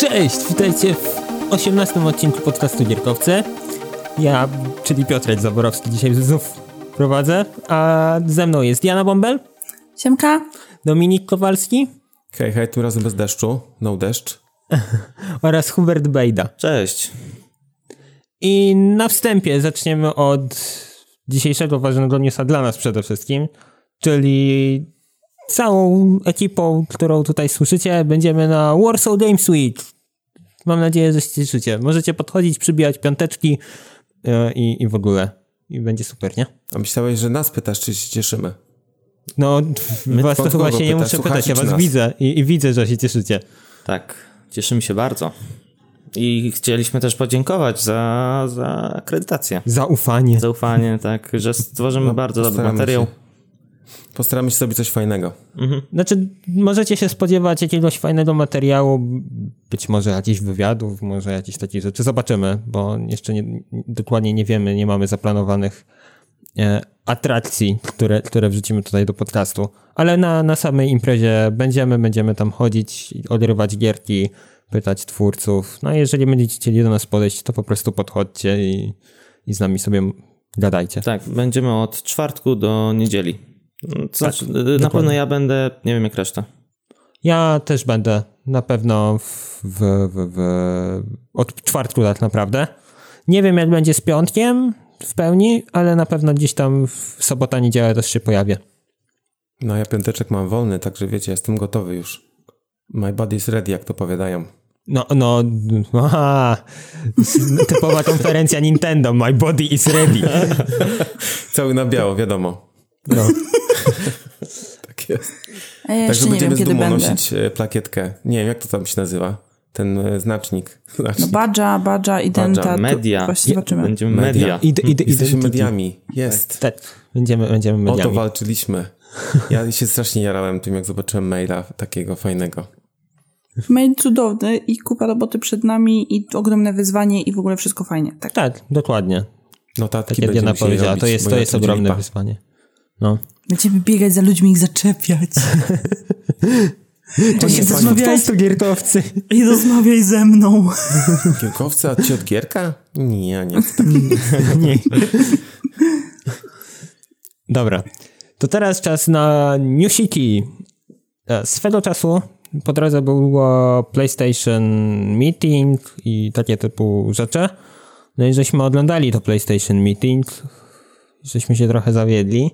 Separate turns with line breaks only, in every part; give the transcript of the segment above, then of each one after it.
Cześć, witajcie w 18 odcinku podcastu Gierkowce. Ja, czyli Piotrek Zaborowski, dzisiaj znów prowadzę, a ze mną jest Jana Bombel,
Siemka.
Dominik Kowalski
Hej, hej, tu razem bez deszczu, no deszcz.
oraz Hubert Bejda.
Cześć.
I na wstępie zaczniemy od dzisiejszego ważnego newsa dla nas przede wszystkim, czyli całą ekipą, którą tutaj słyszycie, będziemy na Warsaw Games Week. Mam nadzieję, że się cieszycie. Możecie podchodzić, przybijać piąteczki yy, i, i w ogóle. I będzie super, nie?
A myślałeś, że nas pytasz, czy się cieszymy?
No, was to chyba się nie muszę pytać, ja was
nas?
widzę i, i widzę, że się cieszycie.
Tak, cieszymy się bardzo. I chcieliśmy też podziękować za, za akredytację.
Zaufanie.
Zaufanie, tak, że stworzymy
No,
bardzo dobry materiał.
się. Postaramy się zrobić coś fajnego.
Znaczy, możecie się spodziewać jakiegoś fajnego materiału, być może jakichś wywiadów, może jakieś takie rzeczy. Zobaczymy, bo jeszcze nie, dokładnie nie wiemy, nie mamy zaplanowanych e, atrakcji, które, które wrzucimy tutaj do podcastu. Ale na, na samej imprezie będziemy, będziemy tam chodzić, odrywać gierki, pytać twórców. No a jeżeli będziecie chcieli do nas podejść, to po prostu podchodźcie i, i z nami sobie gadajcie.
Tak, będziemy od czwartku do niedzieli. To
Tak,
znaczy, na
dokładnie.
pewno ja będę, nie wiem jak reszta.
Ja też będę na pewno w, w, w, w, od czwartku tak naprawdę. Nie wiem jak będzie z piątkiem w pełni, ale na pewno gdzieś tam w sobota, niedzielę też się pojawię.
No ja piąteczek mam wolny, także wiecie, jestem gotowy już. My body is ready, jak to powiadają.
No, no, aha, typowa konferencja Nintendo, my body is ready.
Cały na biało, wiadomo.
No.
Tak jest.
A ja
Także będziemy
wiem,
z dumą nosić e, plakietkę. Nie wiem, jak to tam się nazywa. Ten e, znacznik.
No
znacznik.
badża, badża, identa.
Badża,
to
media.
Właśnie zobaczymy.
Będziemy
Media.
media.
Ide, ide,
Jesteśmy mediami. Jest.
Tak, będziemy, będziemy
O to
mediami.
walczyliśmy. Ja się strasznie jarałem tym, jak zobaczyłem maila takiego fajnego.
Mail cudowny i kupa roboty przed nami i ogromne wyzwanie i w ogóle wszystko fajnie. Tak.
Tak, dokładnie.
Notatki
Tak jak Diana powiedziała,
robić,
to jest, to jest ogromne
lipa.
wyzwanie. No.
Będziemy biegać za ludźmi i ich zaczepiać.
To
się rozmawiajcie.
giertowcy.
I rozmawiaj ze mną.
Kierkowca, a ci od Gierka? Nie, ja nie chcę.
Nie. Dobra. To teraz czas na New City. E, Swego czasu po drodze było PlayStation Meeting i takie typu rzeczy. No i żeśmy oglądali to PlayStation Meeting. Żeśmy się trochę zawiedli.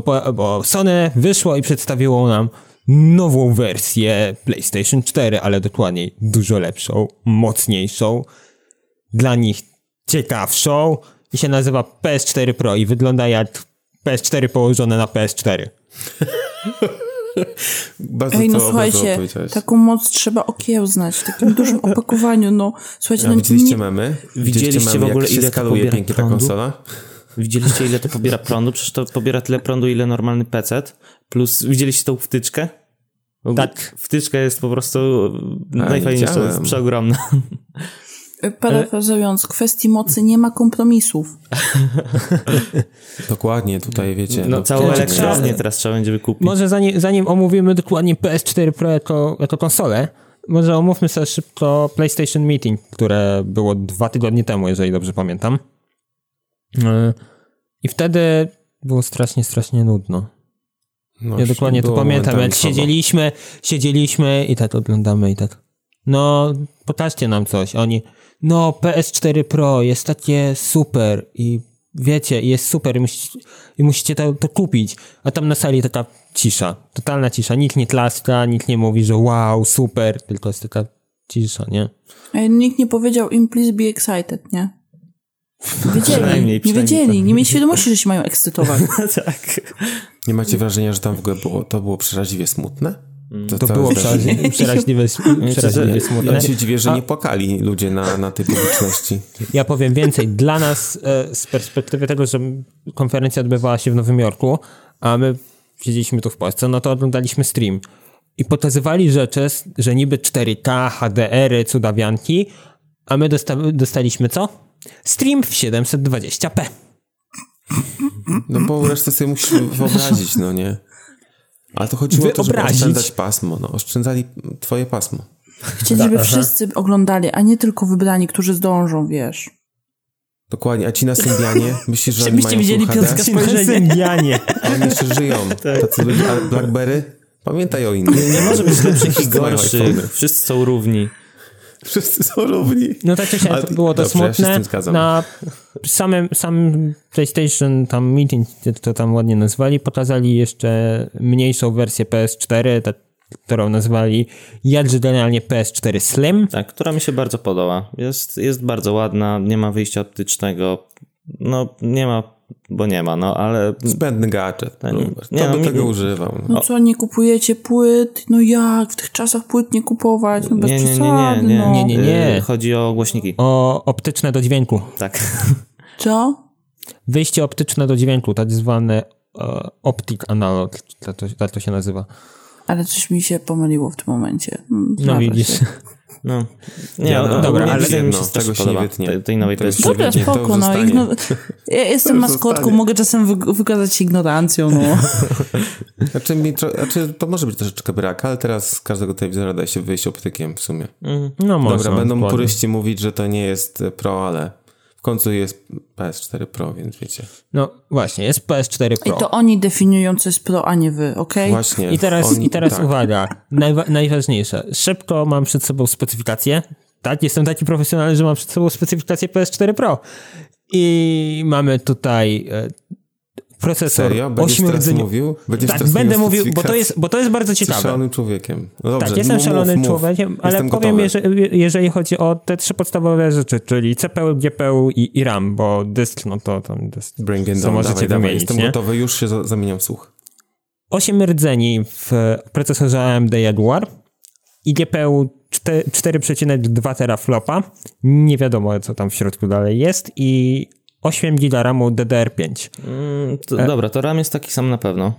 Bo, bo Sony wyszło i przedstawiło nam nową wersję PlayStation 4, ale dokładniej dużo lepszą, mocniejszą, dla nich ciekawszą i się nazywa PS4 Pro i wygląda jak PS4 położone na PS4.
Bardzo
Ej, no słuchajcie, taką moc trzeba okiełznać w takim dużym opakowaniu, no. Słuchajcie, no
widzieliście
nie,
memy?
Widzieliście w ogóle,
jak się
ile
skaluje pięknie ta konsola?
Widzieliście ile to pobiera prądu? Przecież to pobiera tyle prądu, ile normalny PC. Plus, widzieliście tą wtyczkę? W
Tak.
Wtyczka jest po prostu najfajniejsza,
widziałem.
jest przeogromna.
parafrazując, kwestii mocy nie ma kompromisów.
Dokładnie, tutaj wiecie.
No, całą
Znaczy,
elektrownię
trzeba-
teraz trzeba będzie wykupić.
Może zanim, zanim omówimy dokładnie PS4 Pro jako, jako konsolę, może omówmy sobie szybko PlayStation Meeting, które było dwa tygodnie temu, jeżeli dobrze pamiętam. Yy, I wtedy było strasznie, strasznie nudno.
No,
Ja dokładnie to pamiętam, jak siedzieliśmy, siedzieliśmy i tak oglądamy i tak. No, pokażcie nam coś. Oni, no, PS4 Pro jest takie super i wiecie, jest super i musicie, i musicie to, to kupić. A tam na sali taka cisza, totalna cisza. Nikt nie klaska, nikt nie mówi, że wow, super, tylko jest taka cisza, nie?
Ej, nikt nie powiedział im please be excited, nie? Nie wiedzieli,
Przynajmniej-
nie
przynajmniej
wiedzieli,
tak.
nie mieli świadomości, że się mają ekscytować.
tak.
Nie macie wrażenia, że tam w ogóle było, to było przeraźliwie smutne?
To
całe
było
zdarzenie?
przeraźliwie, przeraźliwie, przeraźliwie smutne.
Ja się dziwię, że nie płakali ludzie na, na tej publiczności.
Ja powiem więcej. Dla nas e, z perspektywy tego, że konferencja odbywała się w Nowym Jorku, a my siedzieliśmy tu w Polsce, no to oglądaliśmy stream. I pokazywali rzeczy, że niby 4K, HDR-y, cudawianki, a my dosta dostaliśmy co? Stream w 720p.
No bo resztę sobie musisz wyobrazić, no nie? Ale to chodziło o to, żeby
Wyobrazić.
oszczędzać pasmo, no. Oszczędzali twoje pasmo.
Chcieli, żeby wszyscy oglądali, a nie tylko wybrani, którzy zdążą, wiesz.
Dokładnie, a ci na Symbianie, myślisz, że oni
Żebyście
mają
widzieli? Piotrka spojrzenie.
Indianie.
A Oni jeszcze żyją, tacy ludzie, Blackberry? Pamiętaj o innych.
Nie może być lepszych i gorszych. Wszyscy są równi.
Wszyscy są równi.
No tak czy siak,
Ale-
było to
dobrze, ja się z
smutne.
tym zgadzam.
Na samym, samym PlayStation tam meeting, to tam ładnie nazwali, pokazali jeszcze mniejszą wersję PS4, ta, którą nazwali jakże generalnie PS4 Slim.
Tak, która mi się bardzo podoba. Jest, jest bardzo ładna, nie ma wyjścia optycznego. No, nie ma, bo nie ma, no, ale
Zbędny gadżet.
nie-
No,
nie,
Kto
no,
by
mi-
tego używał? No.
No co, nie kupujecie płyt? No jak? W tych czasach płyt nie kupować? No bez
nie, nie, nie, nie, nie,
no.
Nie, nie, nie.
Y, Chodzi o głośniki.
O optyczne do dźwięku.
Tak.
Co?
Wyjście optyczne do dźwięku, tak zwane e, optic analog, tak to, tak to się nazywa.
Ale coś mi się pomyliło w tym momencie.
No widzisz.
No. Nie,
Ja,
no,
no,
dobra, ale
ale
mi
no,
się
tego się
podoba.
nie wytnie.
Tej, tej nowej
Tego się
PS4.
nie
Dobra, spoko, no. Igno... Ja jestem maskotką, mogę czasem wy- wykazać się ignorancją, no.
Znaczy, mi tro... znaczy, to może być troszeczkę brak, ale teraz z każdego telewizora da się wyjść optykiem w sumie.
No może.
Dobra, będą
dokładnie.
puryści mówić, że to nie jest Pro, ale w końcu jest PS4 Pro, więc wiecie.
No właśnie, jest PS4
I
Pro.
to oni definiują, co jest pro, a nie wy, okej?
Właśnie.
I teraz,
oni-
i teraz
tak.
uwaga, Najwa- najważniejsze. Szybko mam przed sobą specyfikację. Tak, jestem taki profesjonalny, że mam przed sobą specyfikację PS4 Pro. I mamy tutaj e, procesor
Serio? Będziesz teraz
ośmiordzeniowy.
mówił? Będziesz
Tak,
teraz
będę mówił, bo to jest, bo to jest bardzo
Jesteś
ciekawe.
szalonym człowiekiem. No dobrze,
Tak, jestem
mów,
szalonym
mów.
człowiekiem, ale
Jestem
powiem,
gotowy.
jeżeli, jeżeli chodzi o te trzy podstawowe rzeczy, czyli CPU, GPU i, i RAM, bo dysk, no to tam dysk.
Bring it
co
down,
możecie
dawaj, dawaj. Jestem
nie?
gotowy, już się za- zamieniam w słuch.
8 rdzeni w procesorze AMD Jaguar i GPU 4 4,2 teraflopa. Nie wiadomo, co tam w środku dalej jest. I 8 GB RAMu DDR5.
Mm, to,
E-
Dobra, to RAM jest taki sam na pewno.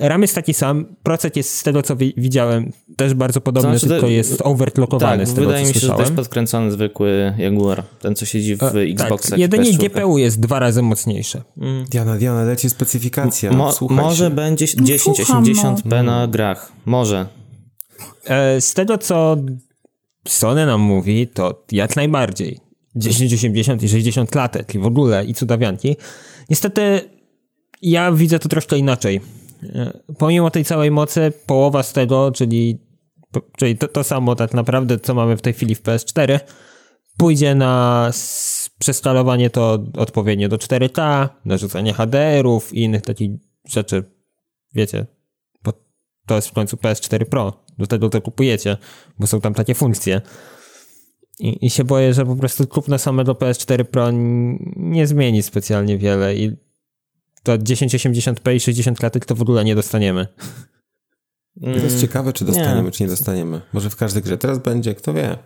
RAM jest taki sam, procent jest z tego, co wi- widziałem, też bardzo podobny,
Znaczy,
tylko
to-
jest overclockowany
Tak,
z tego,
wydaje
co
mi się, że to
słyszałem.
jest podkręcony zwykły Jaguar. Ten, co siedzi w
E,
Xboxach.
tak, jedynie
PS4.
GPU jest dwa razy mocniejsze.
Diana, Diana, leci specyfikacja.
Mo,
Słuchaj
może
się.
będzie
słucham,
1080p na grach. Może.
E, Z tego, co Sony nam mówi, to jak najbardziej. 1080 i 60 klatek i w ogóle i cudawianki. Niestety ja widzę to troszkę inaczej. E, Pomimo tej całej mocy, połowa z tego, czyli, czyli to, to samo tak naprawdę, co mamy w tej chwili w PS4, pójdzie na przeskalowanie to odpowiednio do 4K, narzucanie HDR-ów i innych takich rzeczy. Wiecie, bo to jest w końcu PS4 Pro. Do tego to kupujecie, bo są tam takie funkcje. I, I się boję, że po prostu kupno samego PS4 Pro nie zmieni specjalnie wiele i to 1080p i 60 klatek to w ogóle nie dostaniemy.
To jest ciekawe, czy dostaniemy,
nie.
czy nie dostaniemy. Może w każdej grze. Teraz będzie, kto wie.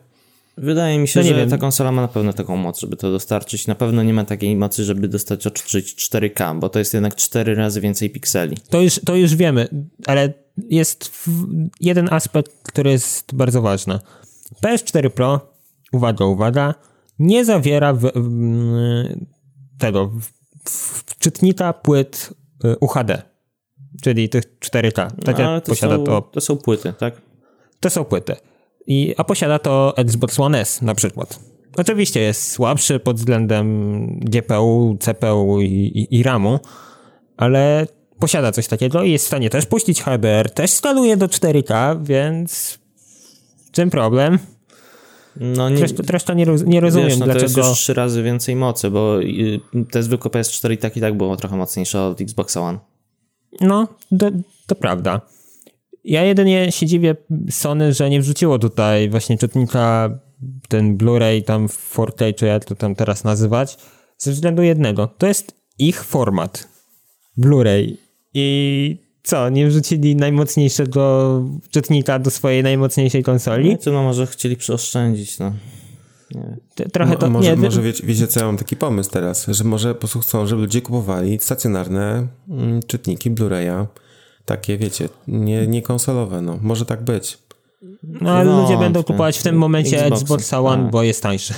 Wydaje mi się,
No nie
że
wiem.
ta konsola ma na pewno taką moc, żeby to dostarczyć. Na pewno nie ma takiej mocy, żeby dostarczyć 4K, bo to jest jednak 4 razy więcej pikseli.
To już, to już wiemy, ale jest jeden aspekt, który jest bardzo ważny. PS4 Pro, uwaga, uwaga, nie zawiera w, w, tego w, czytnika płyt y, UHD, czyli tych 4K. Tak
No, ale
jak
to
posiada
są,
to
to są płyty, tak?
To są płyty. I, a posiada to Xbox One S na przykład. Oczywiście jest słabszy pod względem GPU, CPU i, i, i RAMu, ale posiada coś takiego i jest w stanie też puścić HDR, też skaluje do 4K, więc w czym problem?
No nie,
Zresztą, zresztą nie, nie rozumiem,
wiesz, no to jest
dlaczego...
już 3 razy więcej mocy, bo te zwykłe PS4 i tak i tak było trochę mocniejsze od Xboxa One.
No, to, to prawda. Ja jedynie się dziwię Sony, że nie wrzuciło tutaj właśnie czytnika ten Blu-ray tam w 4K, czy jak to tam teraz nazywać, ze względu jednego. To jest ich format. Blu-ray. I co, nie wrzucili najmocniejszego czytnika do swojej najmocniejszej konsoli?
No, to no może chcieli przeoszczędzić, no.
Trochę to...
Mo- może
nie,
może wiecie, wiecie, co ja mam taki pomysł teraz, że może po prostu chcą, żeby ludzie kupowali stacjonarne mm, czytniki Blu-raya. Takie, wiecie, nie, nie konsolowe, no. Może tak być.
no ale ludzie
wątpię.
będą kupować w tym momencie
Xboxy,
Xbox One,
tak.
bo jest tańszy.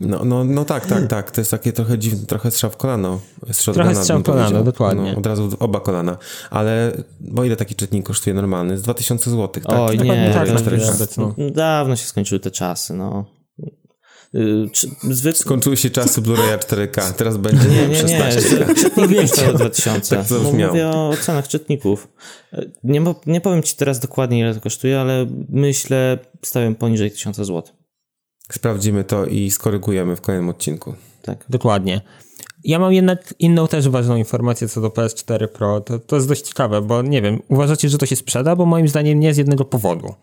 No, no, no tak, tak, tak. To jest takie trochę dziwne, trochę strzał w kolano. Shotguna
Trochę strzał w kolano,
powiedział.
dokładnie.
No, od razu w oba kolana. Ale, bo ile taki czytnik kosztuje normalny? Z 2000 zł, tak?
Oj,
Dokładnie
nie,
tak,
to- to-
obecną.
dawno się skończyły te czasy, no. Y, Zwykle...
Skończyły się czasy Blu-raya 4K, teraz będzie
Nie, nie, nie,
16K.
czytniki kosztowały 2000.
Tak to brzmiało.
mówię o cenach czytników. Nie, nie powiem ci teraz dokładnie ile to kosztuje, ale myślę, stawiam poniżej 1000 zł.
Sprawdzimy to i skorygujemy w kolejnym odcinku.
Tak.
Dokładnie. Ja mam jednak inną też ważną informację co do PS4 Pro. To, to jest dość ciekawe, bo nie wiem, uważacie, że to się sprzeda? Bo moim zdaniem nie z jednego powodu.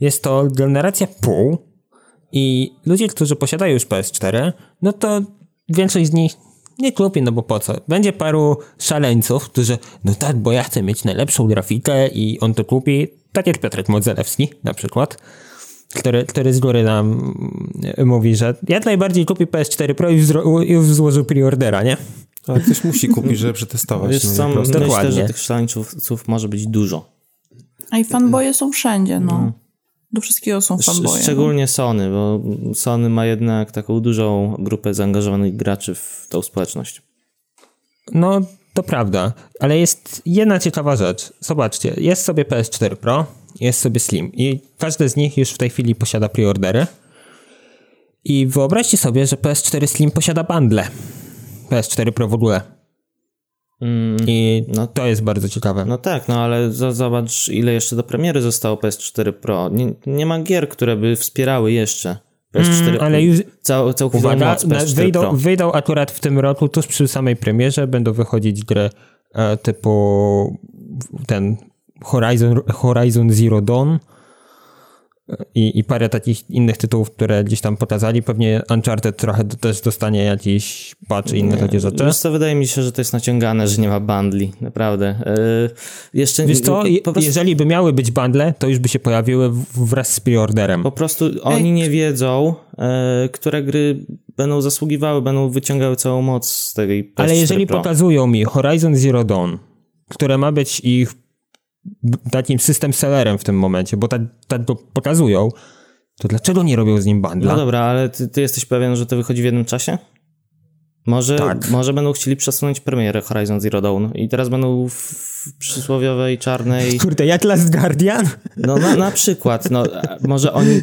Jest to generacja pół i ludzie, którzy posiadają już PS4, no to większość z nich nie kupi, no bo po co? Będzie paru szaleńców, którzy, no tak, bo ja chcę mieć najlepszą grafikę i on to kupi, tak jak Piotrek Modzelewski na przykład, który, który z góry nam mm, mówi, że jak najbardziej kupi PS4 Pro i już, zro- już złożył preordera, nie?
Ale ktoś musi kupić, żeby przetestować.
Wiesz
no, prostu.
myślę,
Dokładnie.
że tych szaleńców może być dużo.
A i fanboje są wszędzie, no. Do wszystkiego są
Sz-
fanboje. no.
Szczególnie Sony, bo Sony ma jednak taką dużą grupę zaangażowanych graczy w tą społeczność.
No, to prawda, ale jest jedna ciekawa rzecz. Zobaczcie, jest sobie PS4 Pro, jest sobie Slim i każdy z nich już w tej chwili posiada preordery. I wyobraźcie sobie, że PS4 Slim posiada bundle. PS4 Pro w ogóle.
Mm,
I
No.
to jest bardzo ciekawe.
No tak, no ale zobacz, ile jeszcze do premiery zostało PS4 Pro. Nie, nie ma gier, które by wspierały jeszcze PS4
Mm, ale już-
Cał, całkowitą
Uwaga,
moc
na,
PS4
wyjdą,
Pro.
wyjdą akurat w tym roku, tuż przy samej premierze, będą wychodzić gry e, typu ten Horizon, Horizon Zero Dawn e, i, i parę takich innych tytułów, które gdzieś tam pokazali. Pewnie Uncharted trochę do- też dostanie jakiś patch i inne takie rzeczy.
Wiesz co, wydaje mi się, że to jest naciągane, że nie ma bundli, naprawdę. Yy, jeszcze
Wiesz co, je,
prostu,
jeżeli by miały być bundle, to już by się pojawiły wraz z preorderem.
po prostu oni nie wiedzą, yy, które gry będą zasługiwały, będą wyciągały całą moc z tej PS4
Ale jeżeli
Pro.
pokazują mi Horizon Zero Dawn, które ma być ich takim system sellerem w tym momencie, bo tak, tak go pokazują, to dlaczego nie robią z nim bundla?
No dobra, ale ty, ty jesteś pewien, że to wychodzi w jednym czasie? Może,
Tak.
może będą chcieli przesunąć premierę Horizon Zero Dawn i teraz będą w, przysłowiowej czarnej...
Kurde, jak Last Guardian?
No na, na przykład, no może oni...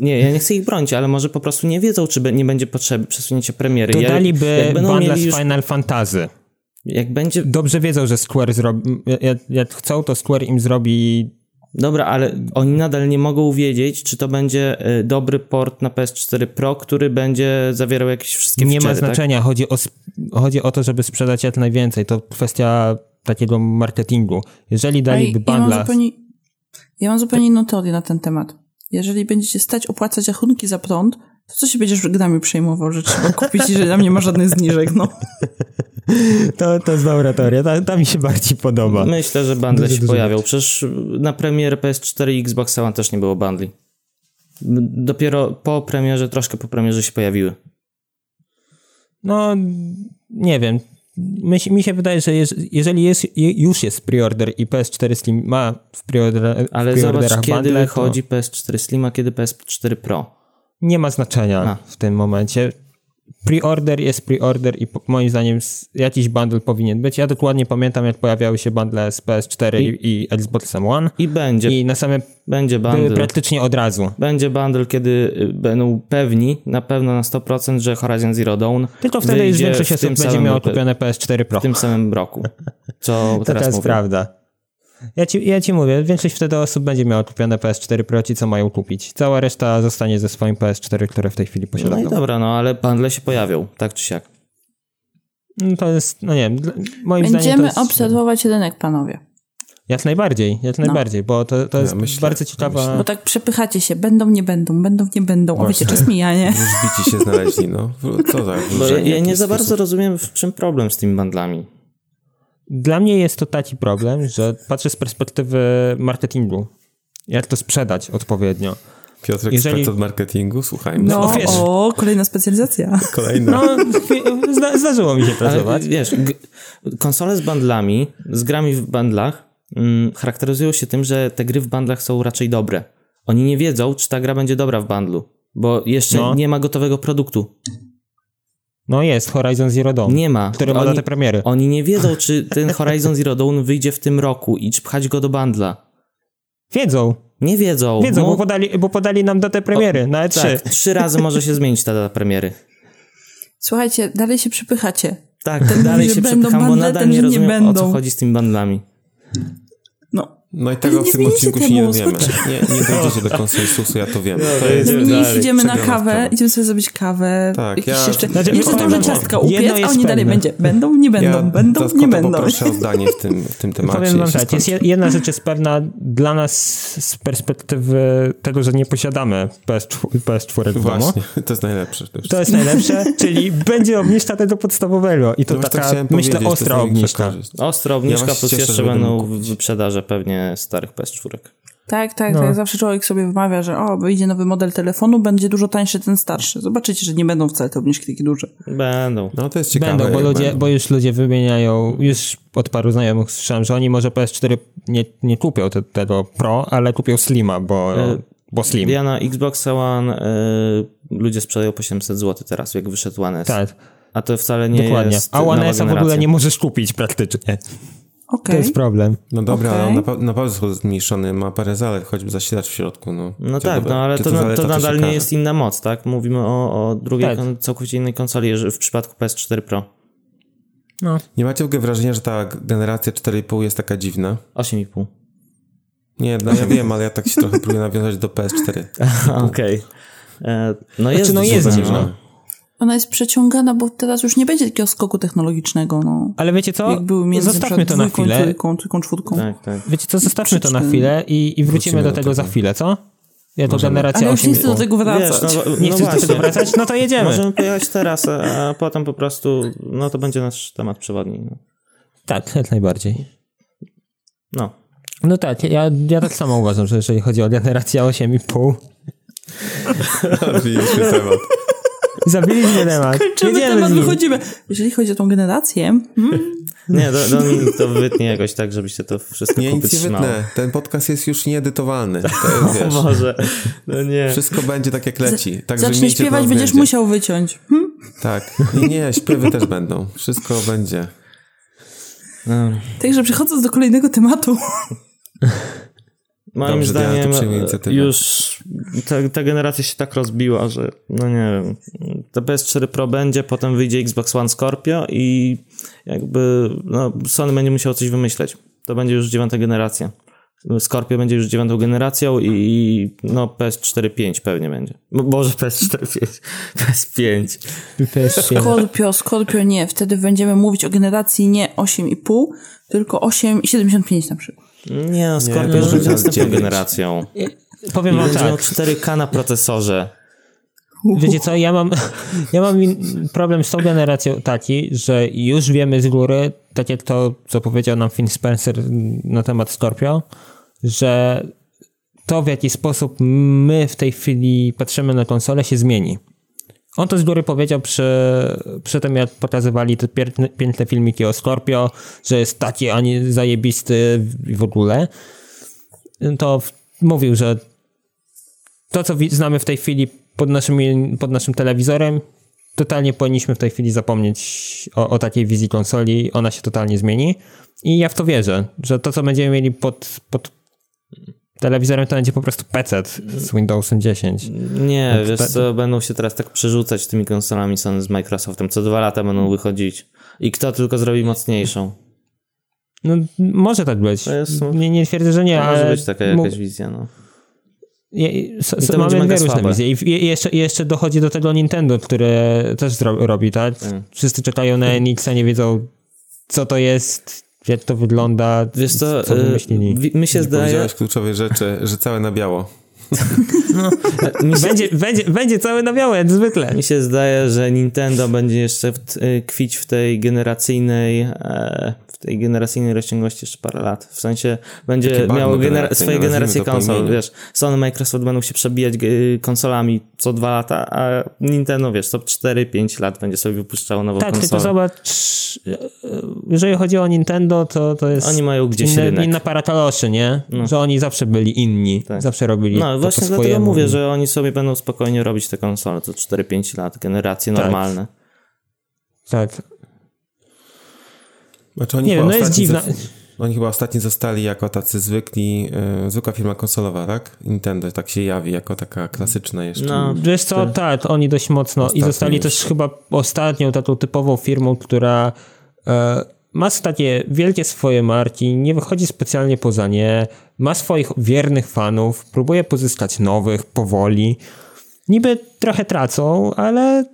Nie, ja nie chcę ich bronić, ale może po prostu nie wiedzą, czy nie będzie potrzeby przesunięcia premiery. Ja-
Dodaliby
jak będą
bundla
mieli
z
już,
Final Fantasy.
Jak będzie...
Dobrze wiedzą, że Square zrobi... Jak, jak chcą, to Square im zrobi...
Dobra, ale oni nadal nie mogą wiedzieć, czy to będzie y, dobry port na PS4 Pro, który będzie zawierał jakieś wszystkie
Nie ma
feature'y, tak?
znaczenia. Chodzi, o, sp- chodzi o to, żeby sprzedać jak najwięcej. To kwestia takiego marketingu. Jeżeli daliby
ja, mam
bundla...
zupełnie, ja mam zupełnie inną teorię na ten temat. Jeżeli będziecie stać opłacać rachunki za prąd, to co się będziesz grami przejmował, że trzeba kupić i że tam nie ma żadnych zniżek, no.
To, to jest dobra teoria. Ta, ta mi się bardziej podoba.
Myślę, że bundle
Dużo,
się
dużo
pojawią. Przecież na premierę PS4 i Xbox One też nie było bundli. Dopiero po premierze, troszkę po premierze się pojawiły.
No, nie wiem. Mi, się- mi się wydaje, że jeż, jeżeli jest, je- już jest preorder i PS4 Slim ma w, preorder,
Ale
preorderach
zobacz, kiedy
bundle,
wychodzi
to
PS4 Slim, a kiedy PS4 Pro.
Nie ma znaczenia
A.
w tym momencie. Preorder jest preorder i moim zdaniem jakiś bundle powinien być. Ja dokładnie pamiętam, jak pojawiały się bundle z PS4 i, i Xbox One
I będzie,
i na same
będzie bundle.
praktycznie od razu.
Będzie bundle, kiedy y, będą pewni, na pewno na 100%, że Horizon Zero Dawn
Tylko wtedy już większość osób będzie miało kupione PS4 Pro.
w tym samym roku. Co teraz
to jest
mówię.
prawda. Ja ci, ja ci mówię, większość wtedy osób będzie miała kupione PS4 Pro, ci co mają kupić. Cała reszta zostanie ze swoim PS4, które w tej chwili
No i
posiadają.
dobra, no ale bundle się pojawią, tak czy siak.
No to jest, no nie wiem, moim zdaniem to
Będziemy
jest...
obserwować rynek, panowie.
Jak najbardziej, jak najbardziej, bo to, to jest
myślę,
bardzo ciekawa...
Bo tak przepychacie się, będą, nie będą, będą, nie będą. O, wiecie, czas mija, nie?
Wróżbici się znaleźli, no. Co
Bo ja, ja nie za bardzo rozumiem, w czym problem z tymi bundlami.
Dla mnie jest to taki problem, że patrzę z perspektywy marketingu. Jak to sprzedać odpowiednio.
Piotrek,
Jeżeli-
ekspert od marketingu, słuchajmy.
No,
wiesz.
o, kolejna specjalizacja.
Kolejna.
No, zda, zdarzyło mi się pracować.
Ale wiesz, konsole z bundlami, z grami w bundlach mm, charakteryzują się tym, że te gry w bundlach są raczej dobre. Oni nie wiedzą, czy ta gra będzie dobra w bundlu. Bo jeszcze
No.
nie ma gotowego produktu.
No jest, Horizon Zero Dawn,
Nie ma.
który ma
Oni-
datę premiery.
Oni nie wiedzą, czy ten Horizon Zero Dawn wyjdzie w tym roku i czy pchać go do bandla.
Wiedzą,
Nie wiedzą.
wiedzą,
Mo-
bo podali, bo podali nam datę premiery na E E3.
Tak, trzy razy może się zmienić ta data premiery.
Słuchajcie, dalej się przepychacie.
Tak,
Ten
dalej
mówi,
się przepycham, bo nadal nie
że nie
rozumiem, o co chodzi z tymi bandlami.
No,
No i tego
nie
w tym odcinku się
temu,
nie dowiemy. Nie, nie dojdziecie do konsensusu, ja to wiem. To
Idziemy
jest,
no my
dalej.
idziemy na kawę, idziemy sobie zrobić kawę.
Tak,
jakieś
ja-
jeszcze,
Znaczy,
jeszcze
wam,
ciastka upiec, a oni dalej będzie. Będą, nie będą,
ja
będą, nie będą.
poproszę o zdanie w tym, w tym temacie.
Powiem wam tak, jest jedna rzecz jest pewna dla nas z perspektywy tego, że nie posiadamy PS4, PS4 w domu.
Właśnie, to jest najlepsze. To,
To jest najlepsze, czyli będzie obniżka tego podstawowego i to
No właśnie
taka, myślę,
to
ostra obniżka.
Ostro obniżka plus jeszcze będą wyprzedaże pewnie starych PS4.
Tak, tak,
No.
tak. Zawsze człowiek sobie wymawia, że o, wyjdzie nowy model telefonu, będzie dużo tańszy ten starszy. Zobaczycie, że nie będą wcale te obniżki takie duże.
Będą.
No to jest ciekawe.
Będą, bo, ludzie,
będą.
bo już ludzie wymieniają, już od paru znajomych słyszałem, że oni może PS4 nie, nie kupią te, tego Pro, ale kupią Slima, bo,
E,
bo Slim.
Ja na Xbox One y, ludzie sprzedają po 700 zł teraz, jak wyszedł One S.
Tak,
A to wcale nie
dokładnie.
jest
A One S w ogóle nie możesz kupić praktycznie. To
Okej.
jest problem.
No dobra,
Okej.
ale on naprawdę jest zmniejszony, ma parę zalet, choćby zasilacz w środku. No,
No tak,
to-
no ale to, na-
zaleta,
to
się
nadal nie jest inna moc, tak? Mówimy o, o drugiej,
Tak.
kon- całkowicie innej konsoli, że w przypadku PS4 Pro.
No.
Nie macie w ogóle wrażenia, że ta generacja 4,5 jest taka dziwna?
8,5.
Nie, no ja wiem, ale ja tak się trochę próbuję nawiązać do PS4.
Okej. E, No jest,
no jest
dziwna,
dziwna.
no.
Ona jest przeciągana, bo teraz już nie będzie takiego skoku technologicznego, no.
Ale wiecie co?
Jak były między
Zostawmy to na chwilę.
trójką, trójką, czwórką.
Tak, tak.
Wiecie co, zostawmy to na chwilę i, i wrócimy,
Wrócimy
do
do
tego
tego.
za chwilę, co? Ja to generacja
Ale już nie chcę do
8,5.
tego wracać.
Wiesz, no,
Nie
no
chcesz do
właśnie.
tego wracać? No to jedziemy.
Możemy pojechać teraz, a, potem po prostu, no to będzie nasz temat przewodni. No.
Tak, jak najbardziej.
no.
No tak, ja, ja tak samo uważam, że jeżeli chodzi o generację 8,5,
Widzieliśmy temat.
Zabiliśmy temat.
Kończymy
Jedziemy
temat, wychodzimy. Jeżeli chodzi o tą generację, hmm,
Nie, do, Dominik to wytnie jakoś tak, żebyście to wszystko
Nie, nic nie wytnę. Ten podcast jest już nieedytowalny. To jest, wiesz,
O Boże, no nie.
wszystko będzie tak jak leci. Także
zacznie śpiewać, będziesz
względzie.
musiał wyciąć. Hmm?
Tak. Nie, nie, śpiewy też będą. Wszystko będzie.
No.
Także przechodząc do kolejnego tematu.
Moim
Dobrze,
zdaniem już ta, ta generacja się tak rozbiła, że no nie wiem, to PS4 Pro będzie, potem wyjdzie Xbox One Scorpio i jakby no, Sony będzie musiał coś wymyśleć. To będzie już dziewiąta generacja. Scorpio będzie już dziewiątą generacją i, i no PS4 5 pewnie będzie. Bo- Boże, PS4 5. PS5.
PS5.
Scorpio, Scorpio nie. Wtedy będziemy mówić o generacji nie 8,5, tylko 8,75 na przykład.
Nie, no, Scorpio już będzie następną generacją.
Powiem wam tak,
4K na procesorze.
wiecie co, ja mam, ja mam problem z tą generacją taki, że już wiemy z góry, tak jak to, co powiedział nam Phil Spencer na temat Scorpio, że to w jaki sposób my w tej chwili patrzymy na konsolę się zmieni. On to z góry powiedział przy, przy tym, jak pokazywali te piękne, piękne filmiki o Scorpio, że jest taki, a nie zajebisty w ogóle. To mówił, że to, co znamy w tej chwili pod, naszymi, pod naszym telewizorem, totalnie powinniśmy w tej chwili zapomnieć o, o takiej wizji konsoli. Ona się totalnie zmieni. I ja w to wierzę, że to, co będziemy mieli pod, pod telewizorem, to będzie po prostu PC z Windowsem 10.
Nie,
Tak,
wiesz co, będą się teraz tak przerzucać tymi konsolami Sony z Microsoftem. Co dwa lata będą wychodzić. I kto tylko zrobi mocniejszą.
No, może tak być.
Jest-
Nie, nie twierdzę, że nie,
To
ale...
może być taka jakaś wizja, no.
Je, s,
I to
mamy dwie różne wizje. I, i jeszcze, i jeszcze dochodzi do tego Nintendo, które też robi, tak?
Tak.
Wszyscy czekają na NX, a nie wiedzą, co to jest, jak to wygląda,
Wiesz co,
co
y,
wymyślili.
wi- mi się
Nie
zdaje...
powiedziałeś kluczowej rzeczy, że całe na biało.
Mi się,
Będzie, będzie, będzie cały na białe, jak zwykle.
mi się zdaje, że Nintendo będzie jeszcze w, y, kwić w tej generacyjnej e, tej generacyjnej rozciągłości jeszcze parę lat. W sensie będzie miało genera- swoje generacje
po
konsol, wiesz. Sony, Microsoft będą się przebijać y, konsolami co dwa lata, a Nintendo, wiesz, co 4-5 lat będzie sobie wypuszczało nową
Tak, tylko
konsolę.
zobacz, e, jeżeli chodzi o Nintendo, to, to jest
Oni mają gdzieś
inne,
rynek.
inna para kaloszy, nie? Że oni zawsze byli inni,
Tak.
zawsze robili
No,
po
właśnie dlatego
swojemu.
mówię, że oni sobie będą spokojnie robić te konsole co 4-5 lat, generacje
Tak.
normalne.
Tak.
Znaczy oni
Nie wiem, no jest dziwna.
zos- Oni chyba ostatni zostali jako tacy zwykli, e, zwykła firma konsolowa, tak? Nintendo tak się jawi, jako taka klasyczna jeszcze.
No,
Wiesz co, tak, oni dość mocno i
Ostatnio
zostali
już.
też chyba ostatnią taką typową firmą, która e, ma takie wielkie swoje marki, nie wychodzi specjalnie poza nie, ma swoich wiernych fanów, próbuje pozyskać nowych powoli. Niby trochę tracą, ale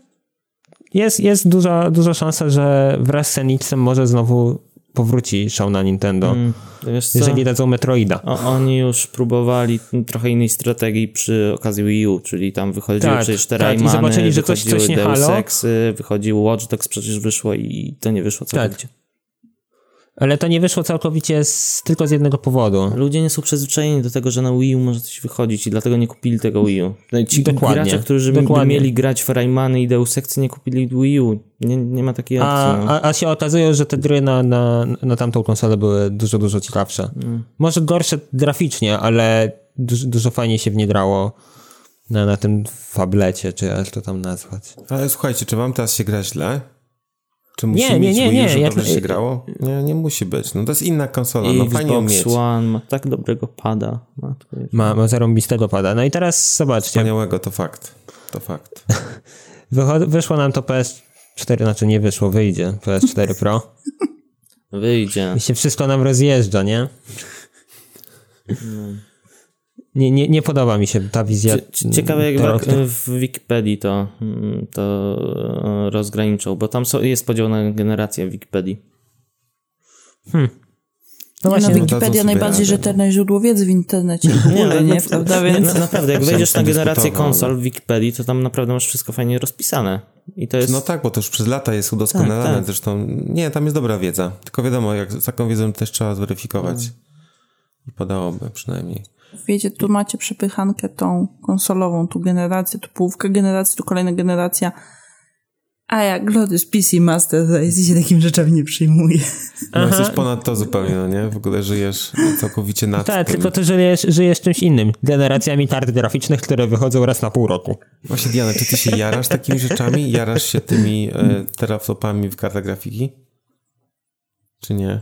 jest, jest duża, duża szansa, że wraz z Enixem może znowu powróci show na Nintendo,
mm, co?
jeżeli dadzą Metroida.
O, oni już próbowali trochę innej strategii przy okazji Wii U, czyli tam wychodziły
Tak,
przecież te
tak, i
Raymany,
zobaczyli, że coś- coś nie
Deus
halo.
Exy, wychodził Watch Dogs przecież wyszło i to nie wyszło całkowicie.
Ale to nie wyszło całkowicie z, tylko z jednego powodu.
Ludzie nie są przyzwyczajeni do tego, że na Wii U może coś wychodzić i dlatego nie kupili tego Wii U. No i Ci
Dokładnie,
gracze, którzy by
dokładnie.
mieli grać w Raymany i Deus Exy nie kupili Wii U. Nie, nie ma takiej opcji.
A,
no.
a, a się okazuje, że te gry na, na, na tamtą konsolę były dużo, dużo ciekawsze.
Mm.
Może gorsze graficznie, ale dużo, dużo fajniej się w nie grało na, na tym fablecie, czy jak to tam nazwać.
Ale słuchajcie, czy wam teraz się gra źle? Czy musi
Nie, nie,
mieć
nie,
Wii U,
nie,
żeby
jak-
dobrze się grało? Nie, nie musi być. No to jest inna konsola, no fajnie
Xbox
mieć.
One ma tak dobrego pada. Matko,
Ma, ma zarąbistego pada. No i teraz zobaczcie,
Wspaniałego, to fakt. To fakt.
wyszło nam to PS4, znaczy nie wyszło, wyjdzie PS4 Pro.
Wyjdzie.
I się wszystko nam rozjeżdża, nie? Nie, nie, nie podoba mi się ta wizja.
Cie- Ciekawe jak w, w Wikipedii to, mm, to e, rozgraniczą, bo tam jest podział na generację w Wikipedii.
No
No
właśnie,
dadzą
Wikipedia najbardziej
no.
rzetelne źródło wiedzy w internecie. W ogóle, nie, prawda? Więc
Na, naprawdę, jak wejdziesz na generację konsol w Wikipedii, to tam naprawdę masz wszystko fajnie rozpisane. I to jest...
No tak, bo to już przez lata jest udoskonalane.
Tak, tak.
Zresztą nie, tam jest dobra wiedza. Tylko wiadomo, jak z taką wiedzą też trzeba zweryfikować. Padałoby przynajmniej.
Wiecie, tu macie przepychankę tą konsolową, tu generację, tu połówkę generacji, tu kolejna generacja. A jak Lotus PC Master Race się takim rzeczami nie przyjmuje.
No jesteś ponad to zupełnie, no nie? W ogóle żyjesz całkowicie nad
Tak,
tym.
tylko ty żyjesz, żyjesz czymś innym. Generacjami kart graficznych, które wychodzą raz na pół roku.
Właśnie Diana, czy ty się jarasz takimi rzeczami? Jarasz się tymi e, teraflopami w kartach grafiki? Czy nie?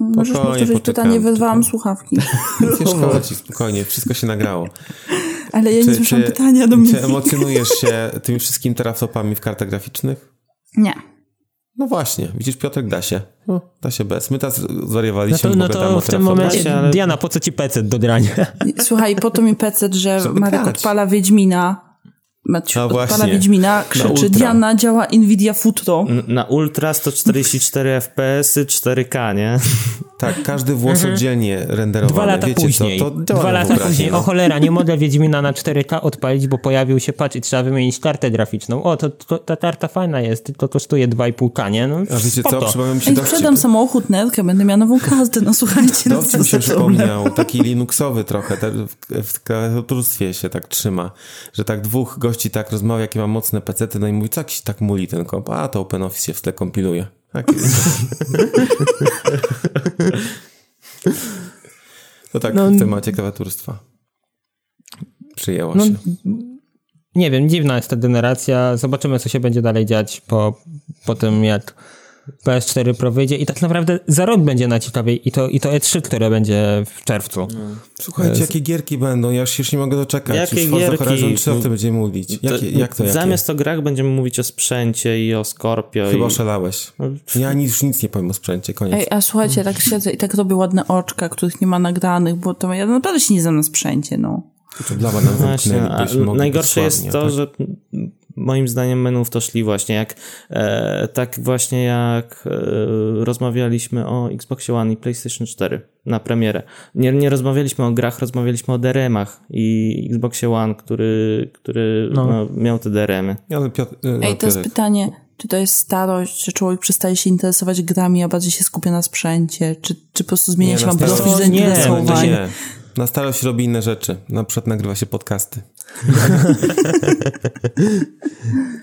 Możesz
Spokojnie,
powtórzyć
poczekam,
pytanie, wezwałam słuchawki.
Nie szkodzi, spokojnie, wszystko się nagrało.
Ale ja nie słyszałam pytania do mnie.
Czy emocjonujesz się tymi wszystkimi teraflopami w kartach graficznych?
Nie.
No właśnie, widzisz Piotrek, da się. No, da się bez. My teraz
No
zwariowaliśmy,
to, no
bo gadamy
to w tym momencie,
się, ale-
Diana, po co ci PC do grania?
Słuchaj, po to mi PC, że Marek odpala Wiedźmina. Maciu,
A
odpala
właśnie.
Wiedźmina,
Na
krzyczy,
ultra.
Diana, działa Nvidia Futuro.
N- Na Ultra 144 FPS, 4K, nie?
Tak, każdy włos oddzielnie renderowany.
Dwa lata
Wiecie
później.
co, to
Dwa lata
wyobraźnię,
później.
no.
O cholera, nie mogę Wiedźmina na 4K odpalić, bo pojawił się patch i trzeba wymienić kartę graficzną. O, to, to ta karta fajna jest, tylko kosztuje 2,5K, nie? No,
A wiecie
spoko.
co, przypomniał mi się
Ej,
dowcip.
sprzedam samochód, netkę, będę miała nową kartę, no słuchajcie, no
Dowcip się przypomniał, taki linuxowy trochę, w, w kreaturstwie się tak trzyma, że tak dwóch gości tak rozmawia, jakie ma mocne pecety, no i mówi, co jakiś tak muli ten komp, a to OpenOffice się w tle kompiluje. Tak. To tak
No,
w temacie klawiaturstwa. Przyjęło
No,
się.
Nie wiem, dziwna jest ta generacja. Zobaczymy, co się będzie dalej dziać po, po tym, jak PS4 Pro wyjdzie. I tak naprawdę za rok będzie najciekawiej. I to, i to E3, które będzie w czerwcu.
Słuchajcie, jakie gierki będą, ja już się już nie mogę doczekać.
Jakie
już Forza
gierki?
Horizon 3 o tym będziemy mówić. Jakie, jak to jakie?
Zamiast o grach będziemy mówić o sprzęcie i o Scorpio.
Chyba
i...
oszalałeś. Ja nic, już nic nie powiem o sprzęcie, koniec.
Ej, a słuchajcie, tak siedzę i tak robię ładne oczka, których nie ma nagranych, bo to ja naprawdę się nie znam na sprzęcie, no.
To blawa nam
Właśnie, najgorsze jest to,
tak?
że moim zdaniem będą w to szli właśnie jak e, tak właśnie jak e, rozmawialiśmy o Xbox One i PlayStation 4 na premierę. Nie, nie rozmawialiśmy o grach, rozmawialiśmy o DRM-ach i Xbox One, który, który
No.
no. miał te DRM-y.
Ale Piotr, e,
Ej, to jest pytanie, czy to jest starość, że człowiek przestaje się interesować grami, a bardziej się skupia na sprzęcie, czy, czy po prostu zmienia
Nie,
się wam profil
Nie,
zainteresowań?
nie. Na starość robi inne rzeczy. Na przykład nagrywa się podcasty.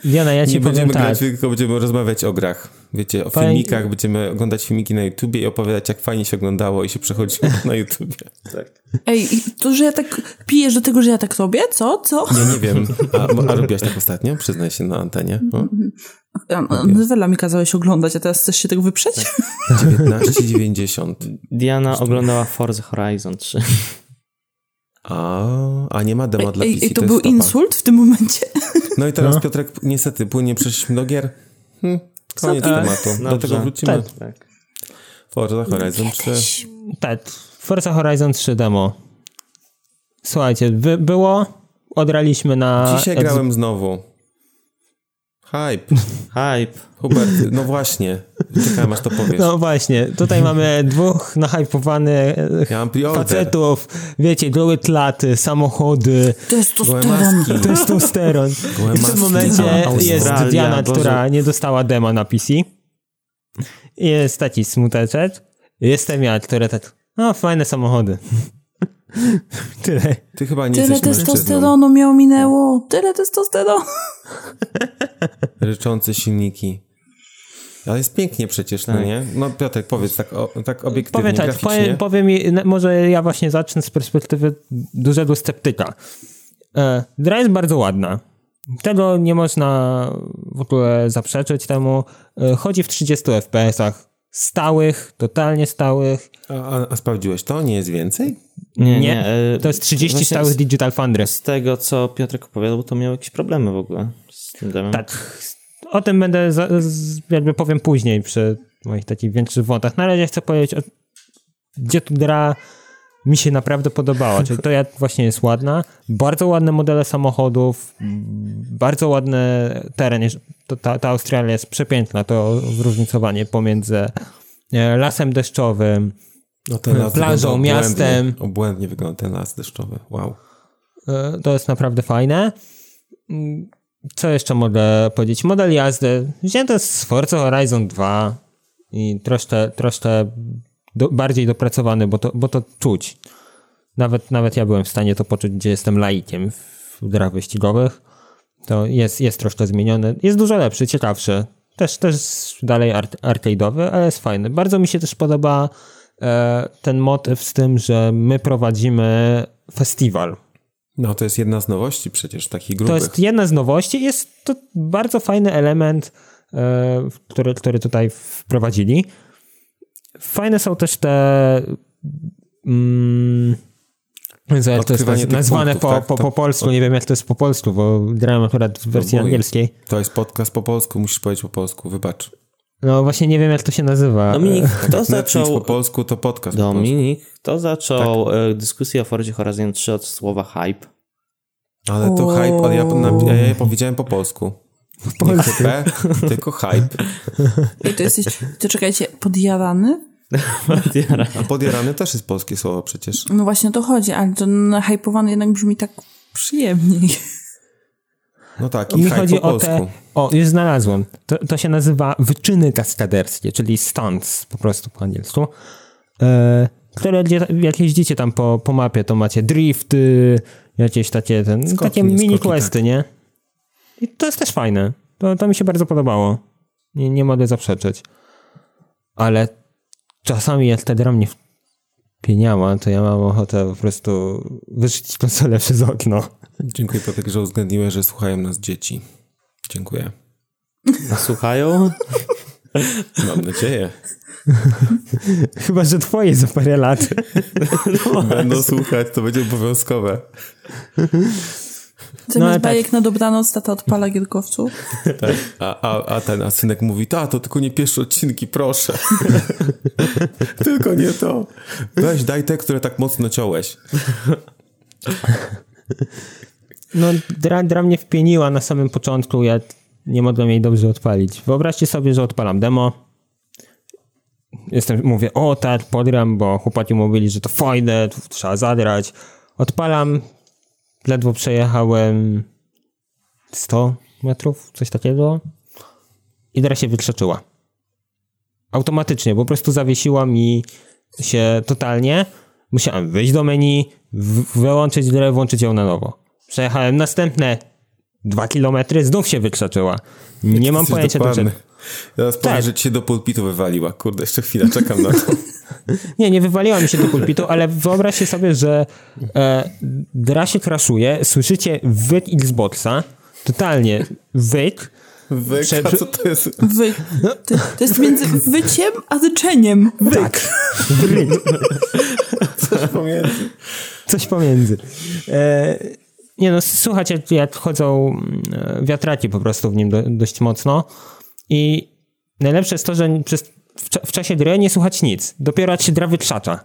Diana, ja ci
Nie
powiem
będziemy
tak.
grać, tylko będziemy rozmawiać o grach. Wiecie, o
Fajnie.
filmikach, będziemy oglądać filmiki na YouTubie i opowiadać, jak fajnie się oglądało i się przechodziło na YouTubie.
Tak.
Ej, to, że ja tak pijesz do tego, że ja tak robię? Co? Co?
Nie, nie wiem. A, a robiłaś tak ostatnio? Przyznaj się na antenie. O?
A, Nowela mi kazałeś oglądać, a teraz chcesz się tego wyprzeć?
Tak. 19,90.
Diana oglądała Forza Horizon 3.
A, a nie ma demo dla PC.
ej, to był
stopa.
insult w tym momencie?
No i teraz Piotrek, niestety, płynnie przeszliśmy do gier. Hm, koniec
Co ty?
tematu. Do
Dobrze.
tego wrócimy.
Tak.
Tak.
Forza Horizon 3.
Tak, Forza Horizon 3 demo. Słuchajcie, by, było, odraliśmy na...
Dzisiaj grałem znowu. Hype.
Hype.
Hubert, no właśnie. Czekałem aż to powiesz.
No właśnie, tutaj mamy dwóch nahypowanych
Ja
facetów, wiecie, gołe tlaty, samochody,
To jest to
Gołe
steron.
maski.
testosteron.
Gołe
I w tym momencie
Australia,
jest Diana,
Boże.
która nie dostała dema na PC. Jest taki smuteczek. Jestem ja, który tak, no fajne samochody. Tyle.
Ty chyba nie
Tyle testosteronu miał minęło. Tyle testosteronu.
Ryczące silniki. Ale jest pięknie przecież, no nie? No Piotrek, powiedz tak, o, tak obiektywnie,
Powiem tak,
graficznie.
powiem, powiem może ja właśnie zacznę z perspektywy dużego sceptyka. E, gra jest bardzo ładna. Tego nie można w ogóle zaprzeczyć temu. E, chodzi w 30 FPS-ach. Stałych, totalnie stałych.
A, a, a sprawdziłeś to? Nie jest więcej?
Nie,
Nie,
nie. e,
To jest 30
właśnie
stałych
z,
Digital Foundry.
z tego, co Piotrek opowiadał, to miał jakieś problemy w ogóle z tym demem.
Tak. O tym będę, za, jakby powiem później przy moich takich większych wątach. Na razie chcę powiedzieć, o, gdzie tu gra mi się naprawdę podobała. Czyli to jak właśnie jest ładna. Bardzo ładne modele samochodów, bardzo ładny teren. To, ta, ta Australia jest przepiękna. To zróżnicowanie pomiędzy e, lasem deszczowym,
No ten las
Plażą,
wygląda
miastem.
Obłędnie, obłędnie wygląda ten las deszczowy. Wow.
E, To jest naprawdę fajne. Mm, Co jeszcze mogę powiedzieć? Model jazdy wzięty z Forza Horizon 2 i troszkę, troszkę do, bardziej dopracowany, bo to, bo to czuć. Nawet, nawet ja byłem w stanie to poczuć, gdzie jestem laikiem w grach wyścigowych. To jest, jest troszkę zmieniony. Jest dużo lepszy, ciekawszy. Też, też dalej arcade'owy, ale jest fajny. Bardzo mi się też podoba ten motyw z tym, że my prowadzimy festiwal.
No to jest jedna z nowości przecież, takich
To
grubych.
jest jedna z nowości. Jest to bardzo fajny element, e, który, który tutaj wprowadzili. Fajne są też te. Mm, to jest nazwane
punktów,
po,
tak?
po,
To-
po polsku. Nie wiem, jak to jest po polsku, bo grałem akurat w wersji
mój.
angielskiej.
To jest podcast po polsku, musisz powiedzieć po polsku, wybacz.
No właśnie nie wiem, jak to się nazywa.
Dominik, kto
Netflix
zaczął...
po polsku to podcast po.
Dominik, kto zaczął
Tak.
e, dyskusję o Fordzie Horizon 3 od słowa hype?
Ale to hype, ale ja, na, ja powiedziałem po polsku. Nie P, tylko hype.
Ej, to jesteś, to czekajcie, podjarany?
A podjarany też jest polskie słowo przecież.
No właśnie o to chodzi, ale to hypowany jednak brzmi tak przyjemniej.
No tak, i
Mi chodzi
po
o
polsku.
te. O, już znalazłem. To, to się nazywa wyczyny kaskaderskie, czyli stunts po prostu po angielsku. E, które jak jeździcie tam po, po mapie, to macie drifty, jakieś takie, ten, takie mini
skoki,
questy, nie? I to jest też fajne. To, to mi się bardzo podobało. Nie, nie mogę zaprzeczyć. Ale czasami jak ta gra mnie pieniała, to ja mam ochotę po prostu wyrzucić konsolę przez okno.
Dziękuję Piotrek, że uwzględniłeś, że słuchają nas dzieci. Dziękuję.
Słuchają?
Mam nadzieję.
Chyba, że twoje za parę lat.
Będą słuchać, to będzie obowiązkowe.
Zamiast
ale tak.
bajek na dobranoc tata odpala gierkowców.
Tak. A, a, a ten a synek mówi, tato, tylko nie pierwsze odcinki, proszę. tylko nie to. Weź, daj te, które tak mocno ciąłeś.
No, dra, dra mnie wpieniła na samym początku, ja nie mogłem jej dobrze odpalić. Wyobraźcie sobie, że odpalam demo. Jestem, mówię, o tak, podgram, bo chłopaki mówili, że to fajne, tu trzeba zadrać. Odpalam, ledwo przejechałem 100 metrów, coś takiego i dra się wykrzeczyła. Automatycznie, po prostu zawiesiła mi się totalnie. Musiałem wyjść do menu, wyłączyć grę, włączyć ją na nowo. Przejechałem następne dwa kilometry, znów się wykrzeczyła. Nie mam pojęcia
dokładny.
dlaczego.
Teraz powiem,
Tak.
że ci się do pulpitu wywaliła. Kurde, jeszcze chwilę, czekam na to.
Nie, nie wywaliła mi się do pulpitu, ale wyobraźcie sobie, że e, gra się kraszuje, słyszycie wyk Xboxa, totalnie wyk,
Wyk,
Prze-
a co to jest?
Wy, to, to jest między wyciem a ryczeniem.
tak,
Coś pomiędzy.
coś pomiędzy. E, nie no, słuchajcie, jak, jak chodzą mm, wiatraki po prostu w nim do, dość mocno i najlepsze jest to, że przez, w, w czasie gry nie słychać nic, dopiero jak się gra wykrzacza.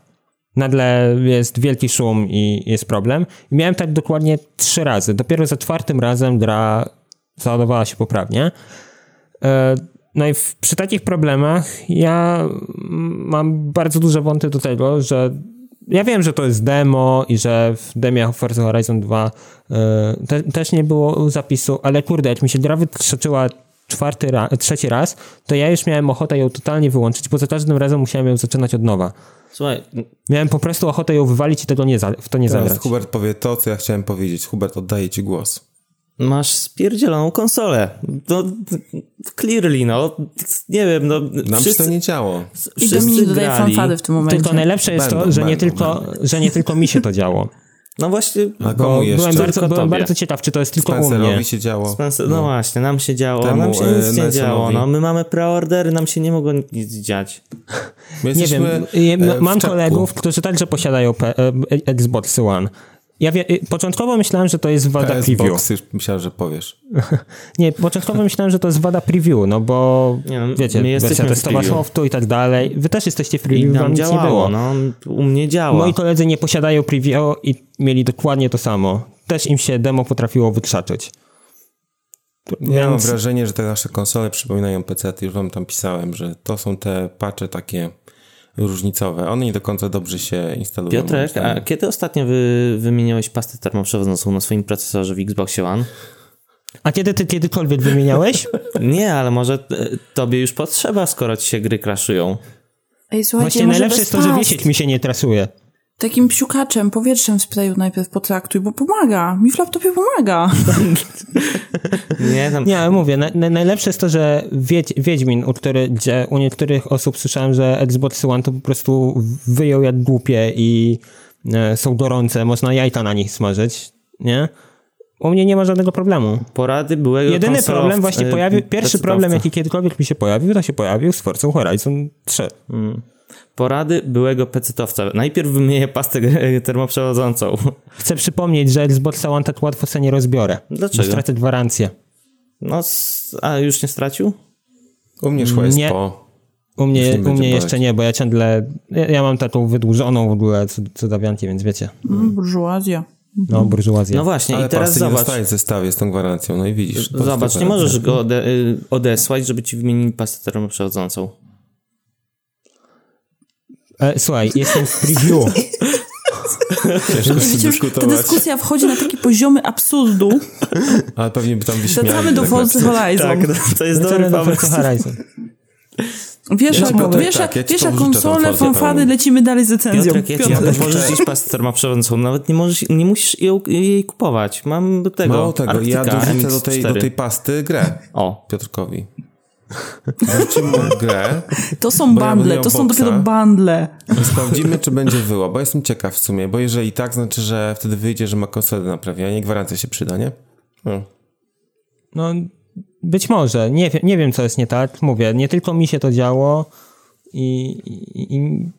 Nagle jest wielki szum i jest problem. I miałem tak dokładnie trzy razy. Dopiero za czwartym razem gra załadowała się poprawnie. E, No i w, przy takich problemach ja mm, mam bardzo duże wąty do tego, że ja wiem, że to jest demo i że w demie Forza Horizon 2 e, te, też nie było zapisu, ale kurde, jak mi się gra wykrzyczyła czwarty ra, trzeci raz, to ja już miałem ochotę ją totalnie wyłączyć, bo za każdym razem musiałem ją zaczynać od nowa.
Słuchaj,
Miałem po prostu ochotę ją wywalić i tego nie za, w to nie
Teraz
zagrać.
Hubert powie to, co ja chciałem powiedzieć. Hubert, oddaję ci głos.
Masz spierdzieloną konsolę. No, clearly, no. Nie wiem, no.
Nam się
wszyscy,
to nie działo.
I
wszyscy
Dominik dodaje
grali.
fanfary w tym momencie.
Tylko najlepsze jest
Będą,
to, że nie,
będą,
tylko, że nie tylko mi się to działo.
No właśnie,
A
Bo
jeszcze?
byłem, bardzo, byłem bardzo ciekaw, czy to jest tylko u mnie.
Się działo.
Spencer, no. właśnie, nam się działo,
Temu,
nam się
e,
nic nie
Nelsonowi.
działo. No, my mamy preordery, nam się nie mogło nic dziać.
My
Nie wiem,
e,
mam
czepku.
kolegów, którzy także posiadają P- e, Xbox One. Ja wie, y, początkowo myślałem, że to jest wada preview.
Xbox, już myślałem, że powiesz.
Nie, początkowo myślałem, że to jest wada preview, no bo
Nie, no,
wiecie,
my jesteśmy
testowa
preview.
softu i tak dalej. Wy też jesteście w
I
preview, wam
nam
nic nie
działało,
było.
no. U mnie działa.
Moi koledzy nie posiadają preview i mieli dokładnie to samo. Też im się demo potrafiło wykrzaczyć.
Ja mam
Więc
wrażenie, że te nasze konsole przypominają PC. Już wam tam pisałem, że to są te patche takie różnicowe. One nie do końca dobrze się instalują.
Piotrek, a kiedy ostatnio wy, wymieniałeś pastę termoprzewodzącą na swoim procesorze w Xboxie One?
A kiedy ty kiedykolwiek wymieniałeś?
Nie, ale może e, tobie już potrzeba, skoro ci się gry crashują.
Ej, słuchajcie,
Właśnie najlepsze jest to, że wiesieć mi się nie trasuje.
Takim psiukaczem, powietrzem w sprayu najpierw potraktuj, bo pomaga. Mi w laptopie pomaga.
Nie, tam,
Nie, ale mówię, na, na, najlepsze jest to, że Wiedź, Wiedźmin, u, który, gdzie u niektórych osób słyszałem, że Xbox One to po prostu wyjął jak głupie i e, są gorące, można jajka na nich smażyć, nie? U mnie nie ma żadnego problemu.
porady byłego
Jedyny problem właśnie
e,
pojawił, pierwszy problem jaki kiedykolwiek mi się pojawił, to się pojawił z Forza Horizon 3.
Porady byłego pecetowca. Najpierw wymienię pastę termoprzewodzącą.
Chcę przypomnieć, że Xbox One tak łatwo sobie nie rozbiorę.
Dlaczego?
Bo stracę gwarancję.
No, a już nie stracił?
U mnie szła jest
Nie.
po.
U mnie,
nie
u mnie jeszcze nie, bo ja ciągle, ja, ja mam taką wydłużoną w ogóle cudawiankę, więc wiecie,
Mm, Burżuazja.
no burżuazja.
No właśnie,
Ale
i teraz zobacz.
dostajesz w zestawie z tą gwarancją. No i widzisz.
Zobacz, nie możesz go ode, y, odesłać, żeby ci wymienili pastę termoprzewodzącą.
E, słuchaj, jestem w preview.
Ciężko
Wiecie, już ta
dyskutować.
dyskusja wchodzi na takie poziomy absurdu.
Ale pewnie by tam wyśmiali.
Wracamy do
tak
Forza
napisać.
Horizon.
Tak, to jest
Wracamy
dobry
do
pomysł.
Forza Horizon.
Wiesza,
Ja
wiesza,
tak, ja
wiesza konsolę,
pełną.
lecimy dalej z recenzją.
Piotrek, ja
Piotrek.
mogę pożyczyć pastę termoprzewodzącą. Nawet nie, możesz, nie musisz ją, jej kupować. Mam do tego
Mało tego, ja
Arktyka
dorzucę do tej,
MX4.
do tej pasty grę
O,
Piotrkowi. Dorzucimy mu grę
To są
ja
bundle,
miał
to są dopiero bundle.
i sprawdzimy, czy będzie wyła, bo jestem ciekaw w sumie, bo jeżeli tak, znaczy, że wtedy wyjdzie, że ma konsolę do naprawiania i gwarancja się przyda, nie? No.
No, być może, nie, wiem- nie wiem co jest nie tak, mówię, nie tylko mi się to działo i, i, i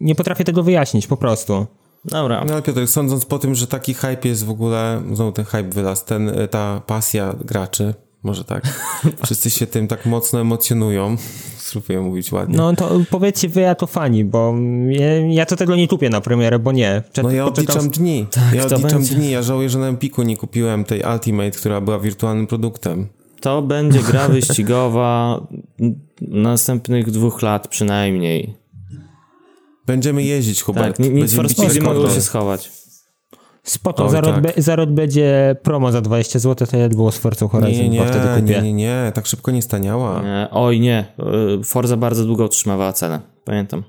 nie potrafię tego wyjaśnić po prostu.
dobra.
No ale Piotr, sądząc po tym, że taki hype jest w ogóle, znowu ten hype wylazł, ten, y, ta pasja graczy, może tak, wszyscy się tym tak mocno emocjonują, spróbuję mówić ładnie.
No to powiedzcie wy jako fani, bo ja, ja to tego nie kupię na premierę, bo nie.
No ja
poczekam-
odliczam dni. ja
to
odliczam
będzie.
dni. Ja żałuję, że na Empiku nie kupiłem tej Ultimate, która była wirtualnym produktem.
To będzie gra wyścigowa następnych dwóch lat przynajmniej.
Będziemy jeździć, Hubert.
Tak, Need for mogą
rekordy.
się schować.
Spoko,
Oj,
za, rok
tak.
be, za rok będzie promo za 20 zł, to jak było z Forza Horizon
Nie,
2, wtedy
nie,
kupię.
nie, nie, nie, tak szybko nie staniała.
Nie, oj nie, y, Forza bardzo długo utrzymywała cenę. Pamiętam.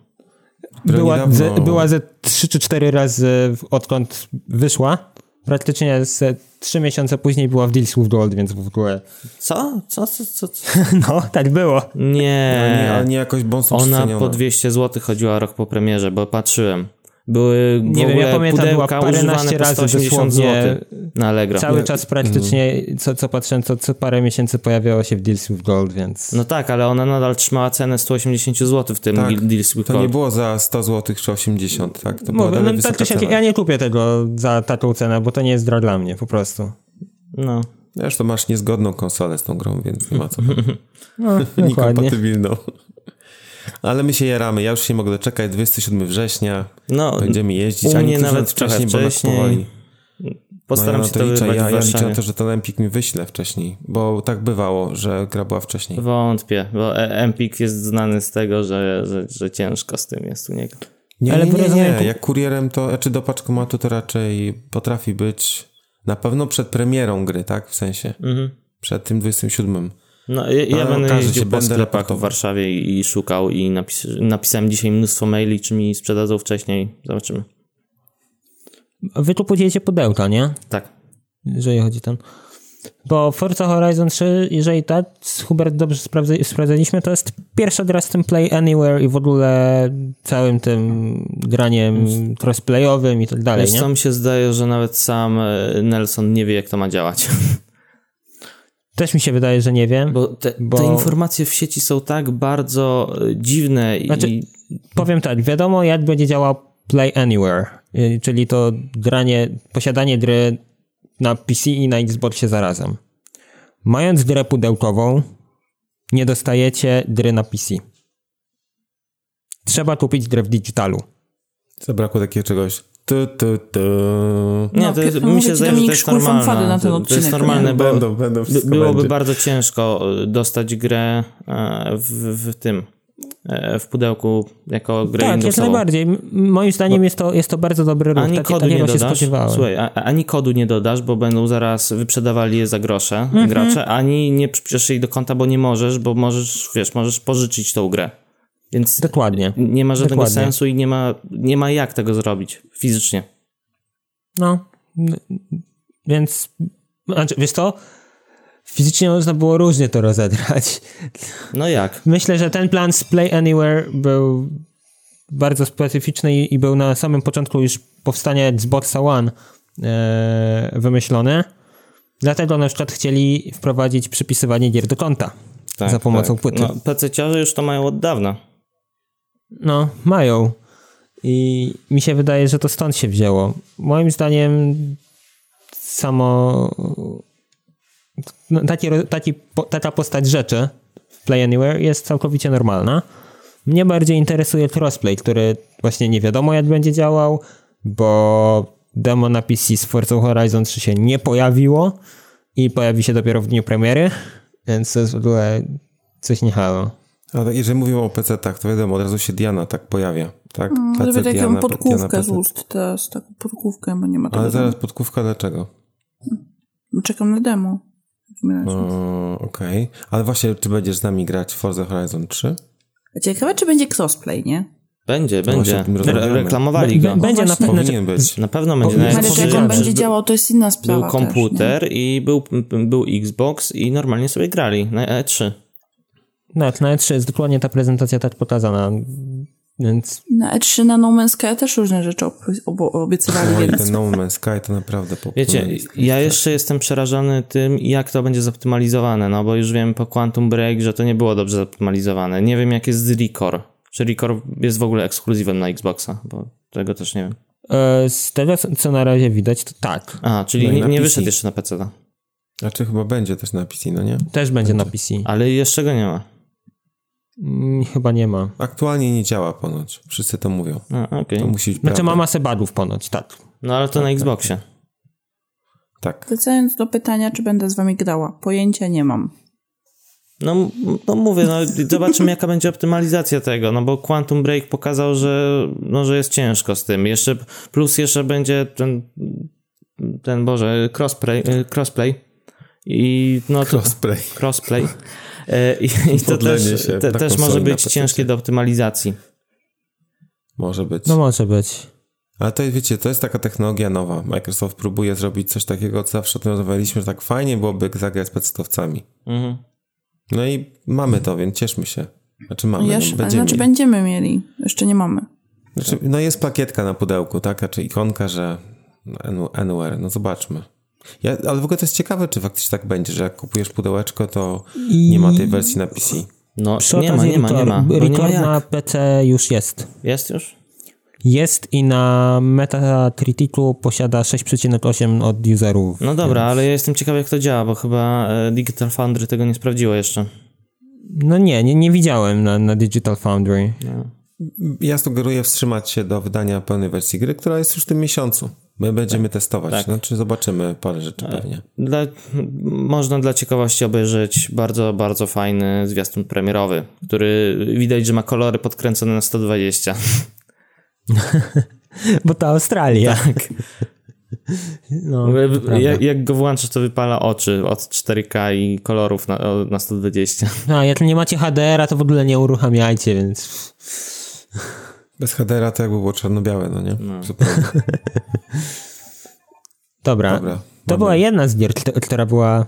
Była, ze, była ze 3 czy 4 razy odkąd wyszła praktycznie z trzy miesiące później była w Deals with Gold, więc w ogóle...
Co? Co? Co? co, co?
No, tak było.
Nie,
Nie.
ale nie jakoś mocno
Ona po 200 zł chodziła rok po premierze, bo patrzyłem. Były
Nie wiem, ja pamiętam, była paręnaście razy
180
dosłownie
zł na Allegro.
Cały czas praktycznie, co, co patrzyłem, co, co parę miesięcy pojawiało się w Deals with Gold, więc...
No tak, ale ona nadal trzymała cenę 180 zł w tym
Tak,
Deals with
To nie
Gold.
było za 100 zł czy 80, tak? To
Mówię, no, tak
cena.
ja nie kupię tego za taką cenę, bo to nie jest gra dla mnie, po prostu.
No.
Wiesz, to masz niezgodną konsolę z tą grą, więc nie ma co.
No.
Niekompatybilną. Ale my się jaramy. Ja już się nie mogę doczekać. 27 września.
no,
Będziemy jeździć.
u
A
mnie nawet
wcześniej,
trochę
bo
wcześniej.
powoli.
Postaram
no, ja
się to
liczę. Ja, ja liczę na to, że ten Empik mi wyśle wcześniej, bo tak bywało, że gra była wcześniej.
Wątpię, bo E- Empik jest znany z tego, że, że, że ciężko z tym jest u niego.
Nie,
Ale
nie, nie, nie.
po-
Jak kurierem to, czy do paczkomatu to raczej potrafi być na pewno przed premierą gry, tak? W sensie.
Mhm.
Przed tym 27.
No, ja, ja
Ale
będę jeździł po sklepach
raportował.
w Warszawie i, szukał i napis, napisałem dzisiaj mnóstwo maili, czy mi sprzedadzą wcześniej. Zobaczymy.
Wy tu podzielicie pudełka, nie?
Tak.
Jeżeli chodzi ten... Bo Forza Horizon 3, jeżeli tak, z Hubert dobrze sprawdza, sprawdzaliśmy, to jest pierwsza gra z tym Play Anywhere i w ogóle całym tym graniem crossplayowym i tak dalej,
Wiesz
nie?
co, mi się zdaje, że nawet sam e, Nelson nie wie, jak to ma działać.
Też mi się wydaje, że nie wiem.
Bo te,
Bo-
te informacje w sieci są tak bardzo e, dziwne
Znaczy-
i
Powiem tak, wiadomo jak będzie działał Play Anywhere, y, czyli to granie, posiadanie gry na PC i na Xboxie zarazem. Mając grę pudełkową, nie dostajecie gry na PC. Trzeba kupić grę w digitalu.
Zabrakło takiego czegoś. Tu, tu, tu.
Nie,
No,
to jest,
mówię
mi się zdaje, że to jest normalne.
na ten
To, to jest normalne, bo
Będą, będą,
byłoby
będzie.
bardzo ciężko e, dostać grę e, w, w tym, e, w pudełku jako grę
tak, jak najbardziej. Moim zdaniem jest, to, jest to bardzo dobry ruch.
Ani
Takie-
kodu nie
się
dodasz.
spodziewałem.
Słuchaj, a, ani kodu nie dodasz, bo będą zaraz wyprzedawali je za grosze
Mhm.
gracze, ani nie przypiszesz jej do konta, bo nie możesz, bo możesz, wiesz, możesz pożyczyć tą grę. Więc
Dokładnie.
nie ma żadnego
Dokładnie.
sensu i nie ma, nie ma jak tego zrobić fizycznie.
No, więc, znaczy, wiesz co? Fizycznie można było różnie to rozegrać.
No jak?
Myślę, że ten plan z Play Anywhere był bardzo specyficzny i, i był na samym początku już powstania Xboxa One e, wymyślony. Dlatego na przykład chcieli wprowadzić przypisywanie gier do konta
Tak,
za pomocą
tak.
płyty.
No, PC-ciarze już to mają od dawna.
No, mają. I mi się wydaje, że to stąd się wzięło. Moim zdaniem samo no, taki, taki, po- taka postać rzeczy w Play Anywhere jest całkowicie normalna. Mnie bardziej interesuje crossplay, który właśnie nie wiadomo jak będzie działał, bo demo na PC z Forza Horizon 3 się nie pojawiło i pojawi się dopiero w dniu premiery, więc to jest w ogóle coś nie halo.
Ale jeżeli mówimy o PC-tach, to wiadomo, od razu się Diana tak pojawia, tak?
Zrobię taką
Diana,
podkówkę
Diana,
z
PC.
ust teraz, taką podkówkę, bo nie ma tego.
Ale zaraz podkówka dlaczego?
Czekam na demo.
Okej. Ale właśnie, czy będziesz z nami grać w Forza Horizon 3?
A Ciekawe, czy będzie crossplay, nie?
Będzie,
właśnie
będzie. Re- reklamowali go.
Będzie na pewno.
Powinien być.
Na pewno będzie.
Ale jak
on będzie działał, to jest inna sprawa
Był komputer i był, był Xbox i normalnie sobie grali na E E3.
Tak, na E3 jest dokładnie ta prezentacja tak pokazana, więc?
Na E3 na No Man's Sky też różne rzeczy obiecywali,
Oj,
więc
ten No Man's Sky to naprawdę
Wiecie,
popłynęli.
ja jeszcze jestem przerażony tym, jak to będzie zoptymalizowane, no bo już wiem po Quantum Break, że to nie było dobrze zoptymalizowane. Nie wiem, jak jest z Recore. Czy Recore jest w ogóle ekskluzywem na Xboxa, bo tego też nie wiem.
e, z tego, co- na razie widać, to tak.
A, czyli
No
nie,
na
nie
PC.
wyszedł jeszcze na PC.
Znaczy chyba będzie też na PC, no nie?
Też będzie na PC.
Ale jeszcze go nie ma.
Mm, Chyba nie ma.
Aktualnie nie działa ponoć. Wszyscy to mówią.
A, okej.
To musi być
Znaczy
prawda.
ma masę bugów ponoć, tak.
No ale to na Xboxie.
Tak.
wracając do pytania, czy będę z wami grała. Pojęcia nie mam.
No, no mówię, no zobaczymy jaka będzie optymalizacja tego, no bo Quantum Break pokazał, że, no, że jest ciężko z tym. Jeszcze, plus jeszcze będzie ten, ten Boże, crossplay, y, crossplay i no to,
Crossplay.
crossplay. E, I, i to też, te, też może być ciężkie do optymalizacji.
Może być.
No może być.
Ale to wiecie, to jest taka technologia nowa. Microsoft próbuje zrobić coś takiego, co zawsze o tym rozmawialiśmy, że tak fajnie byłoby zagrać z pecetowcami.
Mhm.
No i mamy to, więc cieszmy się. Znaczy mamy,
Jeszcze,
no, będziemy.
znaczy będziemy mieli. Jeszcze nie mamy.
Znaczy, no jest plakietka na pudełku, tak? Znaczy ikonka, że N- Anywhere, no zobaczmy. Ja, ale w ogóle to jest ciekawe, czy faktycznie tak będzie, że jak kupujesz pudełeczko, to nie ma tej wersji na PC.
No,
Przy
nie ma, nie ma, nie ma.
record-
Bo nie ma
Record na. PC już jest.
Jest już?
Jest i na Metacriticu posiada 6,8 od userów.
No dobra, ale ja jestem ciekawy, jak to działa, bo chyba e, Digital Foundry tego nie sprawdziło jeszcze.
No nie, nie, nie widziałem na, na Digital Foundry.
Ja sugeruję wstrzymać się do wydania pełnej wersji gry, która jest już w tym miesiącu. My będziemy testować,
tak.
znaczy zobaczymy parę rzeczy pewnie.
Dla, można dla ciekawości obejrzeć bardzo, bardzo fajny zwiastun premierowy, który widać, że ma kolory podkręcone na 120.
Bo to Australia.
Tak.
No,
jak, jak go włączysz, to wypala oczy od 4K i kolorów na, na 120.
A jak nie macie HDR-a, to w ogóle nie uruchamiajcie, więc...
Bez HDR-a to jakby było czarno-białe, no nie? Zupełnie.
Dobra.
Dobra,
To była jedna z gier, kt- która była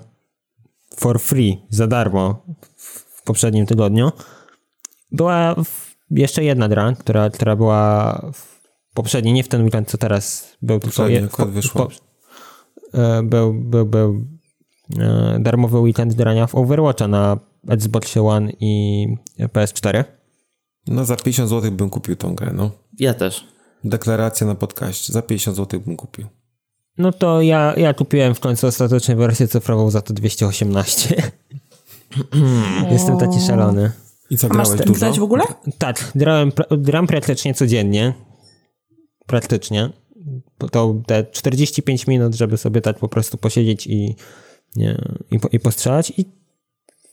for free, za darmo w poprzednim tygodniu. Była jeszcze jedna gra, która, która była w poprzedniej, nie w ten weekend, co teraz był, tylko
Poprzedni
je-
akurat wyszła.
e, był, był, był e, darmowy weekend grania w Overwatcha na Xbox One i PS4.
No za 50 zł bym kupił tą grę, no.
Ja też.
Deklaracja na podcaście. Za 50 zł bym kupił.
No to ja, ja kupiłem w końcu ostateczną wersję cyfrową za to 218. Jestem taki szalony.
I co,
masz
grałeś
ten
dużo?
w ogóle?
Tak, grałem, gram praktycznie codziennie. Praktycznie. To- te 45 minut, żeby sobie tak po prostu posiedzieć i, nie, i, po, i postrzelać. I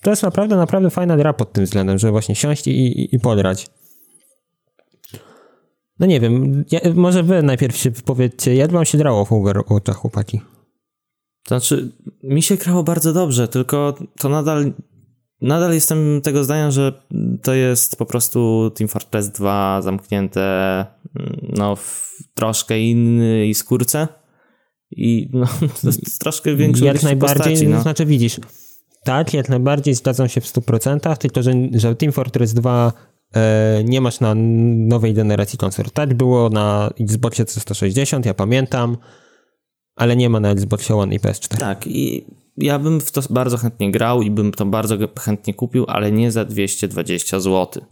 to jest naprawdę, naprawdę fajna gra pod tym względem, żeby właśnie siąść i, i, i podrać. No nie wiem, ja, może wy najpierw się powiedzcie, jak wam się grało w Overwatcha, chłopaki?
To znaczy, mi się grało bardzo dobrze, tylko to nadal, nadal jestem tego zdania, że to jest po prostu Team Fortress 2 zamknięte mm, no, w troszkę innej skórce i no, troszkę większą
jak najbardziej,
postaci, no.
znaczy widzisz, tak, jak najbardziej zgadzam się w 100%, tylko że, że Team Fortress 2 e, nie masz na nowej generacji konsol. Tak było na Xboxie 360, ja pamiętam, ale nie ma na Xboxie One i PS4.
Tak, i ja bym w to bardzo chętnie grał i bym to bardzo chętnie kupił, ale nie za 220 zł.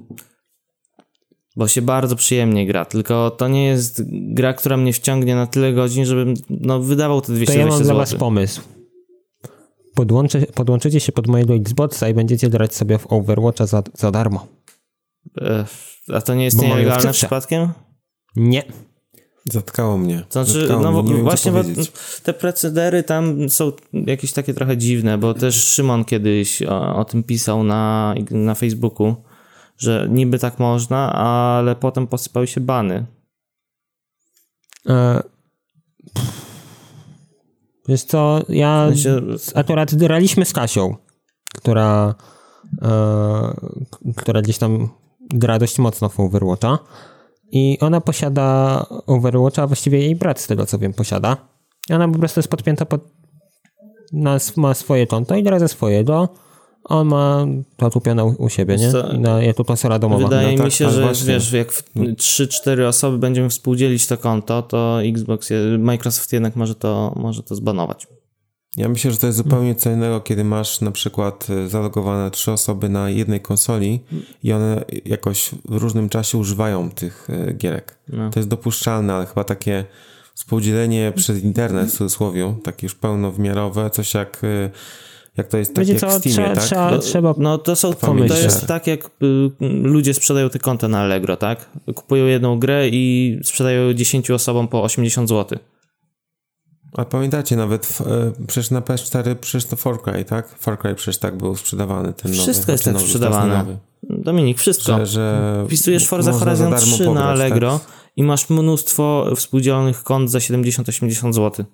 Bo się bardzo przyjemnie gra, tylko to nie jest gra, która mnie wciągnie na tyle godzin, żebym no, wydawał te
To
220
ja mam dla was
zł.
pomysł. Podłączy, podłączycie się pod mojego Xboxa i będziecie grać sobie w Overwatcha za, za darmo.
E, A to nie jest nielegalne przypadkiem?
Nie.
Zatkało mnie.
Znaczy,
Zatkało
no
mnie. wiem,
właśnie
powiedzieć.
te procedery tam są jakieś takie trochę dziwne, bo też Szymon kiedyś o, o tym pisał na, na Facebooku, że niby tak można, ale potem posypały się bany.
E, Wiesz co, ja
W sensie-
akurat graliśmy z Kasią, która, e, która gdzieś tam gra dość mocno w Overwatcha i ona posiada Overwatcha, właściwie jej brat z tego co wiem posiada. I ona po prostu jest podpięta pod, na, ma swoje konto i gra ze swojego. On ma to kupione u, u siebie, nie? I na, jako konsola domowa.
Wydaje
No
mi
tak,
się,
tak,
że
właśnie.
wiesz, jak w 3-4 osoby będziemy współdzielić to konto, to Xbox, Microsoft jednak może to, może to zbanować.
Ja myślę, że to jest zupełnie co innego, kiedy masz na przykład e, zalogowane trzy osoby na jednej konsoli i one jakoś w różnym czasie używają tych e, gierek.
No.
To jest dopuszczalne, ale chyba takie współdzielenie przez internet w cudzysłowie, takie już pełnowymiarowe, coś jak, e, jak to jest tak
Wiecie
jak
co,
w Steamie,
trzeba,
tak?
trzeba, trzeba
No to są,
Family
to jest
share.
tak jak y, ludzie sprzedają te konta na Allegro, tak? Kupują jedną grę i sprzedają 10 osobom po 80 zł.
A pamiętacie nawet, w, e, przecież na PS4 przecież to Far Cry, tak? Far Cry przecież tak był sprzedawany, ten nowy.
Wszystko jest
znaczy
tak
nowy,
sprzedawane.
nowy.
Dominik, wszystko.
Że, że
Wpisujesz Forza Horizon
darmo
3 na
pograć,
Allegro
Tak?
i masz mnóstwo współdzielonych kont za 70-80 zł.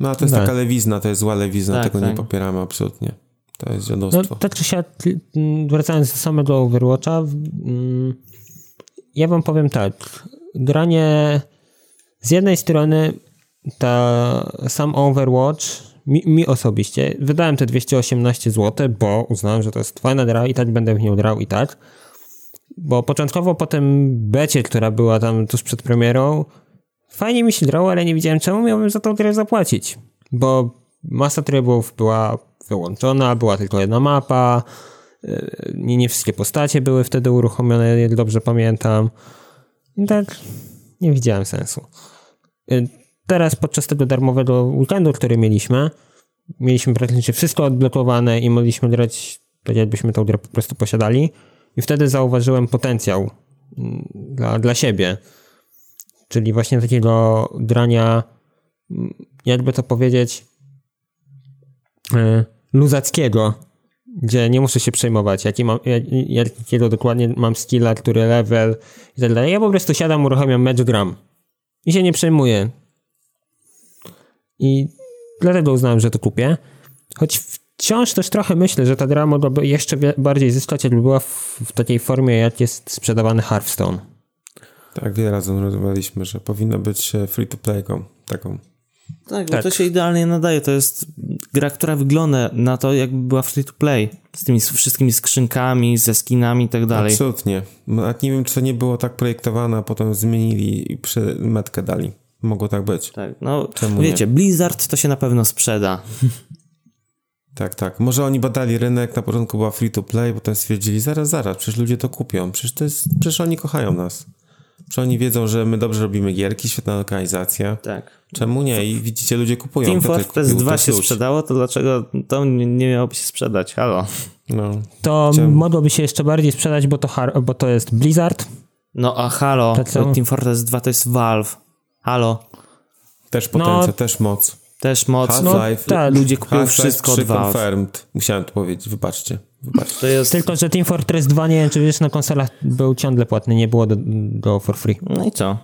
No a to jest
Tak.
taka lewizna, to jest zła lewizna,
Tak,
tego nie
tak.
popieramy absolutnie. To jest
No,
dziadostwo.
tak czy siak, mm, wracając do samego Overwatcha, mm, ja wam powiem tak. granie z jednej strony ta sam Overwatch mi, mi osobiście wydałem te 218 zł, bo uznałem, że to jest fajna gra i tak będę w nią grał i tak. Bo początkowo po tym becie, która była tam tuż przed premierą, fajnie mi się grało, ale nie wiedziałem czemu miałbym za tą grę zapłacić. Bo masa trybów była wyłączona, była tylko jedna mapa, yy, nie, nie wszystkie postacie były wtedy uruchomione, jak dobrze pamiętam. I tak nie widziałem sensu. Yy, Teraz podczas tego darmowego weekendu, który mieliśmy, mieliśmy praktycznie wszystko odblokowane i mogliśmy grać tak jakbyśmy tą grę po prostu posiadali. I wtedy zauważyłem potencjał mm, dla, dla siebie. Czyli właśnie takiego grania, jakby to powiedzieć, yy, luzackiego, gdzie nie muszę się przejmować, jaki mam, jak, jakiego dokładnie mam skilla, który level i tak dalej. Ja po prostu siadam, uruchamiam mecz, gram. I się nie przejmuję. I dlatego uznałem, że to kupię. Choć wciąż też trochę myślę, że ta gra mogłaby jeszcze bardziej zyskać, jakby była w, w takiej formie, jak jest sprzedawany Hearthstone.
Tak, wiele razy rozmawialiśmy, że powinno być free to play taką.
Tak, bo tak. to się idealnie nadaje. To jest gra, która wygląda na to, jakby była free to play. Z tymi wszystkimi skrzynkami, ze skinami i tak dalej.
Absolutnie. Nawet nie wiem, czy to nie było tak projektowane, a potem zmienili i przy metkę dali. Mogło tak być.
Tak, no Czemu wiecie, nie? Blizzard to się na pewno sprzeda.
Tak, tak. Może oni badali rynek, na początku była free to play, potem stwierdzili, zaraz, zaraz, przecież ludzie to kupią, przecież, to jest, przecież oni kochają nas. Przecież oni wiedzą, że my dobrze robimy gierki, świetna lokalizacja.
Tak.
Czemu nie? I widzicie, ludzie kupują.
Team Fortress 2 się sprzedało, to dlaczego to nie, miałoby się sprzedać? Halo.
No. To Chciałem... mogłoby się jeszcze bardziej sprzedać, bo to, bo to jest Blizzard.
No a halo, Team Fortress 2 to jest Valve. Halo.
Też potencja, no, też moc.
Też moc. Half-Life. No, tak. Ludzie kupują wszystko od Valve.
confirmed. Musiałem to powiedzieć, wybaczcie.
Jest... Tylko, że Team Fortress 2, nie wiem czy wiesz, na konsolach był ciągle płatny, nie było do, do for free.
No i co?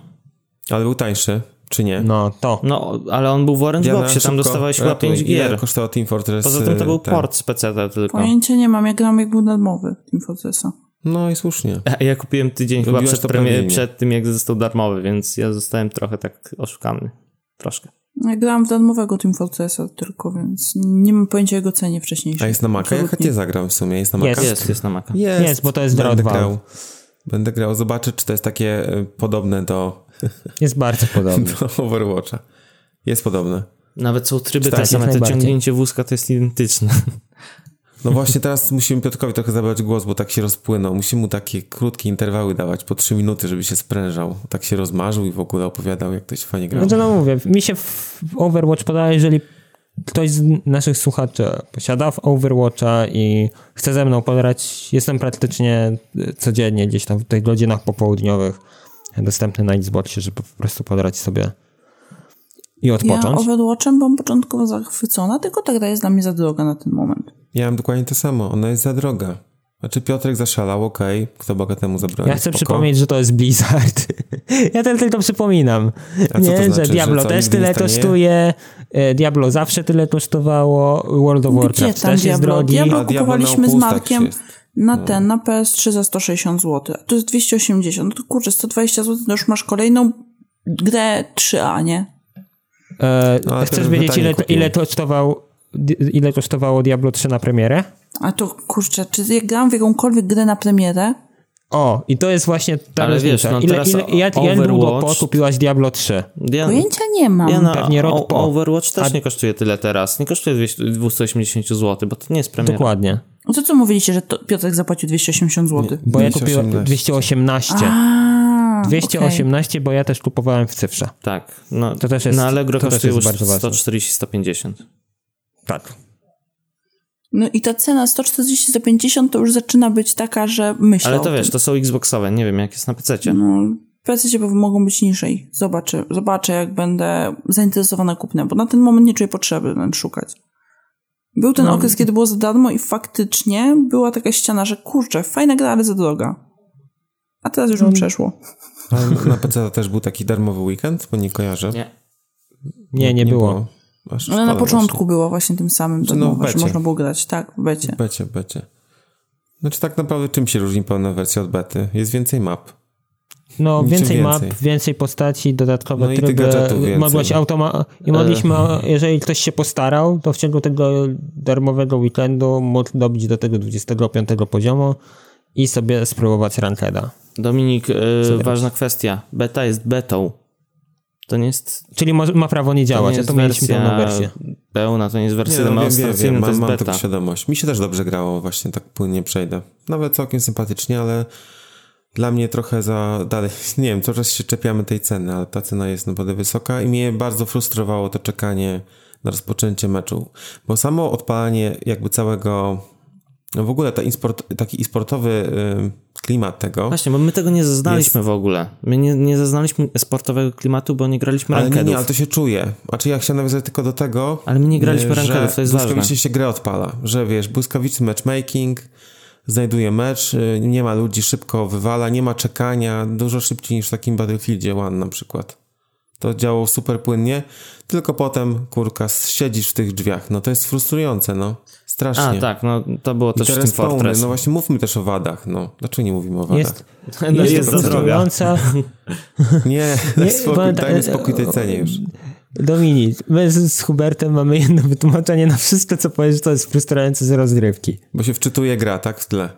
Ale był tańszy, czy nie?
No, to.
No, ale on był w Orange ja Boxie, tam dostawałeś chyba 5 gier. Ile
kosztował Team Fortress?
Poza tym to był ten. port z PC tylko.
Pojęcia nie mam, jak gram jak był darmowy Team Fortressa.
No i słusznie.
Ja kupiłem tydzień chyba przed, premier, przed tym, jak został darmowy, więc ja zostałem trochę tak oszukany. Troszkę.
Ja grałam w darmowego Team Fortressa tylko, więc nie mam pojęcia jego cenie wcześniej.
A jest na Maca? Ja chętnie zagram w sumie. Jest na Maca?
Jest, jest, jest na Maca.
Jest, jest bo to jest Będę grał.
Będę grał. Zobaczę, czy to jest takie e, podobne do...
Jest bardzo podobne.
do Overwatcha. Jest podobne.
Nawet są tryby takie same, to ciągnięcie wózka to jest identyczne.
No właśnie teraz musimy Piotrkowi trochę zabrać głos, bo tak się rozpłynął. Musimy mu takie krótkie interwały dawać, po trzy minuty, żeby się sprężał. Tak się rozmarzył i w ogóle opowiadał, jak to się fajnie grało.
Znaczy, no mówię, mi się Overwatch podaje, jeżeli ktoś z naszych słuchaczy posiada w Overwatcha i chce ze mną podrać, jestem praktycznie codziennie gdzieś tam w tych godzinach popołudniowych dostępny na Xboxie, żeby po prostu podrać sobie i odpocząć.
Ja Overwatchem byłam początkowo zachwycona, tylko ta gra jest dla mnie za droga na ten moment.
Ja mam dokładnie to samo, ona jest za droga. Znaczy Piotrek zaszalał, okej, okay. kto Boga temu zabroni.
Ja chcę spoko. przypomnieć, że to jest Blizzard. ja ten tylko przypominam. A nie, to znaczy, że Diablo że też tyle kosztuje, e, Diablo zawsze tyle kosztowało, World of Warcraft też Diablo? jest drogi.
Diablo kupowaliśmy z Markiem na no. ten, na PS3 za 160 zł. To jest 280. No to kurczę, 120 zł, to już masz kolejną grę 3A, nie?
E, no, chcesz wiedzieć, ile, ile kosztował ile kosztowało Diablo 3 na premierę?
A to kurczę, czy ja grałam w jakąkolwiek grę na premierę?
O, i to jest właśnie ta Ale różnica. Wiesz, no ile, ile, jak, Overwatch... długo po kupiłaś Diablo 3?
Ja, Pojęcia nie mam. Ja
na, Pewnie rok po. Overwatch też A... nie kosztuje tyle teraz. Nie kosztuje 280 zł, bo to nie jest premiera.
Dokładnie.
No to co mówiliście, że to Piotrek zapłacił 280 zł? Nie,
bo 218. ja kupiłem 218. A, 218, okay. bo ja też kupowałem w cyfrze.
Tak. No, to też jest, na Allegro kosztuje już 140-150.
Tak.
No i ta cena 140-150 to już zaczyna być taka, że myślę
Ale to wiesz, to są Xboxowe, nie wiem jak jest na PC.
No, PC mogą być niżej. Zobaczę, zobaczę jak będę zainteresowana kupnem, bo na ten moment nie czuję potrzeby szukać. Był ten no. okres, kiedy było za darmo i faktycznie była taka ściana, że kurczę, fajna gra, ale za droga. A teraz już no. mi przeszło.
A na PC też był taki darmowy weekend, bo nie kojarzę.
Nie. Nie, nie, nie było. było.
Ale na początku właśnie. było właśnie tym samym, znaczy, no, że można było grać, tak, w becie.
W becie, becie. Znaczy tak naprawdę czym się różni pełna wersja od bety? Jest więcej map.
No,
Niczym
więcej map,
więcej.
więcej postaci, dodatkowe
No i
tryby.
więcej.
Mogłeś automa... I mogliśmy, jeżeli ktoś się postarał, to w ciągu tego darmowego weekendu mógł dobić do tego 25 poziomu i sobie spróbować rankeda.
Dominik, e, ważna kwestia. Beta jest betą. To nie jest,
Czyli mo- ma prawo nie
to
działać,
nie
a
jest
to mieliśmy pełną wersję.
pełna, to nie jest wersja
Nie, no, wiem, wiem,
demonstracyjna,
wiem,
to
mam,
jest
mam
beta.
tego świadomość. Mi się też dobrze grało, właśnie tak płynnie przejdę. Nawet całkiem sympatycznie, ale dla mnie trochę za dalej, nie wiem, cały czas się czepiamy tej ceny, ale ta cena jest naprawdę wysoka i mnie bardzo frustrowało to czekanie na rozpoczęcie meczu, bo samo odpalanie jakby całego, no w ogóle ta import, taki e-sportowy klimat tego,
Właśnie, bo my tego nie zaznaliśmy w ogóle. My nie, nie zaznaliśmy sportowego klimatu, bo nie graliśmy
ale nie,
rankedów.
nie, ale to się czuje. Znaczy ja chciałem nawiązać tylko do tego,
Ale my nie graliśmy
y,
rankedów, to jest ważne.
błyskawicznie się grę odpala, że wiesz, błyskawiczny matchmaking, znajduje mecz, y, nie ma ludzi, szybko wywala, nie ma czekania, dużo szybciej niż w takim Battlefieldzie One na przykład. To działało super płynnie, tylko potem, kurka, siedzisz w tych drzwiach. No to jest frustrujące, no. Strasznie.
A, tak, no to było
I
też
te
w Team Fortress.
no właśnie mówmy też o wadach, no. Dlaczego nie mówimy o wadach?
Jest,
No
jest,
jest
frustrująca.
Nie,
Nie,
spokój,
tak,
dajmy spokój tej cenie już.
Dominik, my z, z Hubertem mamy jedno wytłumaczenie na wszystko, co powiesz, to jest frustrujące z rozgrywki.
Bo się wczytuje gra, tak, w tle.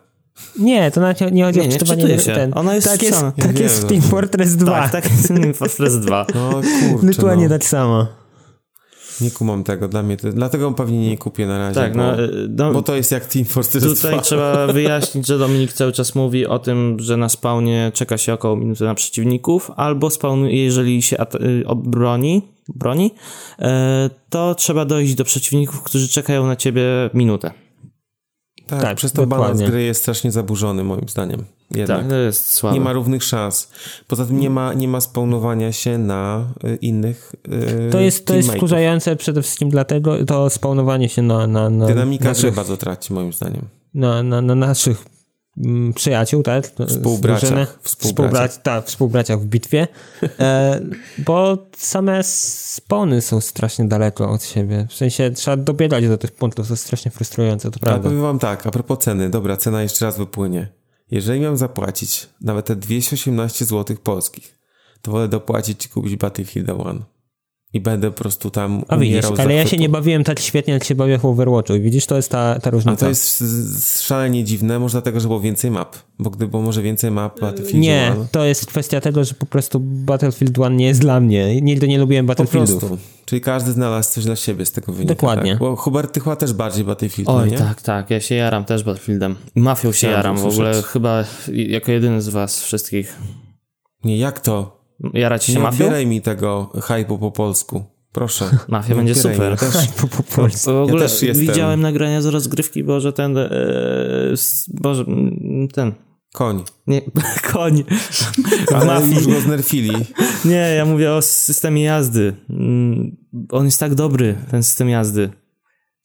Nie, to nawet nie chodzi
Nie,
o
nie
wczytywanie ten.
Ona jest
tak jest, tak jest w Team
no.
Fortress 2.
Tak, tak jest Team Fortress 2.
No kurczę,
Dokładnie
no.
tak samo.
Nie kumam tego, dla mnie to, dlatego pewnie nie kupię na razie,
Tak,
bo,
no, e, no,
bo to jest jak Team Fortress 2.
Tutaj trzeba wyjaśnić, że Dominik cały czas mówi o tym, że na spawnie czeka się około minuty na przeciwników, albo spawnuje, jeżeli się y, obroni, broni, e, to trzeba dojść do przeciwników, którzy czekają na ciebie minutę.
Tak,
Tak,
przez to balans
dokładnie.
gry jest strasznie zaburzony moim zdaniem. Jednak.
Tak, to jest słabe.
Nie ma równych szans. Poza tym nie ma, nie ma spawnowania się na y, innych y,
To jest, to jest wkurzające przede wszystkim dlatego, to spawnowanie się na, na, na,
Dynamika
naszych,
bardzo traci moim zdaniem.
na, na, na naszych mm, przyjaciół, tak?
Współbraciach. Współbraciach.
Współbra- tak, współbraciach w bitwie, e, bo same spony są strasznie daleko od siebie. W sensie trzeba dobiegać do tych punktów, to jest strasznie frustrujące, to
Ale
prawda.
powiem wam tak, a propos ceny, dobra, cena jeszcze raz wypłynie. Jeżeli miałem zapłacić nawet te 218 zł polskich, to wolę dopłacić i kupić Battlefield One. I będę po prostu tam
A widzisz, ale ja się nie bawiłem tak świetnie, jak się bawię w Overwatchu i widzisz, to jest ta, ta różnica.
A to jest szalenie dziwne, może dlatego, że było więcej map. Bo gdyby było może więcej map Battlefield
Nie,
One,
to jest kwestia tego, że po prostu Battlefield 1 nie jest dla mnie. Nigdy nie lubiłem
po
Battlefieldów.
prostu. Czyli każdy znalazł coś dla siebie z tego wynika.
Dokładnie.
Tak? Bo Hubert, ty chyba też bardziej Battlefield, no
Oj,
nie?
tak, tak, ja się jaram też Battlefieldem. Mafią się
Chciałem
jaram w ogóle, chyba jako jedyny z was wszystkich.
Nie, jak to?
Jaracie się
Nie
mafią?
odbieraj mi tego hype'u po polsku. Proszę.
Mafia
Nie
będzie super.
Ja też,
Po, po polsku.
W ogóle
też jestem.
widziałem nagrania z rozgrywki, Boże, ten, e, Boże, ten,
koń.
nie, koń.
Ale
mafii.
już go znerfili.
Nie, ja mówię o systemie jazdy. Mm, On jest tak dobry, ten system jazdy.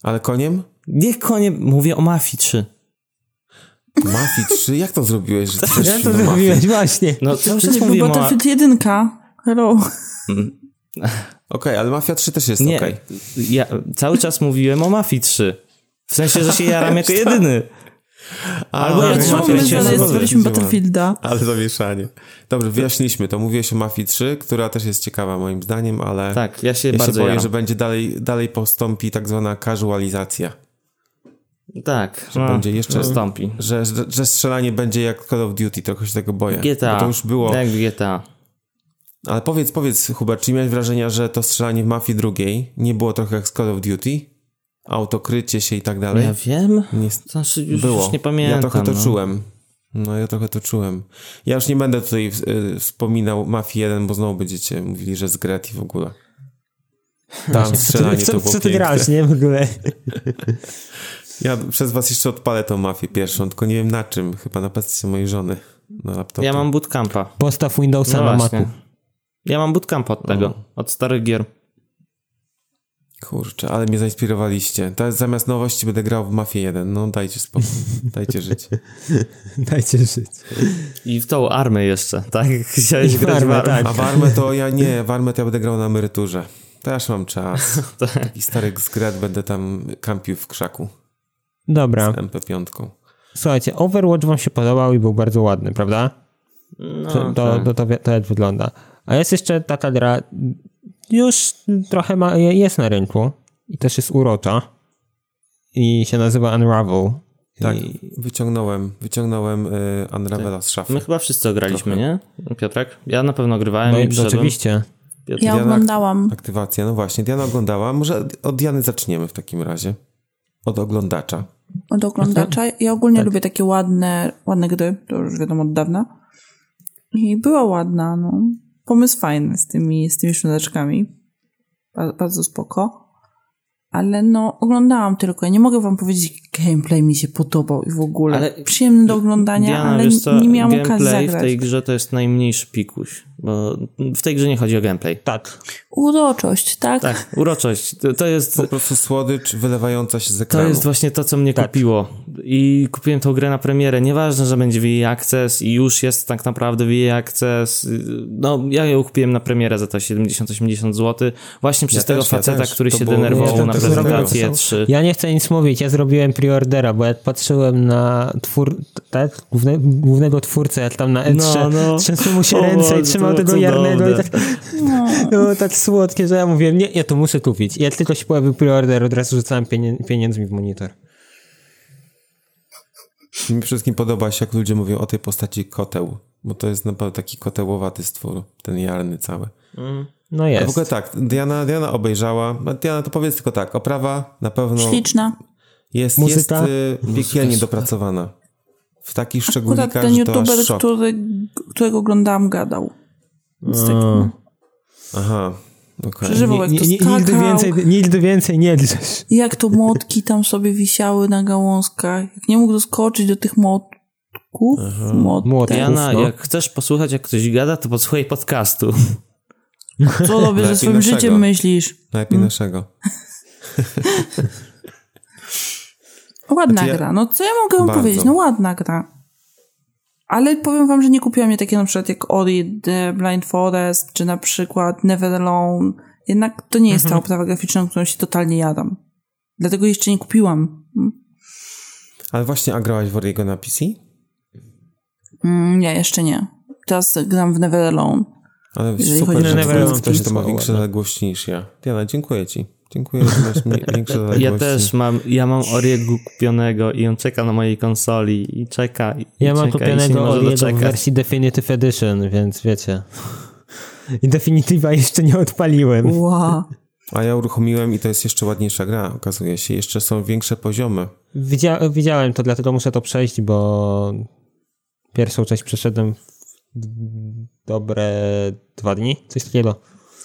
Ale koniem?
Nie konie, mówię o Mafii 3.
Mafii 3? Jak to zrobiłeś? Że chcesz
Ja to zrobiłeś właśnie.
No cały
Przecież
czas
był
mówimy o...
Battlefield 1. Hello.
Okej, ale Mafia 3 też jest
Nie,
okej.
ja cały czas mówiłem o Mafii 3. W sensie, że się jaram jako jedyny. Albo
A,
jak
Mafia
Czemu
Mafia
my
się
się
dalej
nazywa.
stworzyliśmy Battlefielda?
Ale zamieszanie. Dobrze, wyjaśniliśmy to. Mówiłeś o Mafii 3, która też jest ciekawa moim zdaniem, ale
Tak, ja się
ja się
bardzo
boję,
jaram.
że będzie dalej, dalej postąpi tak zwana casualizacja.
Tak,
Że będzie jeszcze-
Nastąpi.
Że, że, że strzelanie będzie jak Call of Duty, trochę się tego boję.
GTA.
Bo to już było.
Jak GTA.
Ale powiedz, powiedz Hubert, czy miałeś wrażenia, że to strzelanie w Mafii drugiej nie było trochę jak z Call of Duty? Autokrycie się i tak dalej?
Ja wiem.
Nie,
Znaczy, już,
było.
już nie pamiętam.
Ja trochę to
no.
czułem. No ja trochę to czułem. Ja już nie będę tutaj y, wspominał Mafii 1, bo znowu będziecie mówili, że z Gret i w ogóle. Tam strzelanie
co,
to
co,
było
co ty
piękne.
grasz, nie? W ogóle.
Ja przez was jeszcze odpalę tą Mafię pierwszą, tylko nie wiem na czym. Chyba na PC mojej żony na laptopie.
Ja mam bootcampa.
Postaw Windowsa
No
na
właśnie.
Macu.
Ja mam bootcamp od tego. Od starych gier.
Kurczę, ale mnie zainspirowaliście. Teraz zamiast nowości będę grał w Mafię 1. No dajcie spokój. Dajcie żyć.
Dajcie żyć.
I w tą armię jeszcze, tak? Chciałeś
I w
grać w
armię,
armię.
tak.
A w Armę to ja nie, w Armę to ja będę grał na emeryturze. Też mam czas.
Tak.
Taki stary zgret będę tam kampił w krzaku
Dobra.
z MP5.
Słuchajcie, Overwatch wam się podobał i był bardzo ładny, prawda?
No,
to, to,
tak.
to, to, to jak wygląda. A jest jeszcze taka gra, już trochę ma, jest na rynku i też jest urocza i się nazywa Unravel.
Tak,
I,
wyciągnąłem, wyciągnąłem y, Unravela z szafy.
My chyba wszyscy ograliśmy, nie? Piotrek? Ja na pewno ogrywałem
no
i przyszedłem.
oczywiście.
Piotr,
Ja oglądałam.
Aktywacja, no właśnie, Diana oglądała. Może od- od Diany zaczniemy w takim razie. Od oglądacza.
Od oglądacza. Ja ogólnie
Tak.
lubię takie ładne, ładne gry, to już wiadomo od dawna. I była ładna, no. Pomysł fajny z tymi, z tymi szyneczkami. Ba- Bardzo spoko. Ale no, oglądałam tylko. Ja nie mogę wam powiedzieć, gameplay mi się podobał i w ogóle.
Ale-
Przyjemny do oglądania,
Diana,
ale
co,
nie miałam okazji
gameplay w
zagrać.
tej grze to jest najmniejszy pikuś, bo w tej grze nie chodzi o gameplay.
Tak.
Uroczość, tak?
Tak, uroczość. To, to jest...
Po prostu słodycz wylewająca się z
To
ekranu.
jest właśnie to, co mnie kupiło. I kupiłem tą grę na premierę. Nieważne, że będzie w jej Access i już jest tak naprawdę w jej Access. No, ja ją kupiłem na premierę za to 70-80 zł. Właśnie przez
Ja
tego
też, ja
faceta,
też.
który
To
się denerwował na
to zrobiłem.
E3.
Ja nie chcę nic mówić, ja zrobiłem preordera, bo jak patrzyłem na twór, tak, główne, głównego twórcę, jak tam na E3,
No, no.
trzęsły mu się
O
ręce i trzymał tego jarnego i tak,
cudowne.
było tak słodkie, że ja mówiłem, nie, ja to muszę kupić. I jak tylko się pojawił preorder, od razu rzucałem pienie, pieniędzmi w monitor.
Mi wszystkim podoba się, jak ludzie mówią o tej postaci koteł. Bo to jest naprawdę taki kotełowaty stwór. Ten jarny cały.
No
A
jest.
w ogóle tak, Diana, Diana obejrzała. Diana, to powiedz tylko tak, oprawa na pewno
Śliczna.
Jest,
Muzyka?
jest y, piekielnie dopracowana. W takich
Akurat
szczególnikach,
ten
że to
youtuber, który, którego oglądałam, gadał.
Aha, okej.
przeżywał, jak to skakał.
nigdy więcej, nigdy więcej nie drzesz.
Jak to młotki tam sobie wisiały na gałązkach. Jak nie mógł doskoczyć do tych młotków. Młot...
Młotków.
Jana,
no.
jak chcesz posłuchać, jak ktoś gada, to posłuchaj podcastu.
Co robisz ze swoim
naszego.
życiem myślisz?
Najlepiej
Mm.
naszego.
Ładna
Znaczy ja-
gra. No co ja mogę wam
Bardzo.
powiedzieć? No ładna gra. Ale powiem wam, że nie kupiłam mnie takie na przykład jak Ori The Blind Forest, czy na przykład Never Alone. Jednak to nie jest ta oprawa graficzna, którą się totalnie jadam. Dlatego jeszcze nie kupiłam.
Ale właśnie, a grałaś w Oriego na PC?
Mm, nie, jeszcze nie. Teraz gram w Never Alone.
Ale
Jeżeli
super,
chodzi
że ktoś,
Neverland,
ktoś
to
ma większe zaległości niż ja. Diana, dziękuję ci. Dziękuję, że masz mi- większe zaległości.
Ja też mam, ja mam Oriego kupionego i on czeka na mojej konsoli i czeka i
Ja mam
czeka nie
kupionego Oriego w wersji Definitive Edition, więc wiecie. I Definitiva jeszcze nie odpaliłem.
Wow.
A ja uruchomiłem i to jest jeszcze ładniejsza gra, okazuje się. Jeszcze są większe poziomy.
Widzia, widziałem to, dlatego muszę to przejść, bo pierwszą część przeszedłem w dobre dwa dni, coś takiego.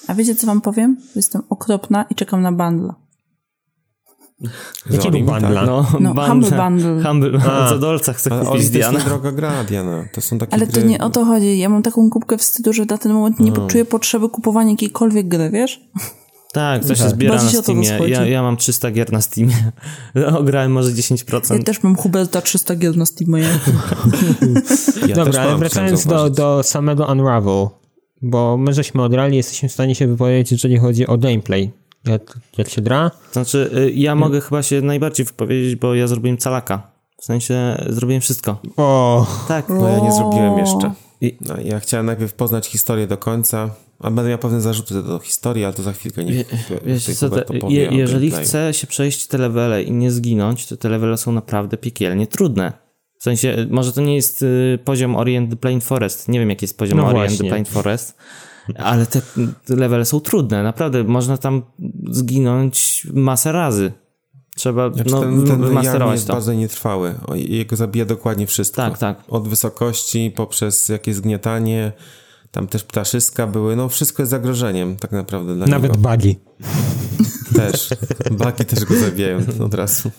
A wiecie, co wam powiem? Jestem okropna i czekam na bundle.
Jakiego
Zolim,
bundla?
tak.
No,
No, Humble Bundle.
Humble,
A.
co dolca chcę kupić z
to jest
Diana.
droga gra, Diana. To są takie
Ale
gry...
to nie o to chodzi. Ja mam taką kubkę wstydu, że na ten moment nie poczuję potrzeby kupowania jakiejkolwiek gry, wiesz?
Tak, to się
Tak.
zbiera
Bardziej
na
się
Steamie. Ja, ja mam 300 gier na Steamie. Ograłem może 10%.
Ja też mam Huberta 300 gier na Steamie.
Ja
Dobra, ale wracając do, do samego Unravel, bo my żeśmy odrali, jesteśmy w stanie się wypowiedzieć, jeżeli chodzi o gameplay. Jak, jak się gra?
Znaczy, y, ja mogę chyba się najbardziej wypowiedzieć, bo ja zrobiłem calaka. W sensie, zrobiłem wszystko.
O,
Tak.
Bo ja nie zrobiłem jeszcze.
I-
No, ja chciałem najpierw poznać historię do końca, a będę miał pewne zarzuty do, do historii, ale to za chwilkę nie
co, te, je, jeżeli chce się przejść te levele i nie zginąć, to te levele są naprawdę piekielnie trudne. Sensie, może to nie jest y, poziom Orient the Plain Forest. Nie wiem, jaki jest poziom
No
Orient
właśnie.
the Plain Forest. Ale te, te levele są trudne, naprawdę. Można tam zginąć masę razy. Trzeba
Znaczy,
no,
ten, ten
wymasterować
jest
to.
bardzo nietrwały. Jego zabija dokładnie wszystko.
Tak, tak.
Od wysokości, poprzez jakieś zgniatanie, tam też ptaszyska były, no wszystko jest zagrożeniem tak naprawdę dla
nawet
niego.
bugi.
Też. Baki też go zabijają od razu.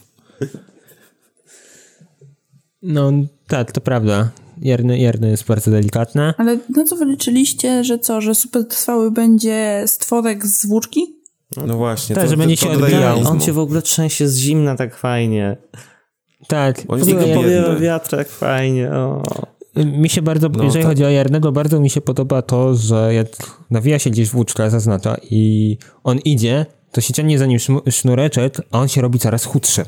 No tak, to prawda. Jerny, jerny jest bardzo delikatne.
Ale na co wy liczyliście, że co, że super trwały będzie stworek z włóczki?
No właśnie.
Tak,
to,
że będzie
to
się odbijał.
On cię w ogóle trzęsie z zimna tak fajnie.
Tak,
On.
Powiewa wiatrak fajnie. O.
Mi się bardzo,
No,
jeżeli
tak.
chodzi o Jarnego, bardzo mi się podoba to, że jak nawija się gdzieś włóczka, zaznacza i on idzie, to się ciągnie za nim sznureczek, a on się robi coraz chudszy.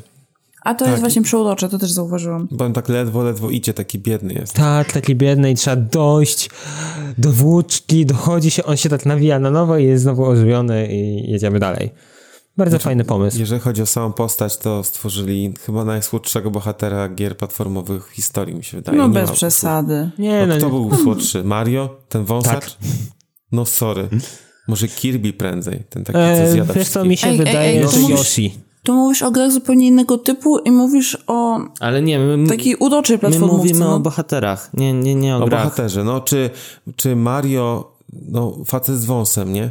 A to jest właśnie przełodocze, to też zauważyłam.
Bo on tak ledwo, ledwo idzie, taki biedny jest.
Tak, taki biedny i trzeba dojść do włóczki, dochodzi się, on się tak nawija na nowo i jest znowu ożywiony i jedziemy dalej. Bardzo fajny pomysł.
Jeżeli chodzi o samą postać, to stworzyli chyba najsłodszego bohatera gier platformowych w historii, mi się wydaje.
No
Nie
bez przesady.
Nie,
No,
no,
kto był słodszy? Mario? Ten wąsacz?
Tak.
No sorry. Może Kirby prędzej, ten taki, co
e,
zjada
wiesz co, mi się
Ej, ej,
wydaje,
ej,
że
mówisz-
Yoshi.
Tu mówisz o grach zupełnie innego typu i mówisz o
Ale nie, my,
takiej udoczej
my
platformówce.
mówimy
no.
o bohaterach, nie, nie, nie o,
O
grach.
bohaterze, no czy, czy Mario, no facet z wąsem, nie?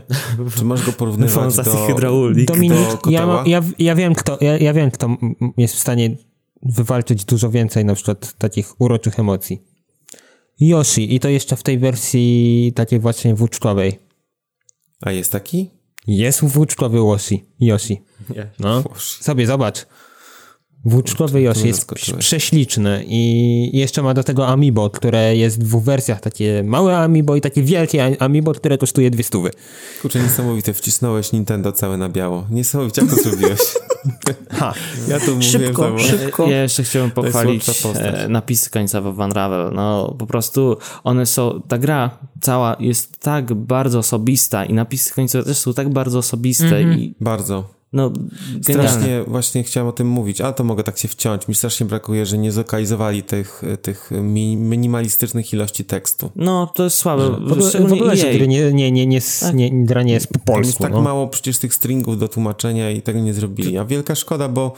Czy możesz go porównywać
Wąsasty
do...
hydraulik.
Dominik,
do
ja, ma- ja, ja wiem, kto, ja, ja wiem, kto jest w stanie wywalczyć dużo więcej na przykład takich uroczych emocji. Yoshi i to jeszcze w tej wersji takiej właśnie włóczkowej.
A jest taki?
Jest włóczkowy Yoshi. Yoshi.
Nie.
No, sobie zobacz. Włóczkowy Yoshi jest prześliczny i jeszcze ma do tego Amiibo, które jest w dwóch wersjach. Takie małe Amiibo i takie wielkie Amiibo, które kosztuje dwie stówy.
Kurczę, niesamowite, wcisnąłeś Nintendo całe na biało. Niesamowite, jak to zrobiłeś?
Ha.
Ja tu mówię,
Szybko,
to
szybko.
Ja jeszcze chciałem pochwalić e, napisy końcowe w Unravel. No po prostu one są, ta gra cała jest tak bardzo osobista i napisy końcowe też są tak bardzo osobiste i
Bardzo.
No genialne.
Strasznie właśnie chciałem o tym mówić, ale to mogę tak się wciąć. Mi strasznie brakuje, że nie zlokalizowali tych, tych mi, minimalistycznych ilości tekstu.
No to jest słabe.
W ogóle, w ogóle że gry nie, nie, nie, nie, s- nie, gra nie jest po
Tam jest
polsku.
tak
no.
mało przecież tych stringów do tłumaczenia i tego nie zrobili. A wielka szkoda, bo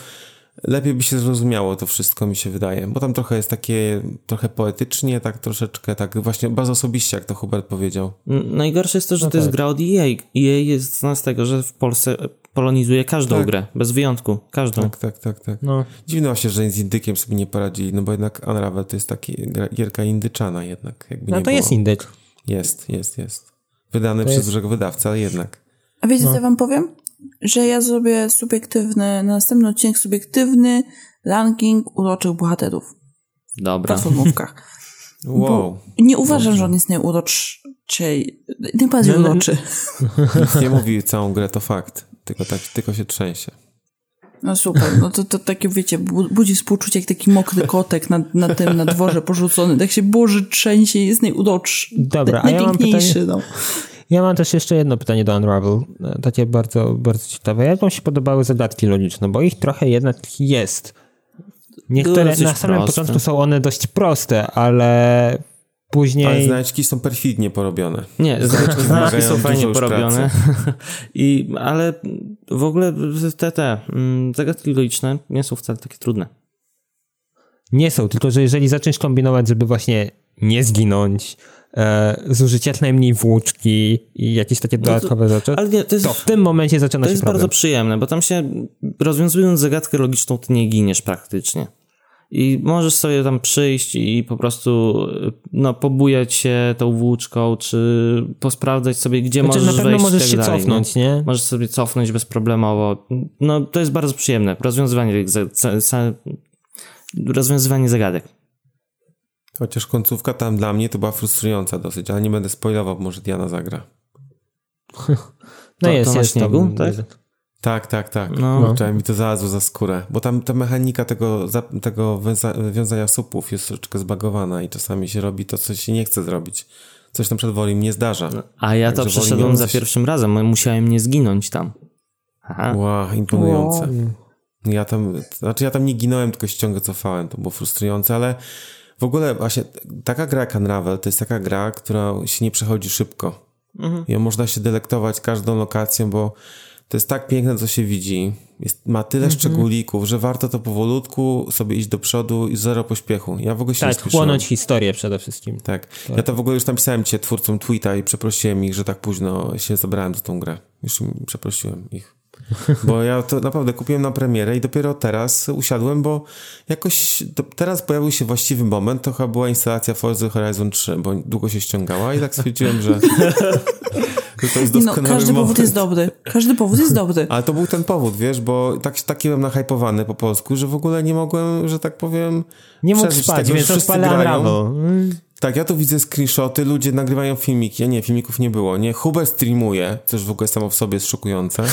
lepiej by się zrozumiało to wszystko, mi się wydaje. Bo tam trochę jest takie, trochę poetycznie, tak troszeczkę, tak właśnie bardzo osobiście, jak to Hubert powiedział.
Najgorsze jest to, że
No
to jest
tak.
gra od EA. EA jest znana z tego, że w Polsce polonizuje każdą
Tak.
grę, bez wyjątku. Każdą.
Tak, tak, tak, tak.
No.
Dziwne właśnie, że z indykiem sobie nie poradzili, no bo jednak Unravel to jest taki gierka indyczana jednak, jakby
no
nie
to
było.
jest indyk.
Jest, jest, jest. Wydany
To
przez
jest-
dużego wydawcę, ale jednak.
A wiecie,
No.
co ja wam powiem? Że ja zrobię subiektywny, na następny odcinek subiektywny ranking uroczych bohaterów w
Dobra.
platformówkach.
Wow.
Nie uważam, że on jest najuroczej, najbardziej
No, no,
uroczy.
Nic nie mówi całą grę, to fakt. Tylko, tak, tylko się trzęsie.
No super, no to, to takie wiecie, bu- budzi współczucie jak taki mokry kotek na, na tym, na dworze porzucony. Tak się Boże trzęsie i jest najuroczszy.
Dobra, a ja mam
najpiękniejszy, no.
Ja mam też jeszcze jedno pytanie do Unravel, e, takie bardzo, bardzo ciekawe. Jak wam się podobały zagadki logiczne? Bo ich trochę jednak jest. Niektóre na samym
proste.
początku są one dość proste, ale później...
Ale znajdźki są perfidnie porobione.
Nie, znaczki, znaczki są fajnie porobione. I, ale w ogóle te, te mm, zagadki logiczne nie są wcale takie trudne.
Nie są, tylko że jeżeli zaczniesz kombinować, żeby właśnie nie zginąć, e, zużyć jak najmniej włóczki i jakieś takie dodatkowe rzeczy,
Ale nie, to jest,
to w tym momencie zaczyna
to
się
jest
problem.
bardzo przyjemne, bo tam się rozwiązując zagadkę logiczną, ty nie giniesz praktycznie. I możesz sobie tam przyjść i po prostu no, pobujać się tą włóczką, czy posprawdzać sobie, gdzie
Znaczy,
możesz
na pewno
wejść
możesz
tak
się
dalej,
cofnąć,
nie?
nie?
Możesz sobie cofnąć bezproblemowo. No, to jest bardzo przyjemne. Rozwiązywanie rozwiązywanie zagadek.
Chociaż końcówka tam dla mnie to była frustrująca dosyć, ale nie będę spoilował, bo może Diana zagra.
No
To-
jest,
to
jest
śniegu,
tam,
tak?
Tak, tak, tak.
No.
Kurczę, mi to znalazło za skórę. Bo tam ta mechanika tego, tego wiąza- wiązania supów jest troszeczkę zbagowana i czasami się robi to, co się nie chce zrobić. Coś na przykład woli mnie zdarza.
A ja to
Także
przeszedłem za
coś-
pierwszym razem. Musiałem nie zginąć tam. Aha.
Wow, imponujące. Ja tam, znaczy ja tam nie ginąłem, tylko się ciągle cofałem, to było frustrujące, ale w ogóle właśnie taka gra jak Unravel to jest taka gra, która się nie przechodzi szybko.
Mhm.
I można się delektować każdą lokacją, bo to jest tak piękne, co się widzi. Jest, ma tyle
Mhm.
szczególików, że warto to powolutku sobie iść do przodu i zero pośpiechu. Ja w ogóle się
Tak, chłonąć historię przede wszystkim.
Tak. Ja to w ogóle już napisałem cię twórcom tweeta i przeprosiłem ich, że tak późno się zabrałem za tą grę. Już przeprosiłem ich. Bo ja to naprawdę kupiłem na premierę i dopiero teraz usiadłem, bo jakoś teraz pojawił się właściwy moment, to chyba była instalacja Forza Horizon 3, bo długo się ściągała i tak stwierdziłem, że, że to jest
No, każdy
moment.
powód jest dobry. Każdy powód jest dobry.
Ale to był ten powód, wiesz, bo tak, taki byłem nahypowany po polsku, że w ogóle nie mogłem, że tak powiem,
Nie mógł spać,
tego, że
więc
wszyscy
odpalę
grają.
Unravel. Mm.
Tak, ja tu widzę screenshoty, ludzie nagrywają filmiki, a nie, filmików nie było, nie? Hubert streamuje, co już w ogóle samo w sobie jest szokujące.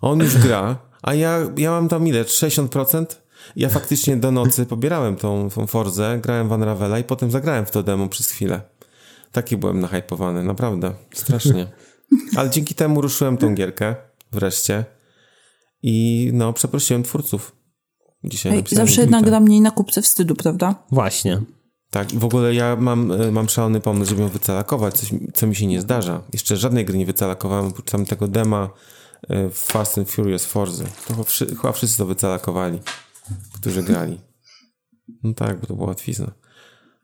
On już gra, a ja, ja mam tam ile? 60%? Ja faktycznie do nocy pobierałem tą, tą Forzę, grałem w Unravela i potem zagrałem w to demo przez chwilę. Taki byłem nahypowany, naprawdę. Strasznie. Ale dzięki temu ruszyłem tą gierkę wreszcie i no, przeprosiłem twórców. Dzisiaj
Ej, zawsze jedna
tweeta.
gra mniej na kupce wstydu, prawda?
Właśnie.
Tak, i w ogóle ja mam, e, mam szalony pomysł, żeby ją wycalakować, coś, co mi się nie zdarza. Jeszcze żadnej gry nie wycalakowałem, oprócz tamtego dema e, Fast and Furious Forzy. To chyba wszy- chyba wszyscy to wycalakowali, którzy grali. No tak, bo to była łatwizna.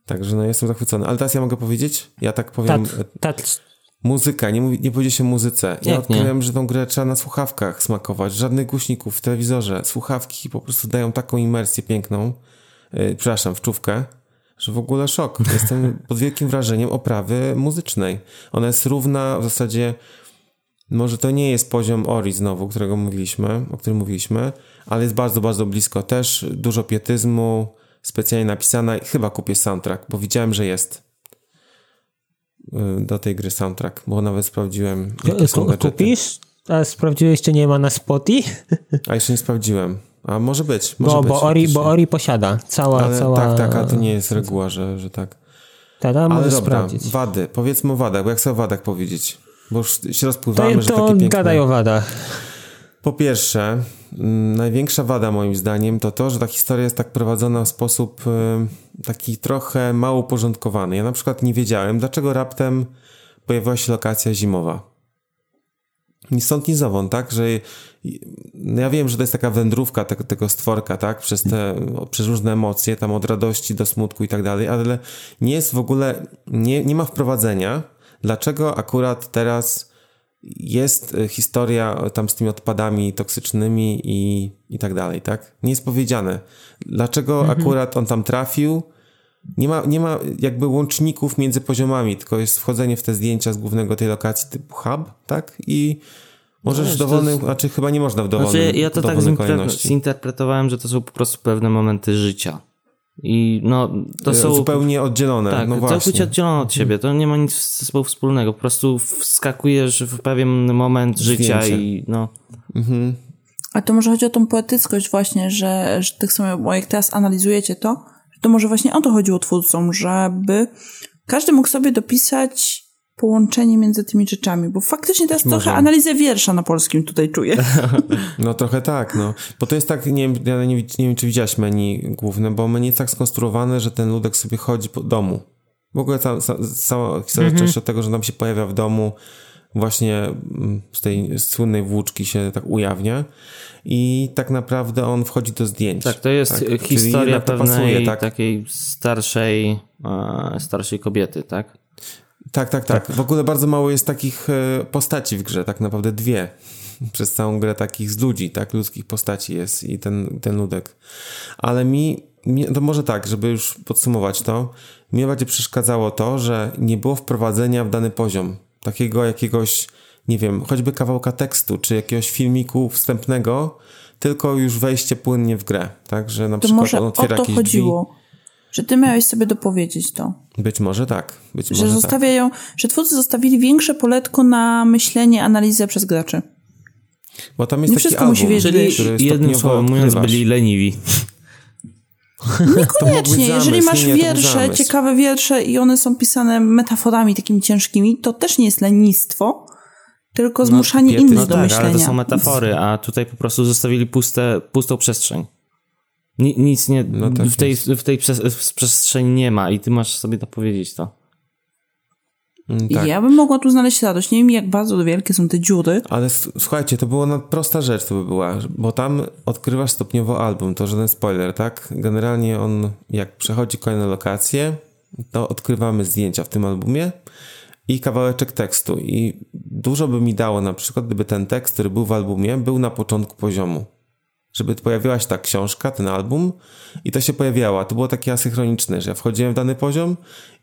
Także no jestem zachwycony. Ale teraz ja mogę powiedzieć? Ja tak powiem,
Tak, tak,
muzyka, nie, mówi, nie powiedzie się o muzyce. Ja
Jak nie?
odkryłem, że tą grę trzeba na słuchawkach smakować. Żadnych głośników w telewizorze. Słuchawki po prostu dają taką imersję piękną, yy, przepraszam, wczówkę, że w ogóle szok. Jestem pod wielkim wrażeniem oprawy muzycznej. Ona jest równa w zasadzie, może to nie jest poziom Ori znowu, którego mówiliśmy, o którym mówiliśmy, ale jest bardzo, bardzo blisko. Też dużo pietyzmu, specjalnie napisana i chyba kupię soundtrack, bo widziałem, że jest y, do tej gry soundtrack, bo nawet sprawdziłem, jakie są
Ku-
gadżety.
kupisz? A sprawdziłeś, czy nie ma na Spotify?
A jeszcze nie sprawdziłem. A może być, może
Bo,
być.
bo, Ori, bo Ori posiada. Cała,
ale
cała...
Tak, tak, a to nie jest reguła, że, że tak.
Tada,
Ale
możesz
dobra,
sprawdzić.
wady. Powiedzmy o wadach, bo jak chcę o wadach powiedzieć. Bo już się
To,
rozpływamy, że
to
takie piękne...
gadaj o wadach.
Po pierwsze, mm, największa wada moim zdaniem to to, że ta historia jest tak prowadzona w sposób y, taki trochę mało uporządkowany. Ja na przykład nie wiedziałem, dlaczego raptem pojawiła się lokacja zimowa. Ni stąd, ni zowąd, tak? Że ja wiem, że to jest taka wędrówka tego, tego stworka, tak? Przez te, przez różne emocje, tam od radości do smutku i tak dalej, ale nie jest w ogóle, nie, nie ma wprowadzenia, dlaczego akurat teraz jest y, historia tam z tymi odpadami toksycznymi i, i tak dalej, tak? Nie jest powiedziane. Dlaczego akurat on tam trafił? Nie ma, nie ma jakby łączników między poziomami, tylko jest wchodzenie w te zdjęcia z głównego tej lokacji typu hub, tak? I możesz
Wiesz,
dowolnym,
jest-
znaczy chyba nie można w dowolnym,
Znaczy, ja to tak zinterpretowałem, że to są po prostu pewne momenty życia. I no, to
E,
są...
Zupełnie oddzielone,
Tak,
no
całkowicie
właśnie.
oddzielone od siebie. To nie ma nic ze sobą wspólnego. Po prostu wskakujesz w pewien moment życia i no...
A to może chodzi o tą poetyckość właśnie, że, że tak samo, bo jak teraz analizujecie to, to może właśnie o to chodziło twórcom, żeby każdy mógł sobie dopisać połączenie między tymi rzeczami, bo faktycznie teraz
Może.
trochę analizę wiersza na polskim tutaj czuję.
No trochę tak, no. Bo to jest tak, nie wiem, ja nie, nie wiem czy widziałaś menu główne, bo menu jest tak skonstruowane, że ten ludek sobie chodzi po domu. W ogóle ta, ca, cała historia
Mhm.
się od tego, że nam się pojawia w domu, właśnie mm, z tej słynnej włóczki się tak ujawnia i tak naprawdę on wchodzi do zdjęć.
Tak, to jest
Czyli
historia pewnej
pasuje, tak?
takiej starszej, e, starszej kobiety, tak?
Tak, tak, tak. W ogóle bardzo mało jest takich e, postaci w grze, tak naprawdę dwie. Przez całą grę takich z ludzi, tak, ludzkich postaci jest i ten, ten ludek. Ale mi, mi, to może tak, żeby już podsumować to, mi bardziej przeszkadzało to, że nie było wprowadzenia w dany poziom. Takiego jakiegoś, nie wiem, choćby kawałka tekstu, czy jakiegoś filmiku wstępnego, tylko już wejście płynnie w grę, tak, że na
To
przykład on otwiera jakieś
chodziło, że ty miałeś sobie dopowiedzieć to.
Być może tak, być
Że
może tak.
zostawiają, że twórcy zostawili większe poletko na myślenie, analizę przez graczy.
Bo tam jest
Nie
taki
wszystko
album,
musi wiedzieć,
Czyli
który
jednym słowem mówiąc, byli leniwi.
To mógł być
Koniecznie, jeżeli
zamysł,
masz
nie,
wiersze,
zamysł.
ciekawe wiersze i one są pisane metaforami takimi ciężkimi, to też nie jest lenistwo, tylko zmuszanie
piety-
innych
no
do
tak,
myślenia.
ale to są metafory, a tutaj po prostu zostawili puste, pustą przestrzeń. Ni, nic nie,
No tak
w tej, w tej przestrzeni nie ma i ty masz sobie dopowiedzieć to.
Mm, Tak.
Ja bym mogła tu znaleźć radość. Nie wiem, jak bardzo wielkie są te dziury.
Ale słuchajcie, to była no, prosta rzecz to by była, bo tam odkrywasz stopniowo album, to żaden spoiler, tak? Generalnie on, jak przechodzi kolejne lokacje, to odkrywamy zdjęcia w tym albumie i kawałeczek tekstu i dużo by mi dało na przykład, gdyby ten tekst, który był w albumie, był na początku poziomu. Żeby pojawiła się ta książka, ten album i to się pojawiało. To było takie asynchroniczne, że ja wchodziłem w dany poziom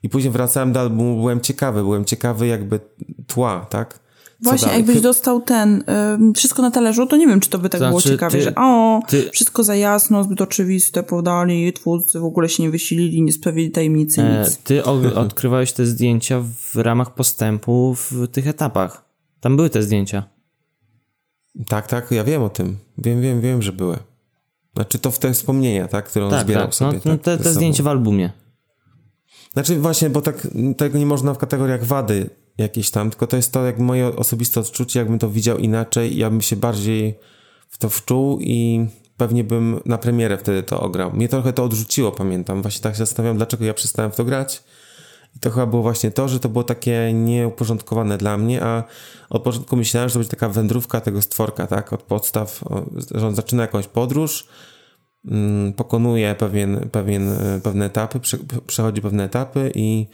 i później wracałem do albumu, byłem ciekawy, byłem ciekawy jakby tła, tak? Co
Właśnie,
dalej?
jakbyś dostał ten ym, wszystko na talerzu, to nie wiem, czy to by tak było
Znaczy,
ciekawie,
ty-
że o,
ty-
wszystko za jasno, zbyt oczywiste, podali, twórcy w ogóle się nie wysilili, nie sprawili tajemnicy,
E,
nic.
ty odkrywałeś te zdjęcia w ramach postępu w tych etapach. Tam były te zdjęcia.
Tak, tak, ja wiem o tym. Wiem, wiem, wiem, że były. Znaczy to w te wspomnienia, tak? Które on
Tak,
zbierał
tak.
sobie.
No,
tak,
te, te
sobą.
zdjęcia w albumie.
Znaczy właśnie, bo tak tego nie można w kategoriach wady jakieś tam, tylko to jest to jak moje osobiste odczucie, jakbym to widział inaczej, ja bym się bardziej w to wczuł i pewnie bym na premierę wtedy to ograł. Mnie trochę to odrzuciło, pamiętam. Właśnie tak się zastanawiam, dlaczego ja przestałem w to grać. I to chyba było właśnie to, że to było takie nieuporządkowane dla mnie, a od początku myślałem, że to będzie taka wędrówka tego stworka, tak? Od podstaw, że on zaczyna jakąś podróż, mm, pokonuje pewien, pewien, e, pewne etapy, prze, przechodzi pewne etapy i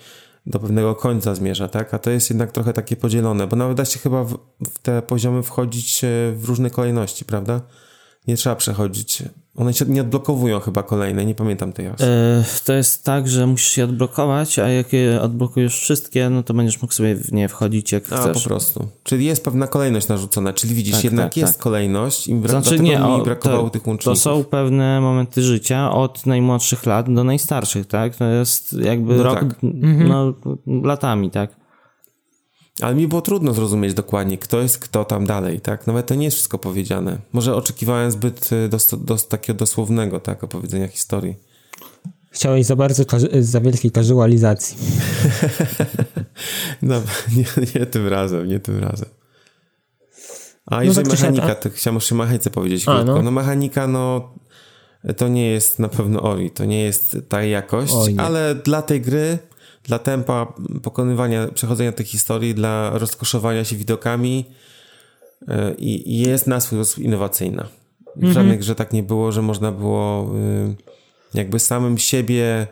do pewnego końca zmierza, tak? A to jest jednak trochę takie podzielone, bo nawet da się chyba w, w te poziomy wchodzić e, w różne kolejności, prawda? Nie trzeba przechodzić. One się nie odblokowują chyba kolejne, nie pamiętam teraz.
E, to jest tak, że musisz je odblokować, a jak je odblokujesz wszystkie, no to będziesz mógł sobie w nie wchodzić jak
A,
chcesz.
po prostu. Czyli jest pewna kolejność narzucona, czyli widzisz,
Tak,
jednak
tak,
jest
tak.
kolejność i bra-
Znaczy nie,
mi
o,
brakowało
to,
tych
to
łączników.
są pewne momenty życia od najmłodszych lat do najstarszych, tak? To jest jakby
No
rok,
tak.
no latami, tak?
Ale mi było trudno zrozumieć dokładnie, kto jest kto tam dalej, tak? Nawet to nie jest wszystko powiedziane. Może oczekiwałem zbyt y, dos, dos, takiego dosłownego, tak, opowiedzenia historii.
Chciałeś za bardzo, kazu- za wielkiej casualizacji.
No, nie, nie tym razem, nie tym razem. A jeżeli
tak
mechanika, to chciałem o mechanice powiedzieć
A,
krótko.
no.
No. mechanika, no to nie jest na pewno Ori, to nie jest ta jakość, ale dla tej gry, dla tempa pokonywania, przechodzenia tych historii, dla rozkoszowania się widokami y, i i jest na swój sposób innowacyjna. W
Mhm.
żadnej grze tak nie było, że można było y, jakby samym siebie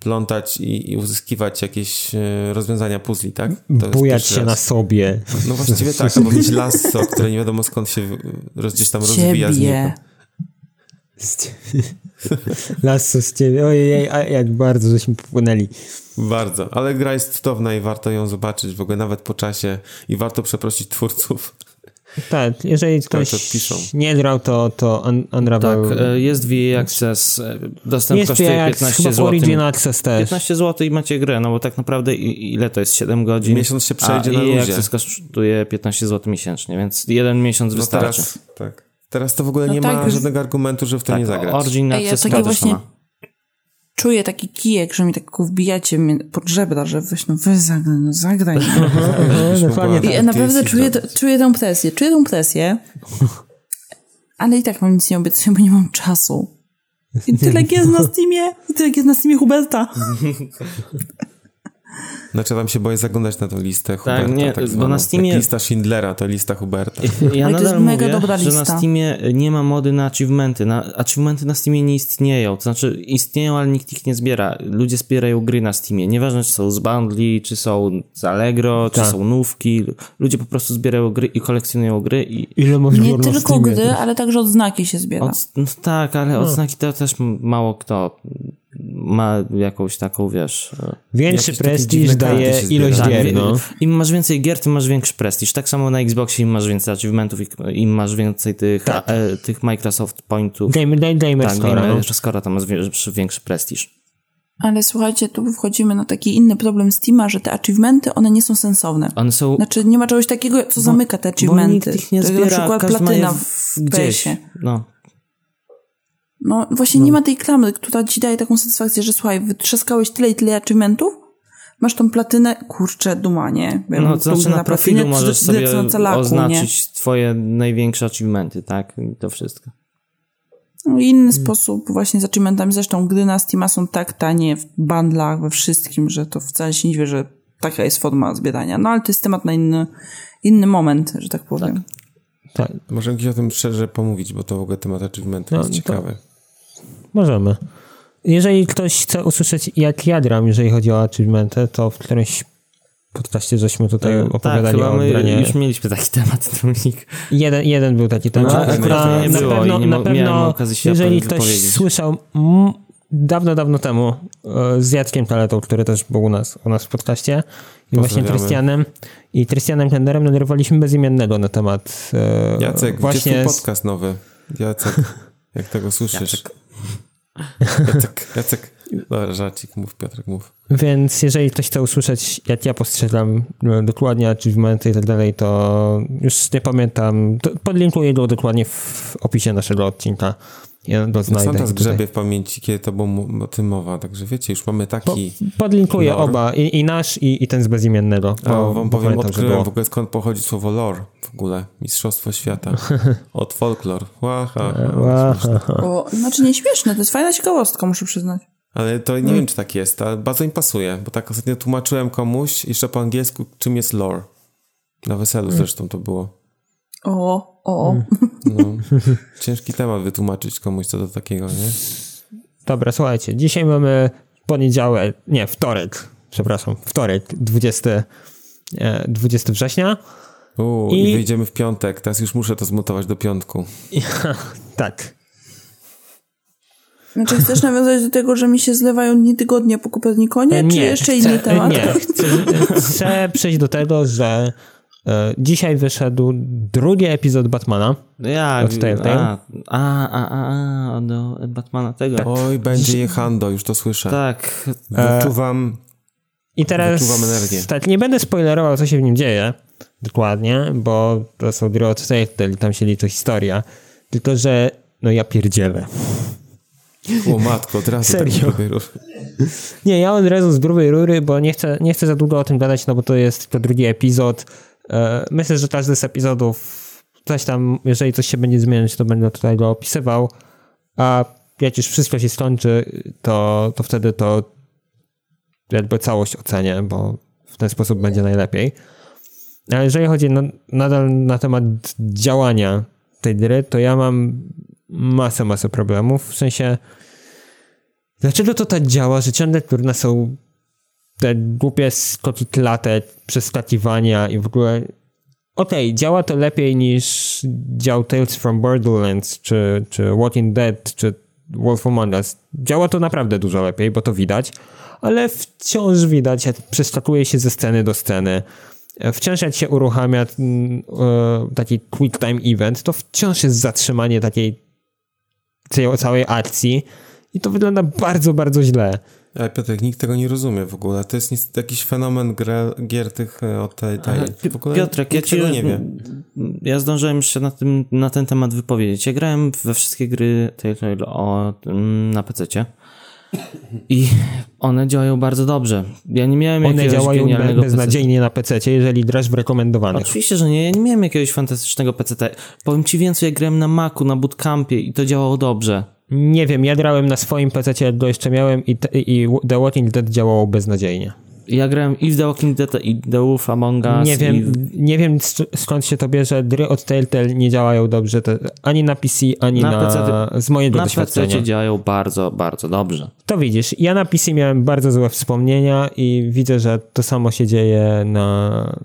plątać i, i uzyskiwać jakieś y, rozwiązania puzli, tak? To
Bujać się na
raz.
sobie.
No właściwie tak, albo mieć lasso, które nie wiadomo skąd się gdzieś tam rozwija z niego.
Lasso z ciebie. Ojej, a jak bardzo żeśmy popłynęli.
Bardzo, ale gra jest cudowna i warto ją zobaczyć w ogóle nawet po czasie i warto przeprosić twórców.
Tak, jeżeli ktoś nie grał, to, to Un- Unravel...
Tak, e, jest VA Access, e, dostęp
jest
kosztuje
jak
15
chyba
zł.
Origin Access też.
15 zł i macie grę, no bo tak naprawdę ile to jest? 7 godzin?
Miesiąc się przejdzie
a
na
EA
luzie.
Access kosztuje 15 zł miesięcznie, więc jeden miesiąc
No
wystarczy.
teraz, tak. Teraz to w ogóle
No
nie
tak,
ma żadnego argumentu, żeby w to
Tak,
nie zagrać.
Origin
Ej, ja
też
właśnie
ma.
czuję taki kijek, że mi tak wbijacie mnie pod żebra, że weź no weź zagraj, no zagraj.
No, dokładnie
I
tak.
ja naprawdę czuję,
zrobić.
czuję tę presję, czuję tę presję, ale i tak mam nic nie obiecuję, bo nie mam czasu. I tyle jest na Steamie, i tyle jest na Steamie Huberta.
Znaczy tam się boję zaglądać na tą listę Huberta.
nie,
tak
bo na Steamie-
Jak lista Schindlera, to lista Huberta.
Ja
Ale to
nadal
jest mega
mówię, że na
lista.
Steamie nie ma mody na achievementy. Na, achievementy na Steamie nie istnieją. To znaczy istnieją, ale nikt ich nie zbiera. Ludzie zbierają gry na Steamie. Nieważne, czy są z bundli, czy są z Allegro, czy
Tak.
są nówki. Ludzie po prostu zbierają gry i kolekcjonują gry i
Ile można
Nie
na
tylko gry, ale także odznaki się zbiera.
od, no tak, ale odznaki to też mało kto ma jakąś taką, wiesz... e,
Większy prestiż
karty
daje ilość
zbiera.
gier, no.
Im masz więcej gier, tym masz większy prestiż. Tak samo na Xboxie im masz więcej achievementów, im masz więcej tych, a, e, tych Microsoft Pointów.
Gamer, gamer, gamer
Tak,
score, no.
gamer skoro tam masz większy, większy prestiż.
Ale słuchajcie, tu wchodzimy na taki inny problem Steama, że te achievementy, one nie są sensowne.
One są...
Znaczy, nie ma czegoś takiego, co zamyka te
bo
achievementy.
nikt ich nie
to jest
zbiera,
na przykład platyna
w-
w
gdzieś.
PS-ie.
No.
No właśnie nie ma tej klamry, która ci daje taką satysfakcję, że słuchaj, wytrzaskałeś tyle i tyle achievementów, masz tą platynę, kurczę, dumanie.
No, to znaczy na profilu
platynę,
możesz sobie
calaku,
oznaczyć twoje największe achievementy, tak? I to wszystko.
Nie? No, inny sposób właśnie z achievementami. Zresztą gry na Steama są tak tanie w bundlach, we wszystkim, że to wcale się nie dziwię, że taka jest forma zbierania. No ale to jest temat na inny, inny moment, że tak powiem.
Tak,
Możemy gdzieś o tym szczerze pomówić, bo to w ogóle temat achievementu
No,
jest
to-
ciekawy.
Możemy. Jeżeli ktoś chce usłyszeć, jak ja gram, jeżeli chodzi o achievementy, to w którymś podcaście żeśmy tutaj
E,
opowiadali
tak, chyba
o
my już mieliśmy taki temat, Dominik.
Jeden, jeden był taki temat.
No,
Na-
akurat
na,
nie
na
było
pewno,
nie
na pewno jeżeli ktoś słyszał dawno, dawno temu e, z Jackiem Paletą, który też był u nas, u nas w podcaście i właśnie. Trystianem i Trystianem Tenderem nagrywaliśmy bezimiennego na temat e,
Jacek, gdzie
właśnie
twój
z-
podcast nowy? Jacek, jak tego słyszysz? Jacek, Jacek. Dobra, żarcik, mów Piotrek, mów.
Więc jeżeli ktoś chce usłyszeć, jak ja postrzegam e, dokładnie achievementy i tak dalej, to już nie pamiętam. Podlinkuję go dokładnie w opisie naszego odcinka. Ja go znajdę.
Santa zgrzebie w pamięci, kiedy to było mu- o tym mowa, także wiecie, już mamy taki...
Podlinkuję
lore.
oba, i, i nasz, i, i ten z bezimiennego.
A,
bo-
wam powiem,
pamiętam,
odkryłem w ogóle skąd pochodzi słowo lore w ogóle. Mistrzostwo świata. Od folklor. Łaha.
O, znaczy nieśmieszne, to jest fajna ciekawostka, muszę przyznać.
Ale to nie wiem, czy tak jest, ale bardzo mi pasuje, bo tak ostatnio tłumaczyłem komuś jeszcze po angielsku, czym jest lore. Na weselu zresztą to było.
O, o.
No. Ciężki temat wytłumaczyć komuś co do takiego, nie?
Dobra, słuchajcie, dzisiaj mamy poniedziałek, nie, wtorek, przepraszam, wtorek, 20, e, 20 września.
Uu, i...
I-
wyjdziemy w piątek, teraz już muszę to zmutować do piątku.
Tak.
Znaczy chcesz nawiązać do tego, że mi się zlewają dni tygodnia po Kopernikonie, czy jeszcze inny temat?
Nie, chcę, chcę przejść do tego, że e, dzisiaj wyszedł drugi epizod Batmana.
No Jak?
Od Telltale?
A, a, a, a, a, do Batmana tego.
Oj, będzie jechando, już to słyszę.
Tak.
Wyczuwam...
I teraz
Wyczuwam energię.
tak, nie będę spoilerował, co się w nim dzieje dokładnie, bo to są gry od Telltale i tam się liczy historia. Tylko, że no ja pierdzielę.
O matko, od razu
Serio?
tak roz-
Nie, ja od razu z grubej rury, bo nie chcę, nie chcę za długo o tym gadać, no bo to jest tylko drugi epizod. E, Myślę, że każdy z epizodów coś tam, jeżeli coś się będzie zmieniać, to będę tutaj go opisywał, a jak już wszystko się skończy, to, to wtedy to jakby całość ocenię, bo w ten sposób będzie najlepiej. Ale jeżeli chodzi na, nadal na temat działania tej gry, to ja mam masę, masę problemów, w sensie Dlaczego to tak działa, że ciągle turne są te głupie skoki klatek, przeskakiwania i w ogóle... Okej, działa to lepiej niż dział Tales from Borderlands, czy, czy Walking Dead, czy Wolf Among Us. Działa to naprawdę dużo lepiej, bo to widać, ale wciąż widać, jak przeskakuje się ze sceny do sceny. Wciąż jak się uruchamia mm, e, taki quick time event, to wciąż jest zatrzymanie takiej całej akcji i to wygląda bardzo, bardzo źle.
Ale Piotrek, nikt tego nie rozumie w ogóle. To jest niestety jakiś fenomen grę, gier tych e, od tej, tej. W ogóle
Piotrek, ja ci,
nie wie.
ja zdążyłem się na, tym, na ten temat wypowiedzieć. Ja grałem we wszystkie gry Telltale o, mm, na PC-cie i one działają bardzo dobrze. Ja nie miałem
One
jakiegoś
działają
genialnego
beznadziejnie na PC, jeżeli grasz w rekomendowanych.
Oczywiście, że nie. Ja nie miałem jakiegoś fantastycznego PC. Powiem ci więcej, ja grałem na Macu, na bootcampie i to działało dobrze.
Nie wiem, ja grałem na swoim PC, jak go jeszcze miałem i, i The Walking Dead działało beznadziejnie.
Ja grałem i w The Walking Dead, i The Wolf Among Us.
Nie
i
wiem,
w-
nie wiem sk- skąd się to bierze, gry od Telltale nie działają dobrze, te, ani na PC, ani
Na
na,
PC
z mojego
Na
doświadczenia.
PC działają bardzo, bardzo dobrze.
To widzisz, ja na PC miałem bardzo złe wspomnienia i widzę, że to samo się dzieje na,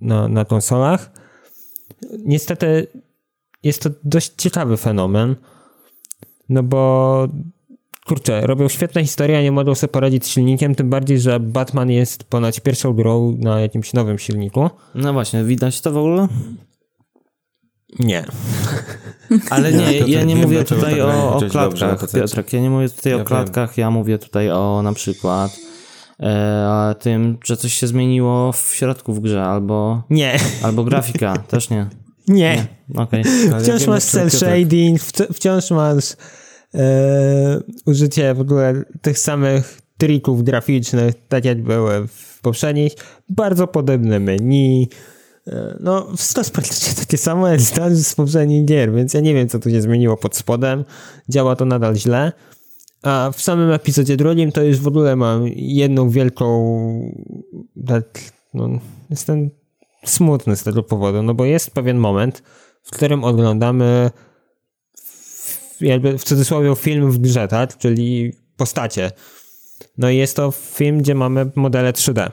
na, na konsolach. Niestety jest to dość ciekawy fenomen, no bo kurczę, robią świetne historie, a nie mogą sobie poradzić z silnikiem, tym bardziej, że Batman jest ponad pierwszą grą na jakimś nowym silniku.
No właśnie, widać to w ogóle?
Nie.
Ale
Ja,
nie,
Piotrek,
ja nie
wiem,
mówię tutaj o, o
dobrze
klatkach,
PC.
Piotrek. Ja nie mówię tutaj
Ja
o
wiem.
klatkach, ja mówię tutaj o na przykład e, tym, że coś się zmieniło w środku w grze, albo,
Nie.
albo grafika, też nie.
Nie.
Ale ja
Wciąż
wiem,
masz cel shading, wci- wciąż masz e, użycie w ogóle tych samych trików graficznych, tak jak były w poprzednich. Bardzo podobne menu. E, no, to jest praktycznie takie samo jak z- z poprzednich gier, więc ja nie wiem, co tu się zmieniło pod spodem. Działa to nadal źle. A w samym epizodzie drugim to już w ogóle mam jedną wielką tak, no, jestem smutny z tego powodu, no bo jest pewien moment, w którym oglądamy w- jakby w cudzysłowie film w grze, tak? Czyli postacie. No i jest to film, gdzie mamy modele 3D.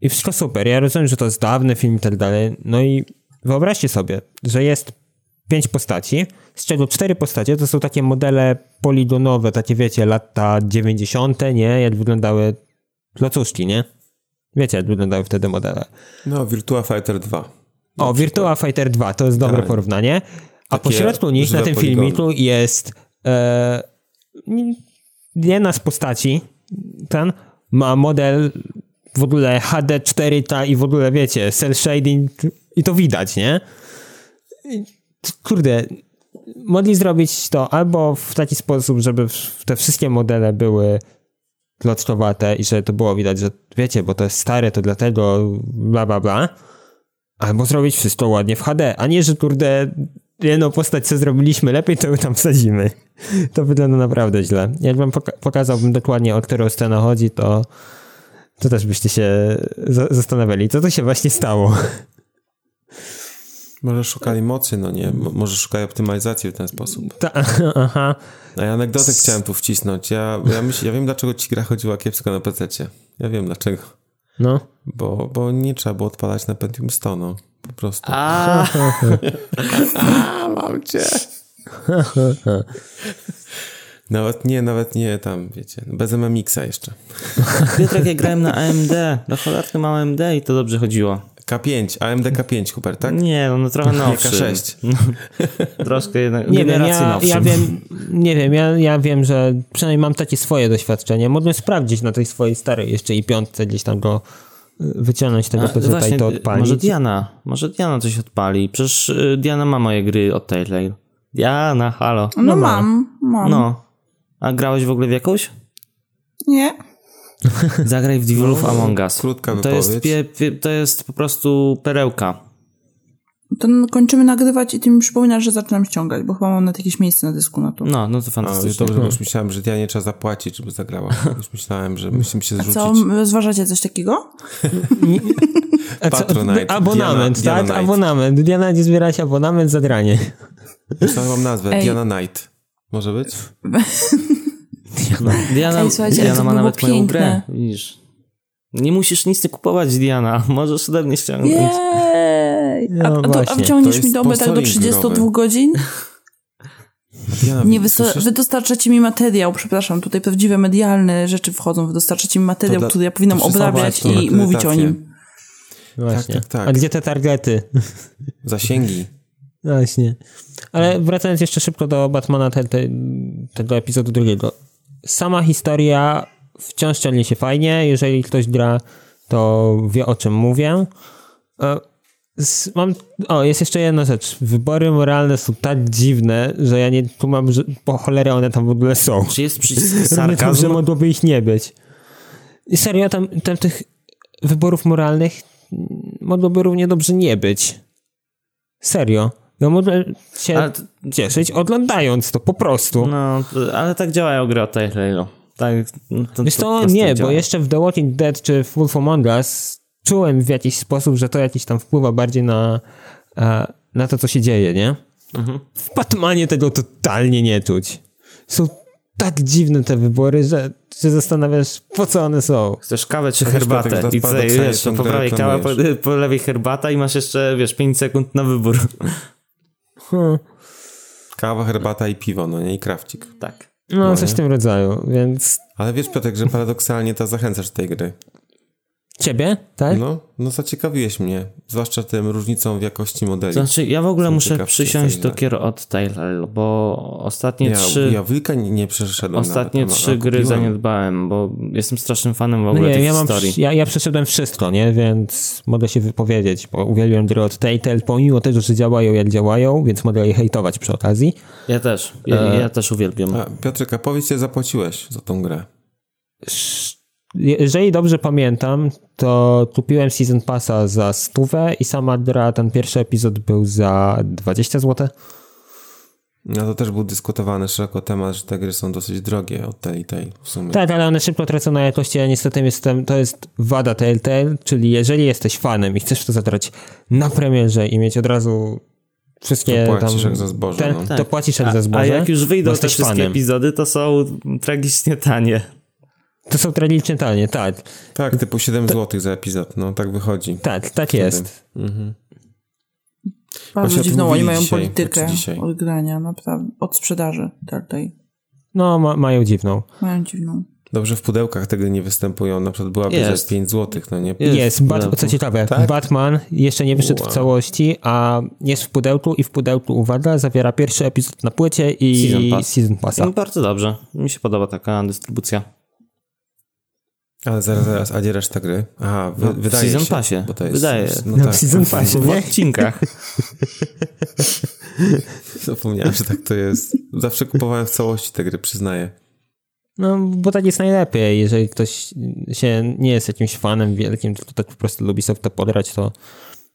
I wszystko super. Ja rozumiem, że to jest dawny film i tak dalej. No i wyobraźcie sobie, że jest pięć postaci, z czego cztery postacie to są takie modele poligonowe, takie wiecie, lata 90., nie? Jak wyglądały locuszki, nie? Wiecie, jak wyglądały wtedy modele.
No, Virtua Fighter 2.
O, Virtua Fighter 2, to jest dobre
Tak.
porównanie. A
Takie
pośrodku nich na tym
poligony.
filmiku jest e, jedna z postaci, ten ma model w ogóle HD 4K i w ogóle wiecie, cel shading i to widać, nie? Kurde, mogli zrobić to albo w taki sposób, żeby te wszystkie modele były klockowate i że to było widać, że wiecie, bo to jest stare, to dlatego bla bla bla. Albo zrobić wszystko ładnie w HD, a nie, że kurde jedną postać co zrobiliśmy lepiej, to ją tam wsadzimy. To wygląda naprawdę źle. Jakbym poka- pokazałbym dokładnie o którą scenę chodzi, to to też byście się za- zastanawiali, co to się właśnie stało.
Może szukali mocy, no nie? Mo- Może szukali optymalizacji w ten sposób.
Ta, aha.
A ja anegdotę chciałem tu wcisnąć. Ja, ja, myśl, ja wiem, dlaczego ci gra chodziła kiepsko na PC. Ja wiem dlaczego.
No.
Bo, bo nie trzeba było odpalać na Pentium 100, no. Po prostu.
A,
A, mam cię. Nawet nie, nawet nie tam, wiecie, bez MMX-a jeszcze.
Piotrek, ja grałem na AMD. Na cholerkę mam AMD i to dobrze chodziło.
K5, AMD K5, Hubert, tak?
Nie, no, no trochę
Nie,
nowszy.
K6.
Troszkę jednak
Nie wiem, ja, ja wiem, nie wiem, ja, ja wiem, że przynajmniej mam takie swoje doświadczenie. Mogłem sprawdzić na tej swojej starej jeszcze i piątce gdzieś tam go y, wyciągnąć tego
A,
PC
właśnie,
i to odpalić.
może Diana, może Diana coś odpali. Przecież y, Diana ma moje gry od Telltale. Diana, halo.
No, mam, mam.
No. A grałeś w ogóle w jakąś?
Nie?
Zagraj w Devilów
No,
Among Us.
krótka
to jest, pie, pie, to jest po prostu perełka.
To kończymy nagrywać i ty mi przypominasz, że zaczynam ściągać, bo chyba mam nawet jakieś miejsce na dysku na to.
No, no to
A, już
fantastycznie.
dobrze, bo już myślałem, że ja nie trzeba zapłacić, żeby zagrała. Już myślałem, że musimy się
A
zrzucić.
co, zważacie coś takiego?
A co-
Patronite,
abonament,
Diana-
tak?
Diana Knight.
Abonament. Diana nie zbierać abonament za dranie.
Myślałem, mam nazwę,
Ej.
Diana Knight. Może być?
Diana,
Ej, słuchajcie,
Diana ma nawet moją
piękne.
grę. Widzisz. Nie musisz nic kupować, Diana. Możesz ode mnie ściągnąć.
Jej!
No
a, a, to, a
właśnie.
wciągniesz
To
mi dobę tak do
sponsoring
32
growy.
godzin?
Diana,
Nie, wy,
słyszysz?
wy dostarczacie mi materiał, przepraszam, tutaj prawdziwe medialne rzeczy wchodzą, wy dostarczacie mi materiał,
dla-
który ja powinnam obrabiać i mówić o nim.
Właśnie.
tak, tak.
A gdzie te targety?
Zasięgi.
Właśnie. Ale wracając jeszcze szybko do Batmana te, te, tego epizodu drugiego. Sama historia wciąż ciągnie się fajnie. Jeżeli ktoś gra, to wie o czym mówię. E, Mam, o, jest jeszcze jedna rzecz. Wybory moralne są tak dziwne, że ja nie kumam, że po cholerę one tam w ogóle są.
Czy jest przycisk
dobrze mogłoby ich nie być. I serio, tam, tam tych wyborów moralnych mogłoby równie dobrze nie być. Serio. Ja mogę się
Ale to-
cieszyć oglądając to po prostu.
No, ale tak działają gry od Telltale'u. Tak, no, to,
Wiesz to nie, bo
działa.
jeszcze w The Walking Dead czy w Wolf Among Us czułem w jakiś sposób, że to jakiś tam wpływa bardziej na, e, na to, co się dzieje, nie?
Mhm.
W Batmanie tego totalnie nie czuć. Są tak dziwne te wybory, że się zastanawiasz, po co one są.
Chcesz kawę czy herbatę i
paradoksalnie
wiesz, po prawej kawa, po, po lewej herbata i masz jeszcze, wiesz, 5 sekund na wybór.
Hmm.
Kawa, herbata i piwo, no nie? I krawcik.
tak.
No, coś w tym rodzaju, więc
Ale wiesz, Piotrek, że paradoksalnie to zachęcasz do tej gry.
Ciebie, tak?
No, no zaciekawiłeś mnie. Zwłaszcza tym różnicą w jakości modeli.
Znaczy, ja w ogóle
Są
muszę przysiąść do kier od Telltale, bo ostatnie
ja,
trzy...
ja Wilka nie, nie przeszedłem
Ostatnie
nawet, a-
trzy gry
kupiłem.
zaniedbałem, bo jestem strasznym fanem w
No
ogóle
nie,
tych
ja, mam,
historii.
ja, ja przeszedłem wszystko, nie? Więc mogę się wypowiedzieć, bo uwielbiam gry od Telltale, pomimo tego, że działają jak działają, więc mogę je hejtować przy okazji.
Ja też, ja,
E,
ja też uwielbiam.
A, Piotrek, a powiedz, ile zapłaciłeś za tą grę?
Jeżeli dobrze pamiętam, to kupiłem Season Passa za stówę i sama gra, ten pierwszy epizod był za 20 zł.
No to też był dyskutowany szeroko temat, że te gry są dosyć drogie od Telltale w sumie.
Tak, ale one szybko tracą na jakości, a niestety jestem, to jest wada Telltale, czyli jeżeli jesteś fanem i chcesz to zagrać na premierze i mieć od razu wszystkie
To płacisz
tam...
jak za zboże,
Ten,
no.
To płacisz jak
a,
za zboże.
a jak już wyjdą te wszystkie
fanem.
epizody, to są tragicznie tanie.
To są tragicznie tanie, tak.
Tak, typu 7 zł za epizod, no tak wychodzi.
Tak, tak jest.
Mhm.
Bardzo dziwną, oni mają
dzisiaj,
politykę
znaczy
od grania, naprawdę, od sprzedaży tutaj.
No, ma, mają dziwną.
Mają dziwną.
Dobrze w pudełkach te gry nie występują, na przykład byłaby
Jest.
za 5 zł, no nie?
Jest
Jest, Bat- co ciekawe,
Tak?
Batman jeszcze nie wyszedł
Wow.
w całości, a jest w pudełku i w pudełku, uwaga, zawiera pierwszy epizod na płycie i
Season Pass.
Season Passa.
No, bardzo dobrze. Mi się podoba taka dystrybucja.
Ale zaraz, zaraz, a gdzie reszta gry? Aha, wy,
No, w
wydaje
Season
się.
Passie.
Bo to jest,
Wydaje.
No
No,
tak.
w Season Passie,
W odcinkach.
Zapomniałem, że tak to jest. Zawsze kupowałem w całości te gry, przyznaję.
No, bo tak jest najlepiej. Jeżeli ktoś się nie jest jakimś fanem wielkim, tylko tak po prostu lubi sobie to podrać, to,